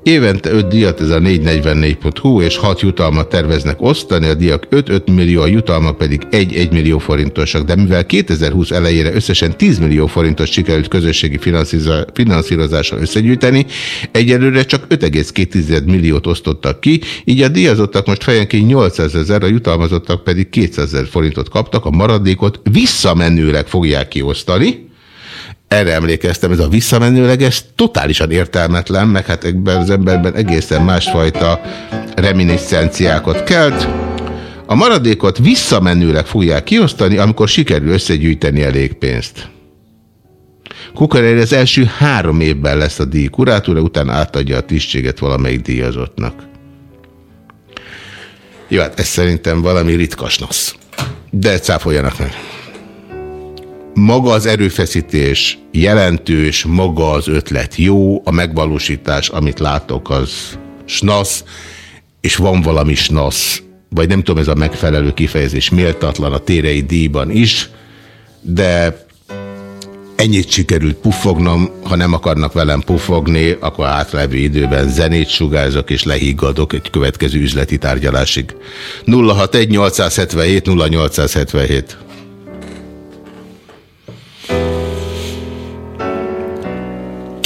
Évente 5 díjat, ez a 444.hu, és 6 jutalmat terveznek osztani, a díjak 5-5 millió, a jutalmak pedig 1-1 millió forintosak. De mivel 2020 elejére összesen 10 millió forintos sikerült közösségi finanszírozással összegyűjteni, egyelőre csak 5,2 milliót osztottak ki, így a díjazottak most fejenként 800 ezer, a jutalmazottak pedig 200 ezer forintot kaptak, a maradékot visszamenőleg fogják kiosztani, erre emlékeztem, ez a visszamenőleg, ez totálisan értelmetlen, meg hát ebben az emberben egészen másfajta reminiscenciákat kelt. A maradékot visszamenőleg fogják kiosztani, amikor sikerül összegyűjteni elég pénzt. Kukarelli az első három évben lesz a díj kurátora, utána átadja a tisztséget valamelyik díjazottnak. Jó, hát ez szerintem valami ritkas nasz. De cáfoljanak meg maga az erőfeszítés jelentős, maga az ötlet jó, a megvalósítás, amit látok, az snasz, és van valami snasz, vagy nem tudom, ez a megfelelő kifejezés méltatlan a térei díjban is, de ennyit sikerült puffognom, ha nem akarnak velem puffogni, akkor átlevő időben zenét sugárzok és lehiggadok egy következő üzleti tárgyalásig. 061 877 0877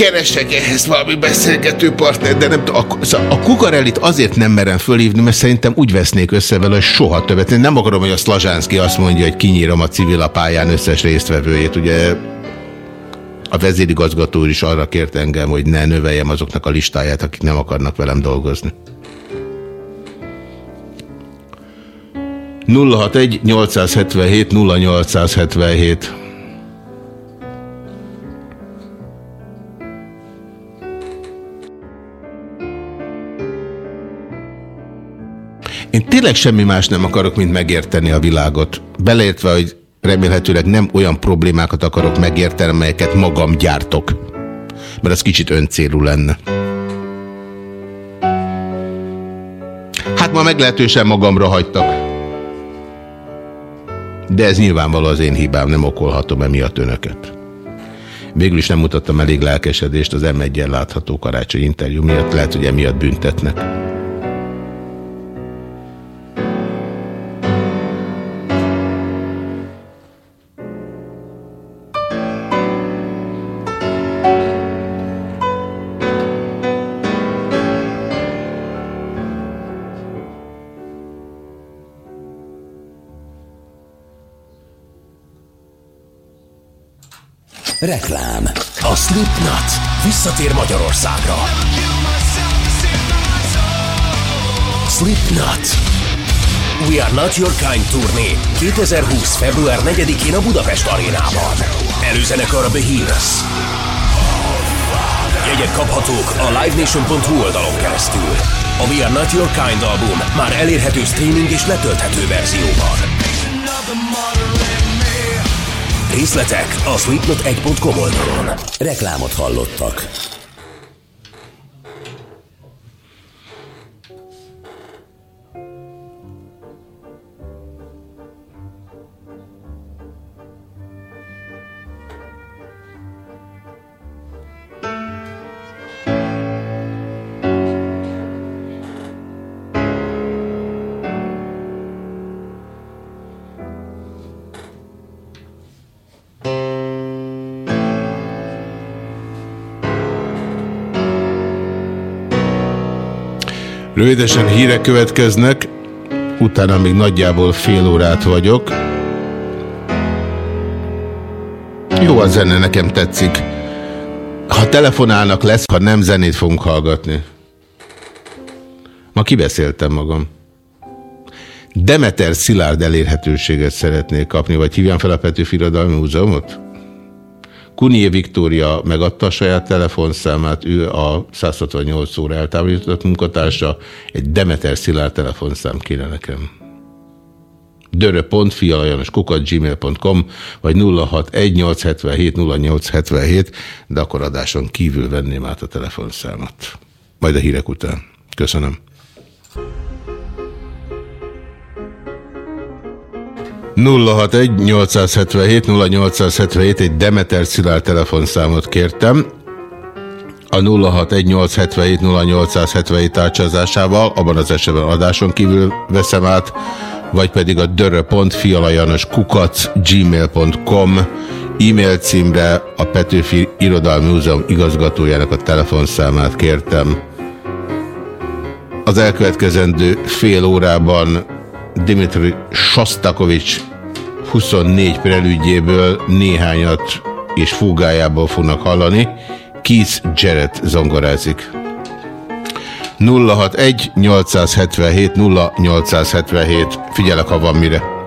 keresek ehhez valami beszélgető partner, de nem a, szóval a Kukarellit azért nem merem fölhívni, mert szerintem úgy vesznék össze vele, hogy soha többet. Én nem akarom, hogy a Szlazsánszki azt mondja, hogy kinyírom a civil a pályán összes résztvevőjét. Ugye a vezérigazgató is arra kért engem, hogy ne növeljem azoknak a listáját, akik nem akarnak velem dolgozni. 061 877 0877 Én tényleg semmi más nem akarok, mint megérteni a világot. Beleértve, hogy remélhetőleg nem olyan problémákat akarok megérteni, melyeket magam gyártok. Mert az kicsit öncélú lenne. Hát ma meglehetősen magamra hagytak. De ez nyilvánvaló az én hibám, nem okolhatom emiatt önöket. Végül is nem mutattam elég lelkesedést az m látható karácsony interjú miatt, lehet, hogy emiatt büntetnek. Reklám. A Slipknot visszatér Magyarországra. Slipknot. We Are Not Your Kind turné 2020. február 4-én a Budapest arénában. Előzenekar a Behemoth. Jegyek kaphatók a livenation.hu oldalon keresztül. A We Are Not Your Kind album már elérhető streaming és letölthető verzióban. Részletek a sweetnot1.com oldalon. Reklámot hallottak. Rövidesen hírek következnek, utána még nagyjából fél órát vagyok. Jó a zene, nekem tetszik. Ha telefonálnak lesz, ha nem zenét fogunk hallgatni. Ma kibeszéltem magam. Demeter Szilárd elérhetőséget szeretnék kapni, vagy hívjam fel a Petőfi Irodalmi Múzeumot? Kunié Viktória megadta a saját telefonszámát, ő a 168 óra eltávolított munkatársa, egy Demeter Szilárd telefonszám kéne nekem. kukat gmail.com vagy 061-877-0877, de akkor adáson kívül venném át a telefonszámot. Majd a hírek után. Köszönöm. 061-877-0877 egy Demeter Szilárd telefonszámot kértem. a 061-877-0877 tárcsázásával, abban az esetben adáson kívül veszem át, vagy pedig a dörö.fialajanos kukac gmail.com e-mail címre a Petőfi Irodalmi Múzeum igazgatójának a telefonszámát kértem. Az elkövetkezendő fél órában Dimitri Sostakovics 24 prelügyéből néhányat és fúgájából fognak hallani. Keith Jarrett zongorázik. 061 877 0877. Figyelek, ha van mire.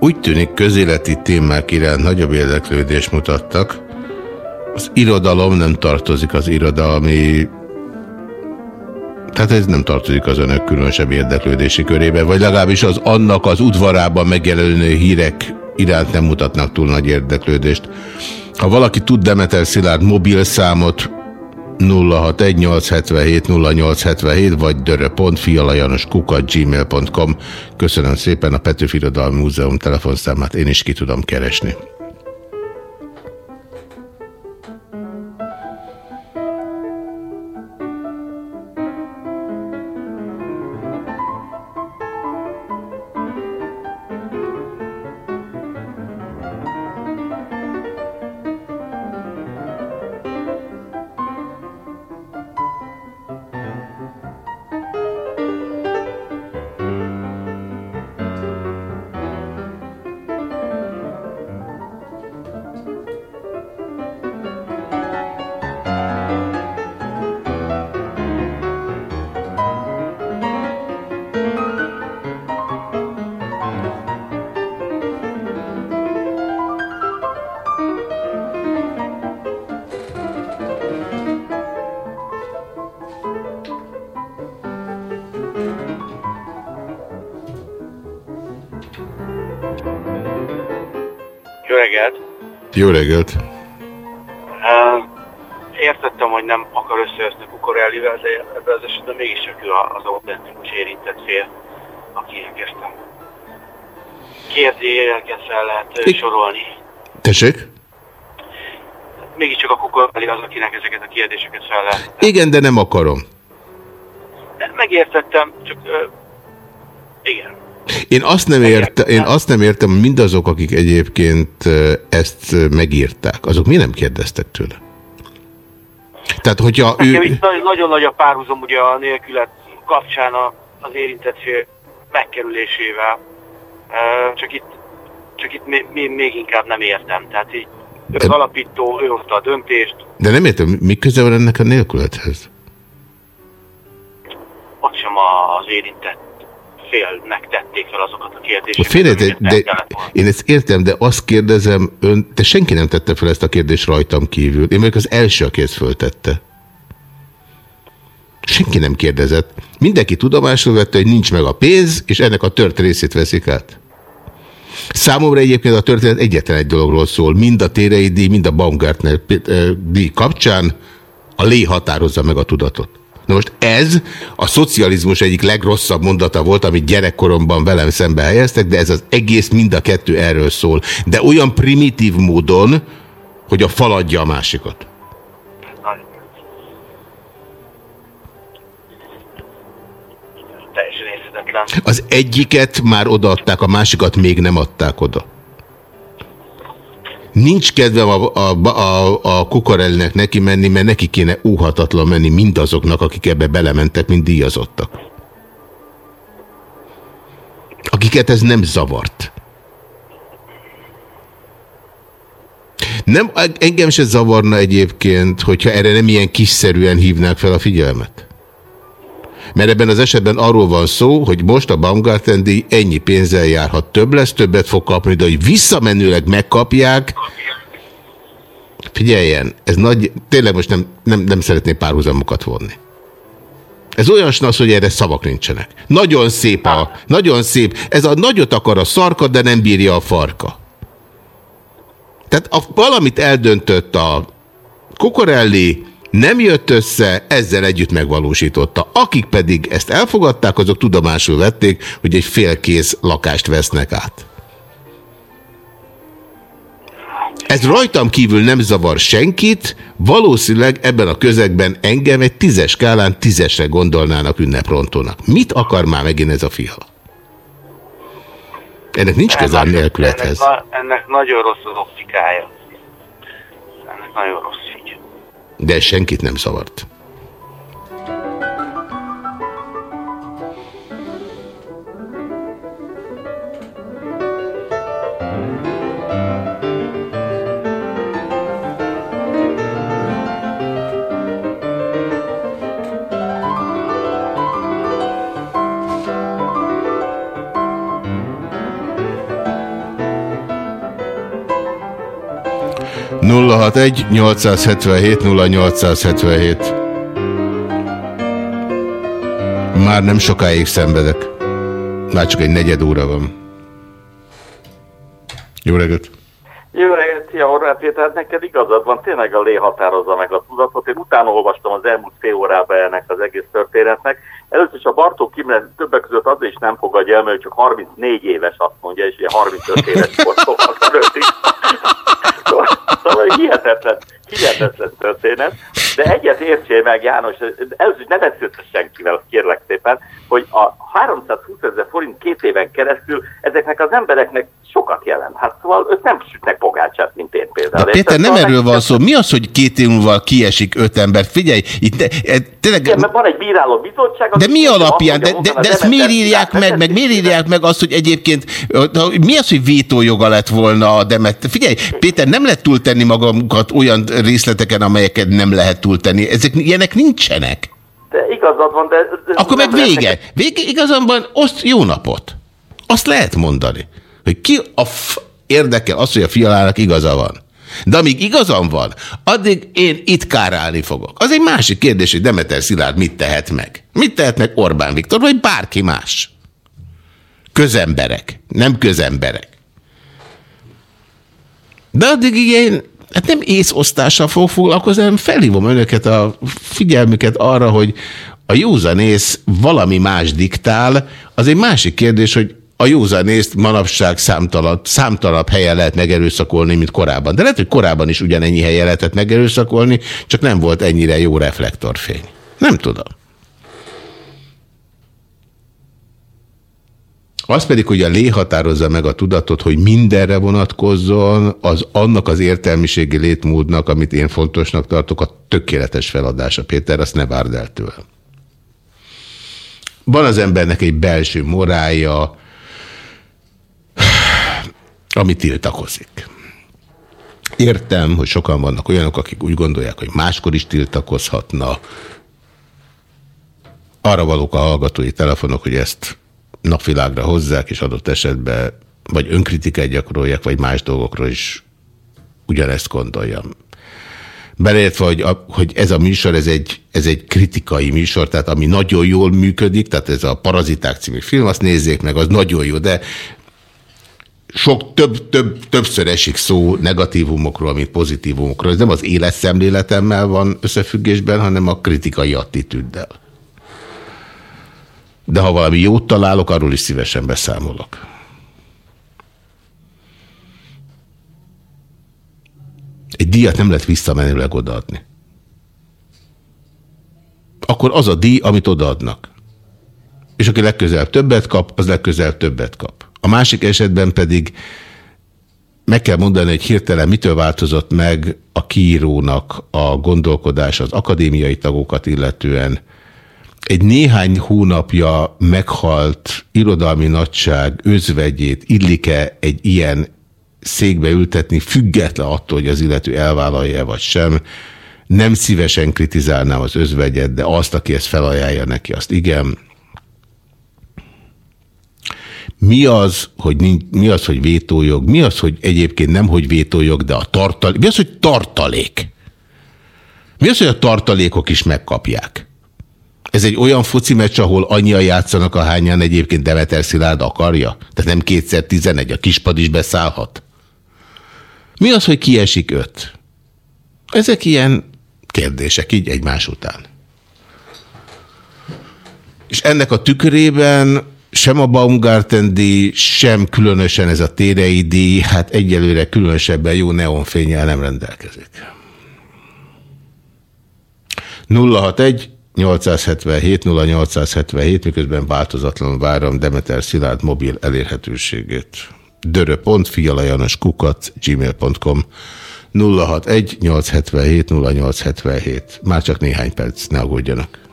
Úgy tűnik közéleti témák iránt nagyobb érdeklődést mutattak. Az irodalom nem tartozik az irodalmi... Tehát ez nem tartozik az önök különösebb érdeklődési körébe, vagy legalábbis az annak az udvarában megjelenő hírek iránt nem mutatnak túl nagy érdeklődést. Ha valaki tud Demeter Szilárd mobilszámot, 061-877-0877 vagy dörö.fialajanoskukat.gmail.com Köszönöm szépen a Petőfi Irodalmi Múzeum telefonszámát, én is ki tudom keresni. Jó reggelt! Értettem, hogy nem akar összejözni Kukorellivel, de ebben az esetben mégiscsak ő az autentikus érintett fél, akinek ezt a kérdélyeket fel lehet ö, sorolni. Tessék? Mégiscsak a Kukorelli az, akinek ezeket a kérdéseket fel lehet. Igen, de nem akarom. Megértettem, csak ö, igen. Én azt nem értem, én azt nem értem, mindazok, akik egyébként ezt megírták, azok mi nem kérdeztek tőle? Tehát, hogyha Nekem ő... itt nagyon, nagy a párhuzam ugye a nélkület kapcsán az érintett megkerülésével. Csak itt, csak itt még, még, inkább nem értem. Tehát így ő az alapító, ő hozta a döntést, De nem értem, mi köze van ennek a nélkülethez? ott sem az érintett félnek tették fel azokat a kérdéseket. Félre, de, de én ezt értem, de azt kérdezem, ön, te senki nem tette fel ezt a kérdést rajtam kívül. Én vagyok az első, aki ezt föltette. Senki nem kérdezett. Mindenki tudomásul vette, hogy nincs meg a pénz, és ennek a tört részét veszik át. Számomra egyébként a történet egyetlen egy dologról szól. Mind a Térei díj, mind a Baumgartner eh, díj kapcsán a lé határozza meg a tudatot. Na most ez a szocializmus egyik legrosszabb mondata volt, amit gyerekkoromban velem szembe helyeztek, de ez az egész mind a kettő erről szól. De olyan primitív módon, hogy a fal adja a másikat. Az egyiket már odaadták, a másikat még nem adták oda. Nincs kedvem a, a, a, a kukorellinek neki menni, mert neki kéne óhatatlan menni mindazoknak, akik ebbe belementek, mint díjazottak. Akiket ez nem zavart. Nem, engem se zavarna egyébként, hogyha erre nem ilyen kiszerűen hívnák fel a figyelmet. Mert ebben az esetben arról van szó, hogy most a Baumgarten díj ennyi pénzzel járhat. Több lesz, többet fog kapni, de hogy visszamenőleg megkapják, figyeljen, ez nagy, tényleg most nem, nem, nem szeretnék párhuzamokat vonni. Ez olyan snasz, hogy erre szavak nincsenek. Nagyon szép a, nagyon szép. Ez a nagyot akar a szarka, de nem bírja a farka. Tehát a, valamit eldöntött a Kukorelli, nem jött össze, ezzel együtt megvalósította. Akik pedig ezt elfogadták, azok tudomásul vették, hogy egy félkész lakást vesznek át. Ez rajtam kívül nem zavar senkit, valószínűleg ebben a közegben engem egy tízes skálán tízesre gondolnának ünneprontónak. Mit akar már megint ez a fiala? Ennek nincs köze a ennek, nélkülethez. na- ennek nagyon rossz az optikája. Ennek nagyon rossz. De senkit nem zavart. Nulla hat egy 877 0877 Már nem sokáig szenvedek. Már csak egy negyed óra van. Jó reggelt! Jó reggelt, szia Horváth Péter, hát neked igazad van, tényleg a lé határozza meg a tudatot. Én utána olvastam az elmúlt fél órában ennek az egész történetnek. Először is a Bartók Imre többek között azért is nem fogadja el, mert csak 34 éves azt mondja, és ugye 35 éves sportolnak előtt Szóval hihetetlen, hihetetlen történet. De egyet értsél meg, János, először is ne beszélsz senkivel, kérlek szépen, hogy a 320 ezer forint két éven keresztül ezeknek az embereknek sokat jelent. Hát szóval ők nem sütnek pogácsát, mint én például. De Péter, nem Szóval erről van szó. Mi az, hogy két év múlva kiesik öt ember? Figyelj, itt de, e, tényleg... Igen, mert van egy bíráló bizottság... De mi alapján? De, de, de ezt miért írják meg? Meg miért írják meg azt, hogy egyébként mi az, hogy vétójoga lett volna a Demet? Figyelj, Péter, nem lehet túltenni magunkat olyan részleteken, amelyeket nem lehet túltenni. Ezek ilyenek nincsenek. De igazad van, de... Akkor meg vége. Vége igazamban, oszt jó napot. Azt lehet mondani, hogy ki a f érdekel az, hogy a fialának igaza van. De amíg igazam van, addig én itt kárálni fogok. Az egy másik kérdés, hogy Demeter Szilárd mit tehet meg. Mit tehet meg Orbán Viktor, vagy bárki más. Közemberek, nem közemberek. De addig ilyen, hát nem észosztással fog foglalkozni, hanem felhívom önöket a figyelmüket arra, hogy a józanész valami más diktál, az egy másik kérdés, hogy a józanészt manapság számtalan, számtalanabb helyen lehet megerőszakolni, mint korábban. De lehet, hogy korábban is ugyanennyi helyen lehetett megerőszakolni, csak nem volt ennyire jó reflektorfény. Nem tudom. Az pedig, hogy a lé határozza meg a tudatot, hogy mindenre vonatkozzon, az annak az értelmiségi létmódnak, amit én fontosnak tartok, a tökéletes feladása, Péter, azt ne várd el tőlem. Van az embernek egy belső morálja, ami tiltakozik. Értem, hogy sokan vannak olyanok, akik úgy gondolják, hogy máskor is tiltakozhatna. Arra valók a hallgatói telefonok, hogy ezt napvilágra hozzák, és adott esetben vagy önkritikát gyakorolják, vagy más dolgokról is ugyanezt gondoljam. Beleértve, hogy, hogy ez a műsor, ez egy, ez egy kritikai műsor, tehát ami nagyon jól működik, tehát ez a Paraziták című film, azt nézzék meg, az nagyon jó, de sok több, több, többször esik szó negatívumokról, mint pozitívumokról. Ez nem az életszemléletemmel van összefüggésben, hanem a kritikai attitűddel. De ha valami jót találok, arról is szívesen beszámolok. Egy díjat nem lehet visszamenőleg odaadni. Akkor az a díj, amit odaadnak. És aki legközelebb többet kap, az legközelebb többet kap. A másik esetben pedig meg kell mondani, hogy hirtelen mitől változott meg a kiírónak a gondolkodás az akadémiai tagokat illetően. Egy néhány hónapja meghalt irodalmi nagyság özvegyét illik-e egy ilyen székbe ültetni, független attól, hogy az illető elvállalja vagy sem. Nem szívesen kritizálnám az özvegyet, de azt, aki ezt felajánlja neki, azt igen. Mi az, hogy, nincs, mi az, hogy vétójog? Mi az, hogy egyébként nem, hogy vétójog, de a tartalék? Mi az, hogy tartalék? Mi az, hogy a tartalékok is megkapják? Ez egy olyan foci meccs, ahol annyian játszanak, a hányan egyébként Demeter Szilárd akarja? Tehát nem kétszer tizenegy, a kispad is beszállhat? Mi az, hogy kiesik öt? Ezek ilyen kérdések így egymás után. És ennek a tükörében sem a Baumgarten díj, sem különösen ez a térei díj, hát egyelőre különösebben jó neonfényel nem rendelkezik. 061 877 0877, miközben változatlanul várom Demeter Szilárd mobil elérhetőségét. dörö.fialajanos kukat gmail.com 061 877 0877. Már csak néhány perc, ne aggódjanak.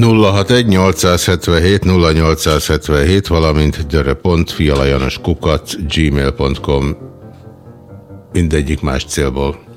061 0877 valamint gyere.fialajanos kukat gmail.com mindegyik más célból.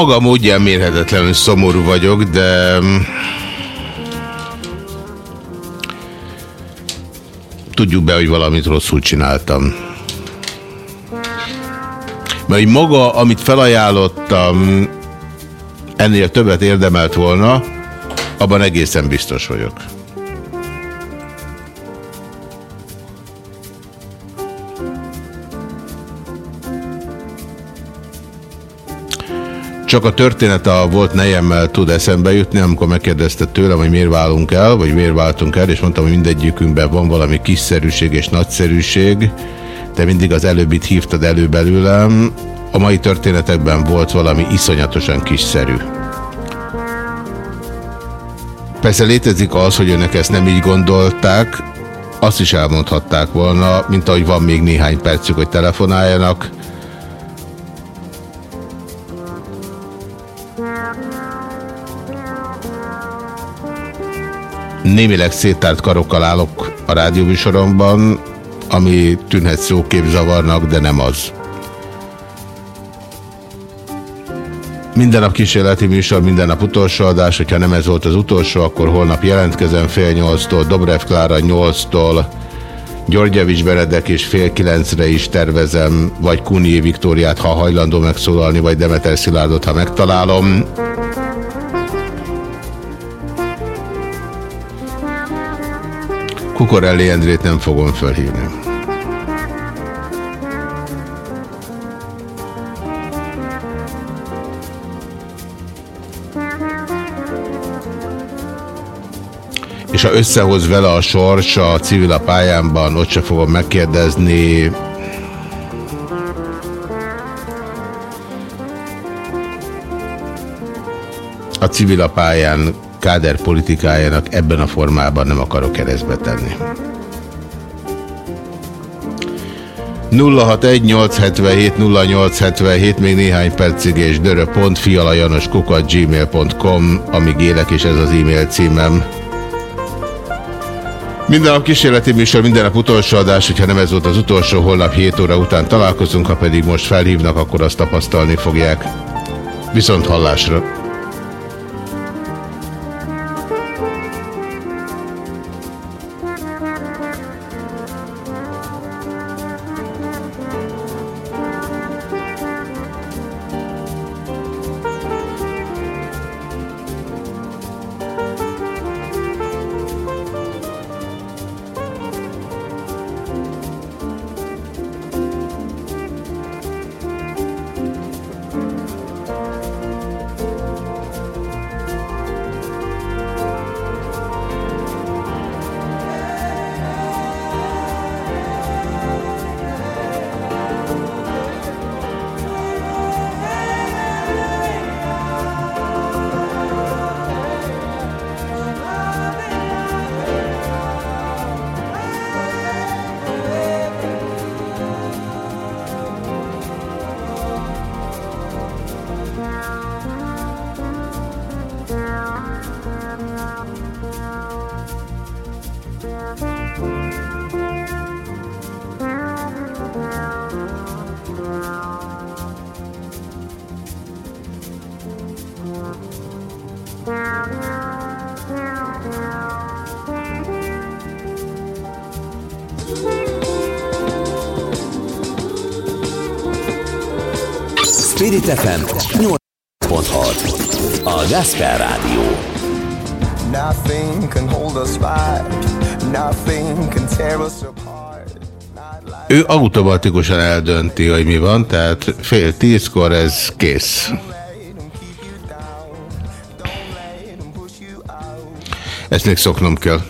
Maga módján mérhetetlenül szomorú vagyok, de... Mm, tudjuk be, hogy valamit rosszul csináltam. Mert maga, amit felajánlottam, ennél többet érdemelt volna, abban egészen biztos vagyok. Csak a történet a volt nejemmel tud eszembe jutni, amikor megkérdezte tőlem, hogy miért válunk el, vagy miért váltunk el, és mondtam, hogy mindegyikünkben van valami kiszerűség és nagyszerűség, de mindig az előbbit hívtad elő belőlem. A mai történetekben volt valami iszonyatosan kiszerű. Persze létezik az, hogy önök ezt nem így gondolták, azt is elmondhatták volna, mint ahogy van még néhány percük, hogy telefonáljanak, némileg széttárt karokkal állok a rádióműsoromban, ami tűnhet szóképzavarnak, de nem az. Minden nap kísérleti műsor, minden nap utolsó adás, hogyha nem ez volt az utolsó, akkor holnap jelentkezem fél nyolctól, Dobrev Klára nyolctól, Györgyevics Benedek és fél kilencre is tervezem, vagy Kunié Viktóriát, ha hajlandó megszólalni, vagy Demeter Szilárdot, ha megtalálom. Kukorelli Endrét nem fogom felhívni. és ha összehoz vele a sors a civil a pályámban, ott se fogom megkérdezni. A civil a pályán káder politikájának ebben a formában nem akarok keresztbe tenni. 061-877-0877, még néhány percig és dörö.fialajanoskukat gmail.com, amíg élek, és ez az e-mail címem. Minden nap kísérleti műsor, minden nap utolsó adás, hogyha nem ez volt az utolsó, holnap 7 óra után találkozunk, ha pedig most felhívnak, akkor azt tapasztalni fogják. Viszont hallásra! Automatikusan eldönti, hogy mi van, tehát fél tízkor ez kész. Ezt még szoknom kell.